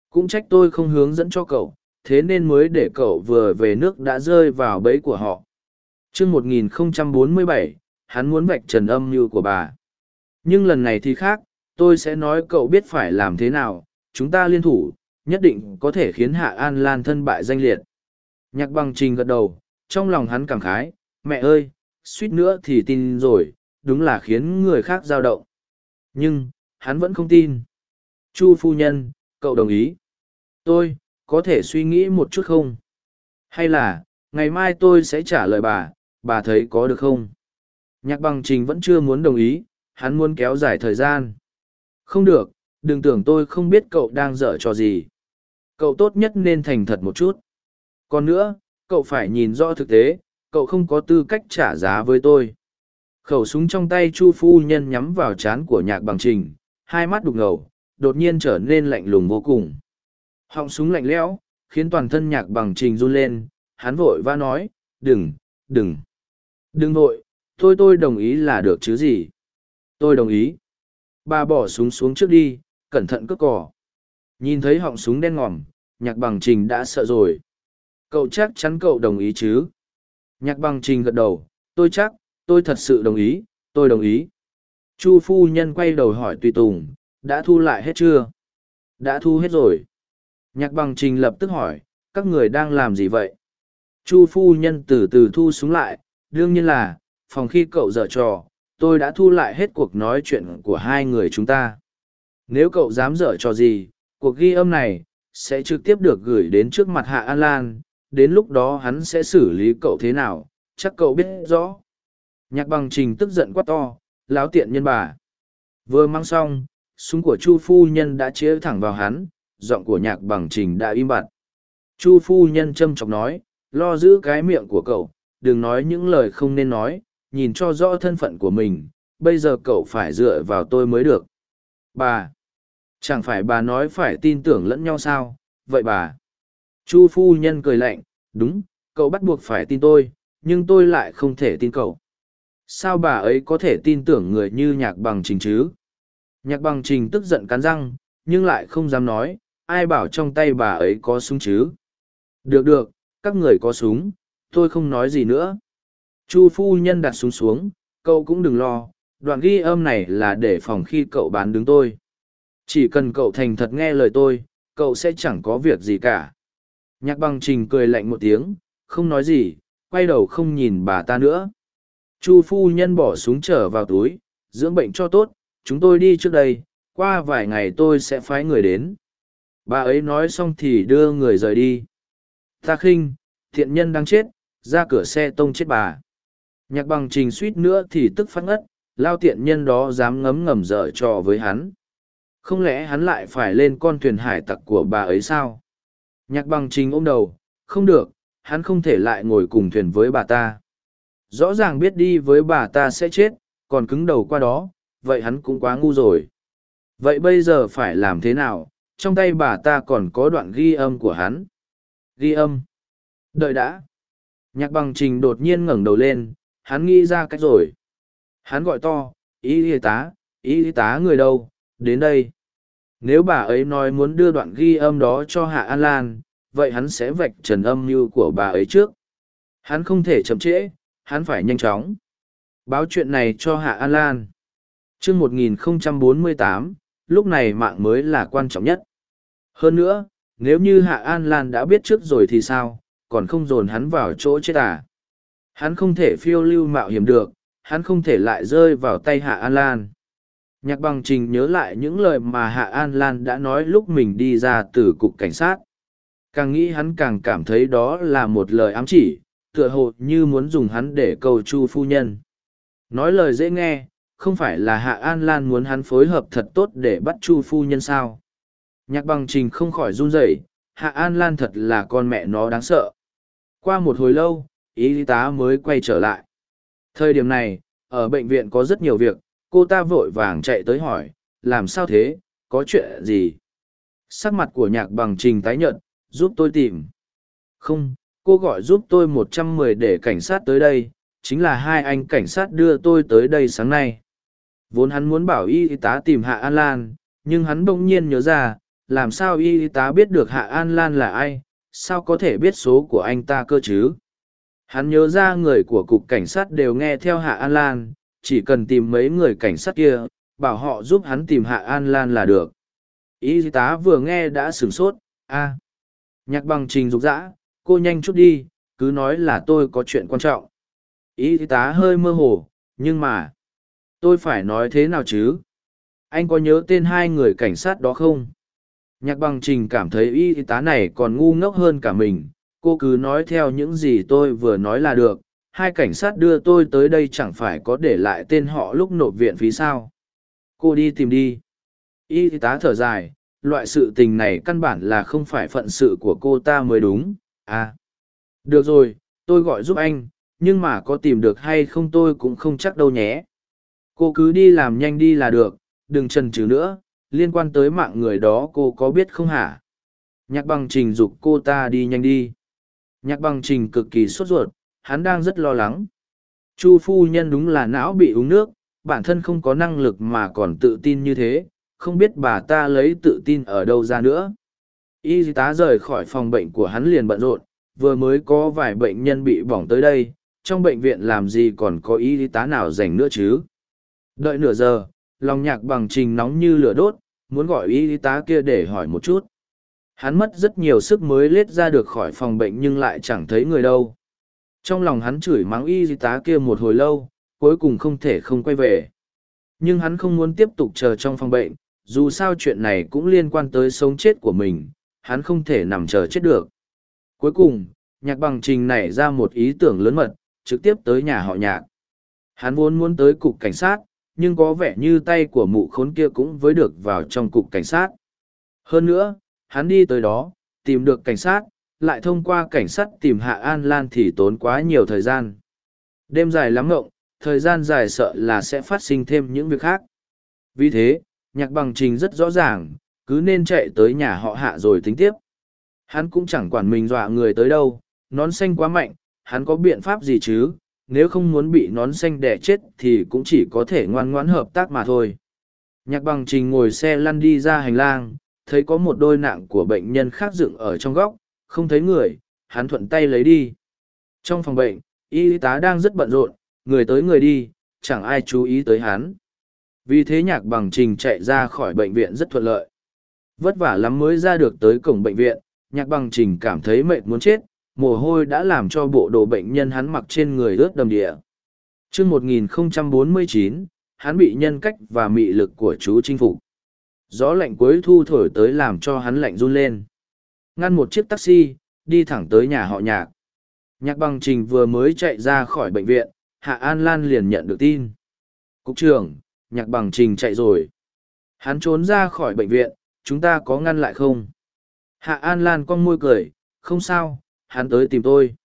Cũng trách tôi không hướng dẫn cho cậu, thế nên mới để cậu vừa về nước đã rơi vào bẫy của họ. chương 1047, hắn muốn vạch trần âm như của bà. Nhưng lần này thì khác, tôi sẽ nói cậu biết phải làm thế nào, chúng ta liên thủ, nhất định có thể khiến Hạ An Lan thân bại danh liệt. Nhạc bằng trình gật đầu, trong lòng hắn cảm khái, mẹ ơi, suýt nữa thì tin rồi, đúng là khiến người khác dao động. Nhưng, hắn vẫn không tin. Chu phu nhân, cậu đồng ý. Tôi, có thể suy nghĩ một chút không? Hay là, ngày mai tôi sẽ trả lời bà, bà thấy có được không? Nhạc bằng trình vẫn chưa muốn đồng ý, hắn muốn kéo dài thời gian. Không được, đừng tưởng tôi không biết cậu đang dở trò gì. Cậu tốt nhất nên thành thật một chút. Còn nữa, cậu phải nhìn rõ thực tế, cậu không có tư cách trả giá với tôi. Khẩu súng trong tay Chu phu nhân nhắm vào trán của nhạc bằng trình, hai mắt đục ngầu, đột nhiên trở nên lạnh lùng vô cùng. Họng súng lạnh lẽo, khiến toàn thân nhạc bằng trình run lên, hắn vội va nói, đừng, đừng, đừng vội, Thôi tôi đồng ý là được chứ gì. Tôi đồng ý. Bà bỏ súng xuống trước đi, cẩn thận cướp cỏ. Nhìn thấy họng súng đen ngòm, nhạc bằng trình đã sợ rồi. Cậu chắc chắn cậu đồng ý chứ? Nhạc bằng trình gật đầu, tôi chắc, tôi thật sự đồng ý, tôi đồng ý. Chu phu nhân quay đầu hỏi Tùy Tùng, đã thu lại hết chưa? Đã thu hết rồi. Nhạc bằng trình lập tức hỏi, các người đang làm gì vậy? Chu phu nhân từ từ thu xuống lại, đương nhiên là, phòng khi cậu dở trò, tôi đã thu lại hết cuộc nói chuyện của hai người chúng ta. Nếu cậu dám dở trò gì, cuộc ghi âm này, sẽ trực tiếp được gửi đến trước mặt Hạ An Lan, đến lúc đó hắn sẽ xử lý cậu thế nào, chắc cậu biết rõ. Nhạc bằng trình tức giận quá to, láo tiện nhân bà. Vừa mang xong, súng của Chu phu nhân đã chĩa thẳng vào hắn, giọng của nhạc bằng trình đã im bặt. Chu phu nhân châm chọc nói, lo giữ cái miệng của cậu, đừng nói những lời không nên nói, nhìn cho rõ thân phận của mình, bây giờ cậu phải dựa vào tôi mới được. Bà! Chẳng phải bà nói phải tin tưởng lẫn nhau sao, vậy bà? Chu phu nhân cười lạnh, đúng, cậu bắt buộc phải tin tôi, nhưng tôi lại không thể tin cậu. Sao bà ấy có thể tin tưởng người như nhạc bằng trình chứ? Nhạc bằng trình tức giận cắn răng, nhưng lại không dám nói, ai bảo trong tay bà ấy có súng chứ? Được được, các người có súng, tôi không nói gì nữa. Chu phu nhân đặt súng xuống, cậu cũng đừng lo, đoạn ghi âm này là để phòng khi cậu bán đứng tôi. Chỉ cần cậu thành thật nghe lời tôi, cậu sẽ chẳng có việc gì cả. Nhạc bằng trình cười lạnh một tiếng, không nói gì, quay đầu không nhìn bà ta nữa. Chu phu nhân bỏ súng trở vào túi, dưỡng bệnh cho tốt, chúng tôi đi trước đây, qua vài ngày tôi sẽ phái người đến. Bà ấy nói xong thì đưa người rời đi. Ta khinh, thiện nhân đang chết, ra cửa xe tông chết bà. Nhạc bằng trình suýt nữa thì tức phát ngất, lao tiện nhân đó dám ngấm ngầm dở trò với hắn. Không lẽ hắn lại phải lên con thuyền hải tặc của bà ấy sao? Nhạc bằng trình ôm đầu, không được, hắn không thể lại ngồi cùng thuyền với bà ta. Rõ ràng biết đi với bà ta sẽ chết, còn cứng đầu qua đó, vậy hắn cũng quá ngu rồi. Vậy bây giờ phải làm thế nào? Trong tay bà ta còn có đoạn ghi âm của hắn. Ghi âm. Đợi đã. Nhạc bằng trình đột nhiên ngẩng đầu lên, hắn nghĩ ra cách rồi. Hắn gọi to, Y y tá, Y y tá người đâu, đến đây. Nếu bà ấy nói muốn đưa đoạn ghi âm đó cho Hạ An Lan, vậy hắn sẽ vạch trần âm mưu của bà ấy trước. Hắn không thể chậm trễ, hắn phải nhanh chóng. Báo chuyện này cho Hạ An Lan. chương 1048, lúc này mạng mới là quan trọng nhất. Hơn nữa, nếu như Hạ An Lan đã biết trước rồi thì sao, còn không dồn hắn vào chỗ chết à. Hắn không thể phiêu lưu mạo hiểm được, hắn không thể lại rơi vào tay Hạ An Lan. Nhạc bằng trình nhớ lại những lời mà Hạ An Lan đã nói lúc mình đi ra từ cục cảnh sát. Càng nghĩ hắn càng cảm thấy đó là một lời ám chỉ, tựa hồ như muốn dùng hắn để cầu chu phu nhân. Nói lời dễ nghe, không phải là Hạ An Lan muốn hắn phối hợp thật tốt để bắt chu phu nhân sao. Nhạc bằng trình không khỏi run rẩy, Hạ An Lan thật là con mẹ nó đáng sợ. Qua một hồi lâu, y tá mới quay trở lại. Thời điểm này, ở bệnh viện có rất nhiều việc, cô ta vội vàng chạy tới hỏi, làm sao thế, có chuyện gì? Sắc mặt của nhạc bằng trình tái nhợt, giúp tôi tìm. Không, cô gọi giúp tôi một trăm mười để cảnh sát tới đây, chính là hai anh cảnh sát đưa tôi tới đây sáng nay. Vốn hắn muốn bảo y tá tìm Hạ An Lan, nhưng hắn bỗng nhiên nhớ ra, làm sao y tá biết được Hạ An Lan là ai, sao có thể biết số của anh ta cơ chứ? Hắn nhớ ra người của cục cảnh sát đều nghe theo Hạ An Lan, chỉ cần tìm mấy người cảnh sát kia, bảo họ giúp hắn tìm Hạ An Lan là được. Y tá vừa nghe đã sửng sốt, a Nhạc bằng trình rục rã, cô nhanh chút đi, cứ nói là tôi có chuyện quan trọng. Y tá hơi mơ hồ, nhưng mà, tôi phải nói thế nào chứ? Anh có nhớ tên hai người cảnh sát đó không? Nhạc bằng trình cảm thấy y tá này còn ngu ngốc hơn cả mình, cô cứ nói theo những gì tôi vừa nói là được hai cảnh sát đưa tôi tới đây chẳng phải có để lại tên họ lúc nộp viện phí sao? Cô đi tìm đi. Y tá thở dài, loại sự tình này căn bản là không phải phận sự của cô ta mới đúng. À được rồi, tôi gọi giúp anh, nhưng mà có tìm được hay không tôi cũng không chắc đâu nhé. Cô cứ đi làm nhanh đi là được, đừng trần trừ nữa, liên quan tới mạng người đó cô có biết không hả? Nhạc bằng trình dục cô ta đi nhanh đi. Nhạc bằng trình cực kỳ sốt ruột hắn đang rất lo lắng. Chu phu nhân đúng là não bị uống nước, bản thân không có năng lực mà còn tự tin như thế, không biết bà ta lấy tự tin ở đâu ra nữa. Y tá rời khỏi phòng bệnh của hắn liền bận rộn, vừa mới có vài bệnh nhân bị bỏng tới đây, trong bệnh viện làm gì còn có y tá nào dành nữa chứ? Đợi nửa giờ, lòng nhạc bằng trình nóng như lửa đốt, muốn gọi y tá kia để hỏi một chút. Hắn mất rất nhiều sức mới lết ra được khỏi phòng bệnh nhưng lại chẳng thấy người đâu. Trong lòng hắn chửi mắng y tá kia một hồi lâu, cuối cùng không thể không quay về. Nhưng hắn không muốn tiếp tục chờ trong phòng bệnh, dù sao chuyện này cũng liên quan tới sống chết của mình, hắn không thể nằm chờ chết được. Cuối cùng, nhạc bằng trình nảy ra một ý tưởng lớn mật, trực tiếp tới nhà họ nhạc. Hắn vốn muốn tới cục cảnh sát, nhưng có vẻ như tay của mụ khốn kia cũng với được vào trong cục cảnh sát. Hơn nữa, hắn đi tới đó, tìm được cảnh sát, lại thông qua cảnh sát tìm Hạ An Lan thì tốn quá nhiều thời gian. Đêm dài lắm ngộng, thời gian dài sợ là sẽ phát sinh thêm những việc khác. Vì thế, nhạc bằng trình rất rõ ràng, cứ nên chạy tới nhà họ Hạ rồi tính tiếp. Hắn cũng chẳng quản mình dọa người tới đâu, nón xanh quá mạnh, hắn có biện pháp gì chứ, nếu không muốn bị nón xanh đẻ chết thì cũng chỉ có thể ngoan ngoãn hợp tác mà thôi. Nhạc bằng trình ngồi xe lăn đi ra hành lang, thấy có một đôi nạng của bệnh nhân khác dựng ở trong góc, không thấy người, hắn thuận tay lấy đi. Trong phòng bệnh, y tá đang rất bận rộn, người tới người đi, chẳng ai chú ý tới hắn. Vì thế nhạc bằng trình chạy ra khỏi bệnh viện rất thuận lợi. Vất vả lắm mới ra được tới cổng bệnh viện, nhạc bằng trình cảm thấy mệt muốn chết, mồ hôi đã làm cho bộ đồ bệnh nhân hắn mặc trên người ướt đầm địa. chương 1049, hắn bị nhân cách và mị lực của chú chinh phục gió lạnh cuối thu thổi tới làm cho hắn lạnh run lên ngăn một chiếc taxi đi thẳng tới nhà họ nhạc. Nhạc bằng trình vừa mới chạy ra khỏi bệnh viện hạ an lan liền nhận được tin. Cục trưởng nhạc bằng trình chạy rồi. Hắn trốn ra khỏi bệnh viện chúng ta có ngăn lại không? Hạ an lan con môi cười không sao hắn tới tìm tôi.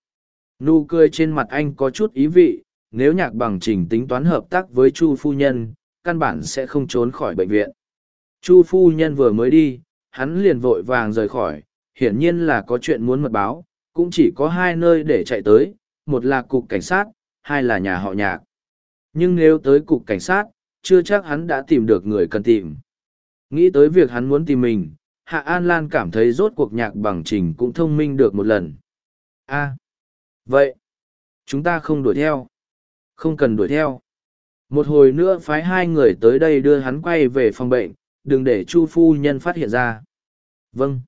Nụ cười trên mặt anh có chút ý vị nếu nhạc bằng trình tính toán hợp tác với chu phu nhân căn bản sẽ không trốn khỏi bệnh viện. Chu phu nhân vừa mới đi, hắn liền vội vàng rời khỏi, hiển nhiên là có chuyện muốn mật báo, cũng chỉ có hai nơi để chạy tới, một là cục cảnh sát, hai là nhà họ nhạc. Nhưng nếu tới cục cảnh sát, chưa chắc hắn đã tìm được người cần tìm. Nghĩ tới việc hắn muốn tìm mình, Hạ An Lan cảm thấy rốt cuộc nhạc bằng trình cũng thông minh được một lần. a vậy, chúng ta không đuổi theo. Không cần đuổi theo. Một hồi nữa phái hai người tới đây đưa hắn quay về phòng bệnh, đừng để chu phu nhân phát hiện ra vâng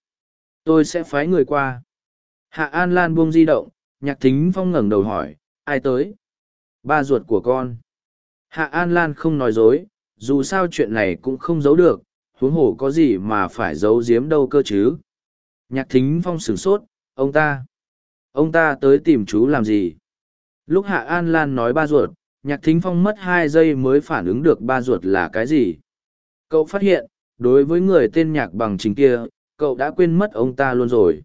tôi sẽ phái người qua. Hạ an lan buông di động nhạc thính phong ngẩng đầu hỏi ai tới? Ba ruột của con. Hạ an lan không nói dối dù sao chuyện này cũng không giấu được huống hồ có gì mà phải giấu giếm đâu cơ chứ. Nhạc thính phong sửng sốt ông ta ông ta tới tìm chú làm gì? Lúc hạ an lan nói ba ruột nhạc thính phong mất hai giây mới phản ứng được ba ruột là cái gì. Cậu phát hiện, đối với người tên nhạc bằng chính kia, cậu đã quên mất ông ta luôn rồi.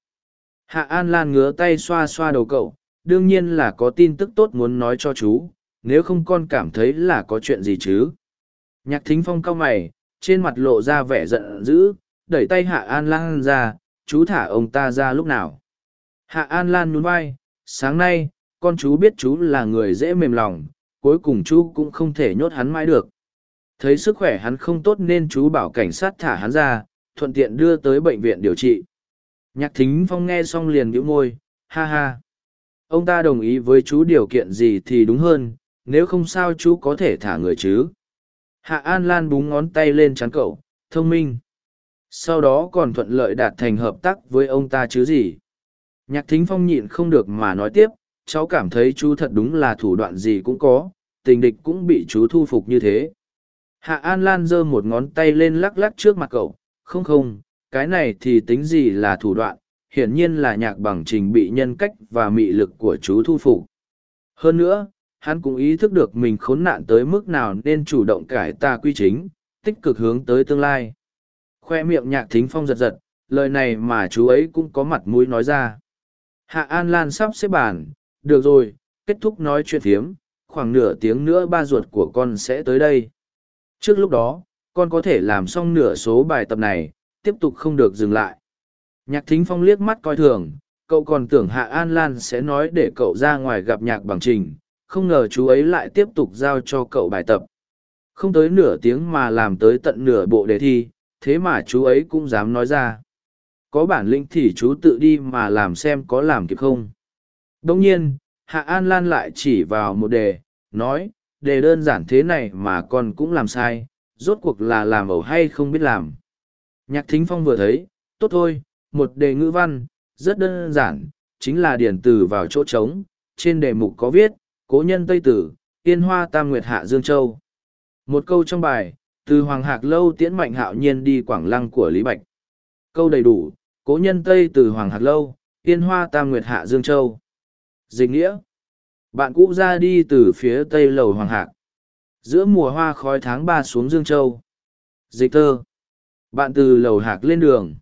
Hạ An Lan ngứa tay xoa xoa đầu cậu, đương nhiên là có tin tức tốt muốn nói cho chú, nếu không con cảm thấy là có chuyện gì chứ. Nhạc thính phong cau mày, trên mặt lộ ra vẻ giận dữ, đẩy tay Hạ An Lan ra, chú thả ông ta ra lúc nào. Hạ An Lan nhún vai, sáng nay, con chú biết chú là người dễ mềm lòng, cuối cùng chú cũng không thể nhốt hắn mãi được. Thấy sức khỏe hắn không tốt nên chú bảo cảnh sát thả hắn ra, thuận tiện đưa tới bệnh viện điều trị. Nhạc thính phong nghe xong liền nhíu môi, ha ha. Ông ta đồng ý với chú điều kiện gì thì đúng hơn, nếu không sao chú có thể thả người chứ. Hạ An Lan búng ngón tay lên chán cậu, thông minh. Sau đó còn thuận lợi đạt thành hợp tác với ông ta chứ gì. Nhạc thính phong nhịn không được mà nói tiếp, cháu cảm thấy chú thật đúng là thủ đoạn gì cũng có, tình địch cũng bị chú thu phục như thế. Hạ An Lan giơ một ngón tay lên lắc lắc trước mặt cậu, không không, cái này thì tính gì là thủ đoạn, hiển nhiên là nhạc bằng trình bị nhân cách và mị lực của chú thu phục. Hơn nữa, hắn cũng ý thức được mình khốn nạn tới mức nào nên chủ động cải tà quy chính, tích cực hướng tới tương lai. Khoe miệng nhạc thính phong giật giật, lời này mà chú ấy cũng có mặt mũi nói ra. Hạ An Lan sắp xếp bàn, được rồi, kết thúc nói chuyện thiếm. khoảng nửa tiếng nữa ba ruột của con sẽ tới đây. Trước lúc đó, con có thể làm xong nửa số bài tập này, tiếp tục không được dừng lại. Nhạc thính phong liếc mắt coi thường, cậu còn tưởng Hạ An Lan sẽ nói để cậu ra ngoài gặp nhạc bằng trình, không ngờ chú ấy lại tiếp tục giao cho cậu bài tập. Không tới nửa tiếng mà làm tới tận nửa bộ đề thi, thế mà chú ấy cũng dám nói ra. Có bản lĩnh thì chú tự đi mà làm xem có làm kịp không. Đồng nhiên, Hạ An Lan lại chỉ vào một đề, nói, đề đơn giản thế này mà con cũng làm sai, rốt cuộc là làm ẩu hay không biết làm. Nhạc Thính Phong vừa thấy, tốt thôi, một đề ngữ văn, rất đơn giản, chính là điển từ vào chỗ trống, trên đề mục có viết, cố nhân Tây Tử, tiên hoa tam nguyệt hạ Dương Châu. Một câu trong bài, từ Hoàng Hạc Lâu tiễn mạnh hạo nhiên đi Quảng Lăng của Lý Bạch. Câu đầy đủ, cố nhân Tây từ Hoàng Hạc Lâu, tiên hoa tam nguyệt hạ Dương Châu. Dịch nghĩa, bạn cũ ra đi từ phía tây lầu Hoàng Hạc. Giữa mùa hoa khói tháng ba xuống Dương Châu. Dịch thơ, bạn từ lầu Hạc lên đường.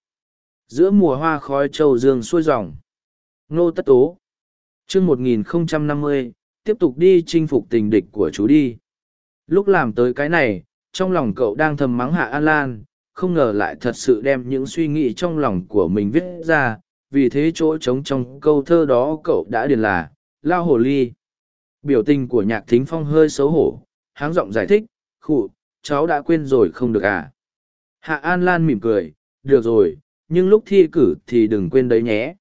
Giữa mùa hoa khói châu Dương xuôi dòng. Nô Tất Tố. chương một nghìn năm mươi tiếp tục đi chinh phục tình địch của chú đi. Lúc làm tới cái này, trong lòng cậu đang thầm mắng hạ An Lan, không ngờ lại thật sự đem những suy nghĩ trong lòng của mình viết ra, vì thế chỗ trống trong câu thơ đó cậu đã điền là, lao hồ ly. Biểu tình của nhạc thính phong hơi xấu hổ, háng giọng giải thích, khụ, cháu đã quên rồi không được à. Hạ An Lan mỉm cười, được rồi, nhưng lúc thi cử thì đừng quên đấy nhé.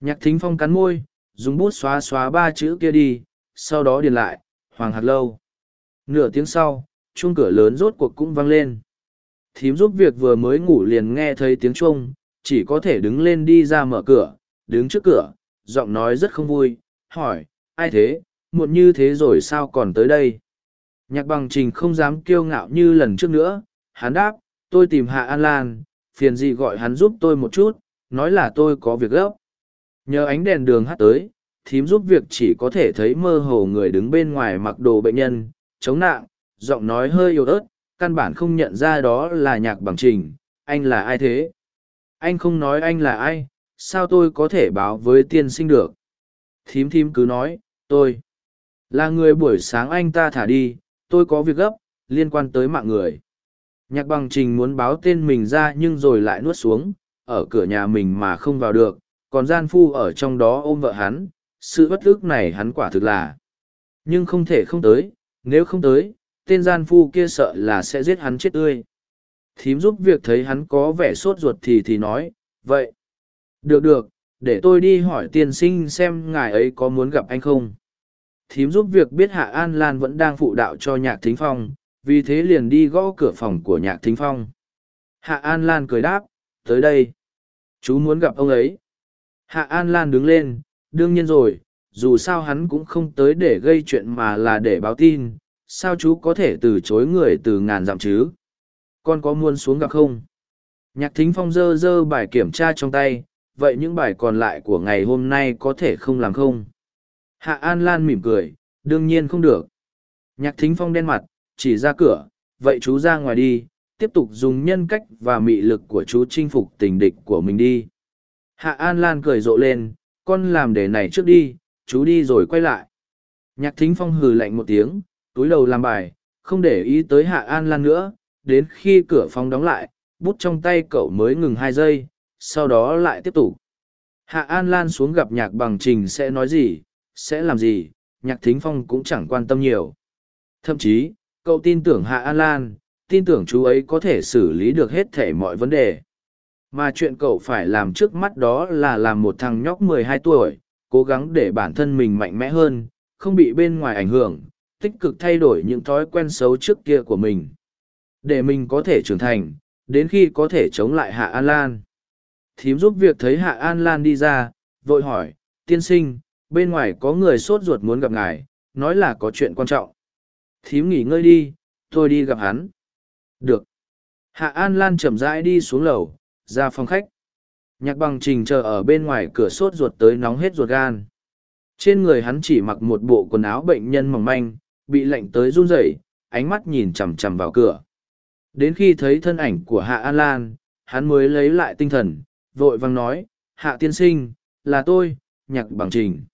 Nhạc thính phong cắn môi, dùng bút xóa xóa ba chữ kia đi, sau đó điền lại, Hoàng Hạt Lâu. Nửa tiếng sau, chuông cửa lớn rốt cuộc cũng vang lên. Thím giúp việc vừa mới ngủ liền nghe thấy tiếng chuông, chỉ có thể đứng lên đi ra mở cửa, đứng trước cửa, giọng nói rất không vui, hỏi, ai thế, muộn như thế rồi sao còn tới đây? Nhạc bằng trình không dám kiêu ngạo như lần trước nữa, hắn đáp, tôi tìm Hạ An Lan, phiền gì gọi hắn giúp tôi một chút, nói là tôi có việc gấp. Nhờ ánh đèn đường hát tới, thím giúp việc chỉ có thể thấy mơ hồ người đứng bên ngoài mặc đồ bệnh nhân, chống nạng, giọng nói hơi yếu ớt, căn bản không nhận ra đó là nhạc bằng trình, anh là ai thế? Anh không nói anh là ai, sao tôi có thể báo với tiên sinh được? Thím thím cứ nói, tôi là người buổi sáng anh ta thả đi, tôi có việc gấp, liên quan tới mạng người. Nhạc bằng trình muốn báo tên mình ra nhưng rồi lại nuốt xuống, ở cửa nhà mình mà không vào được, còn gian phu ở trong đó ôm vợ hắn, sự bất ức này hắn quả thực là. Nhưng không thể không tới, nếu không tới, tên gian phu kia sợ là sẽ giết hắn chết tươi. Thím giúp việc thấy hắn có vẻ sốt ruột thì thì nói, vậy. Được được, để tôi đi hỏi tiên sinh xem ngài ấy có muốn gặp anh không. Thím giúp việc biết Hạ An Lan vẫn đang phụ đạo cho nhạc thính phong, vì thế liền đi gõ cửa phòng của nhạc thính phong. Hạ An Lan cười đáp, tới đây. Chú muốn gặp ông ấy. Hạ An Lan đứng lên, đương nhiên rồi, dù sao hắn cũng không tới để gây chuyện mà là để báo tin, sao chú có thể từ chối người từ ngàn dặm chứ? Con có muốn xuống gặp không? Nhạc thính phong dơ dơ bài kiểm tra trong tay, vậy những bài còn lại của ngày hôm nay có thể không làm không? Hạ An Lan mỉm cười, đương nhiên không được. Nhạc thính phong đen mặt, chỉ ra cửa, vậy chú ra ngoài đi, tiếp tục dùng nhân cách và mị lực của chú chinh phục tình địch của mình đi. Hạ An Lan cười rộ lên, con làm để này trước đi, chú đi rồi quay lại. Nhạc thính phong hừ lạnh một tiếng, túi đầu làm bài, không để ý tới Hạ An Lan nữa, đến khi cửa phòng đóng lại, bút trong tay cậu mới ngừng hai giây, sau đó lại tiếp tục. Hạ An Lan xuống gặp nhạc bằng trình sẽ nói gì, sẽ làm gì, nhạc thính phong cũng chẳng quan tâm nhiều. Thậm chí, cậu tin tưởng Hạ An Lan, tin tưởng chú ấy có thể xử lý được hết thể mọi vấn đề. Mà chuyện cậu phải làm trước mắt đó là làm một thằng nhóc mười hai tuổi, cố gắng để bản thân mình mạnh mẽ hơn, không bị bên ngoài ảnh hưởng, tích cực thay đổi những thói quen xấu trước kia của mình. Để mình có thể trưởng thành, đến khi có thể chống lại Hạ An Lan. Thím giúp việc thấy Hạ An Lan đi ra, vội hỏi, tiên sinh, bên ngoài có người sốt ruột muốn gặp ngài, nói là có chuyện quan trọng. Thím nghỉ ngơi đi, tôi đi gặp hắn. Được. Hạ An Lan chậm rãi đi xuống lầu, ra phòng khách. Nhạc bằng trình chờ ở bên ngoài cửa sốt ruột tới nóng hết ruột gan. Trên người hắn chỉ mặc một bộ quần áo bệnh nhân mỏng manh, bị lạnh tới run rẩy, ánh mắt nhìn chằm chằm vào cửa. Đến khi thấy thân ảnh của Hạ An Lan, hắn mới lấy lại tinh thần, vội vang nói, Hạ tiên sinh, là tôi, nhạc bằng trình.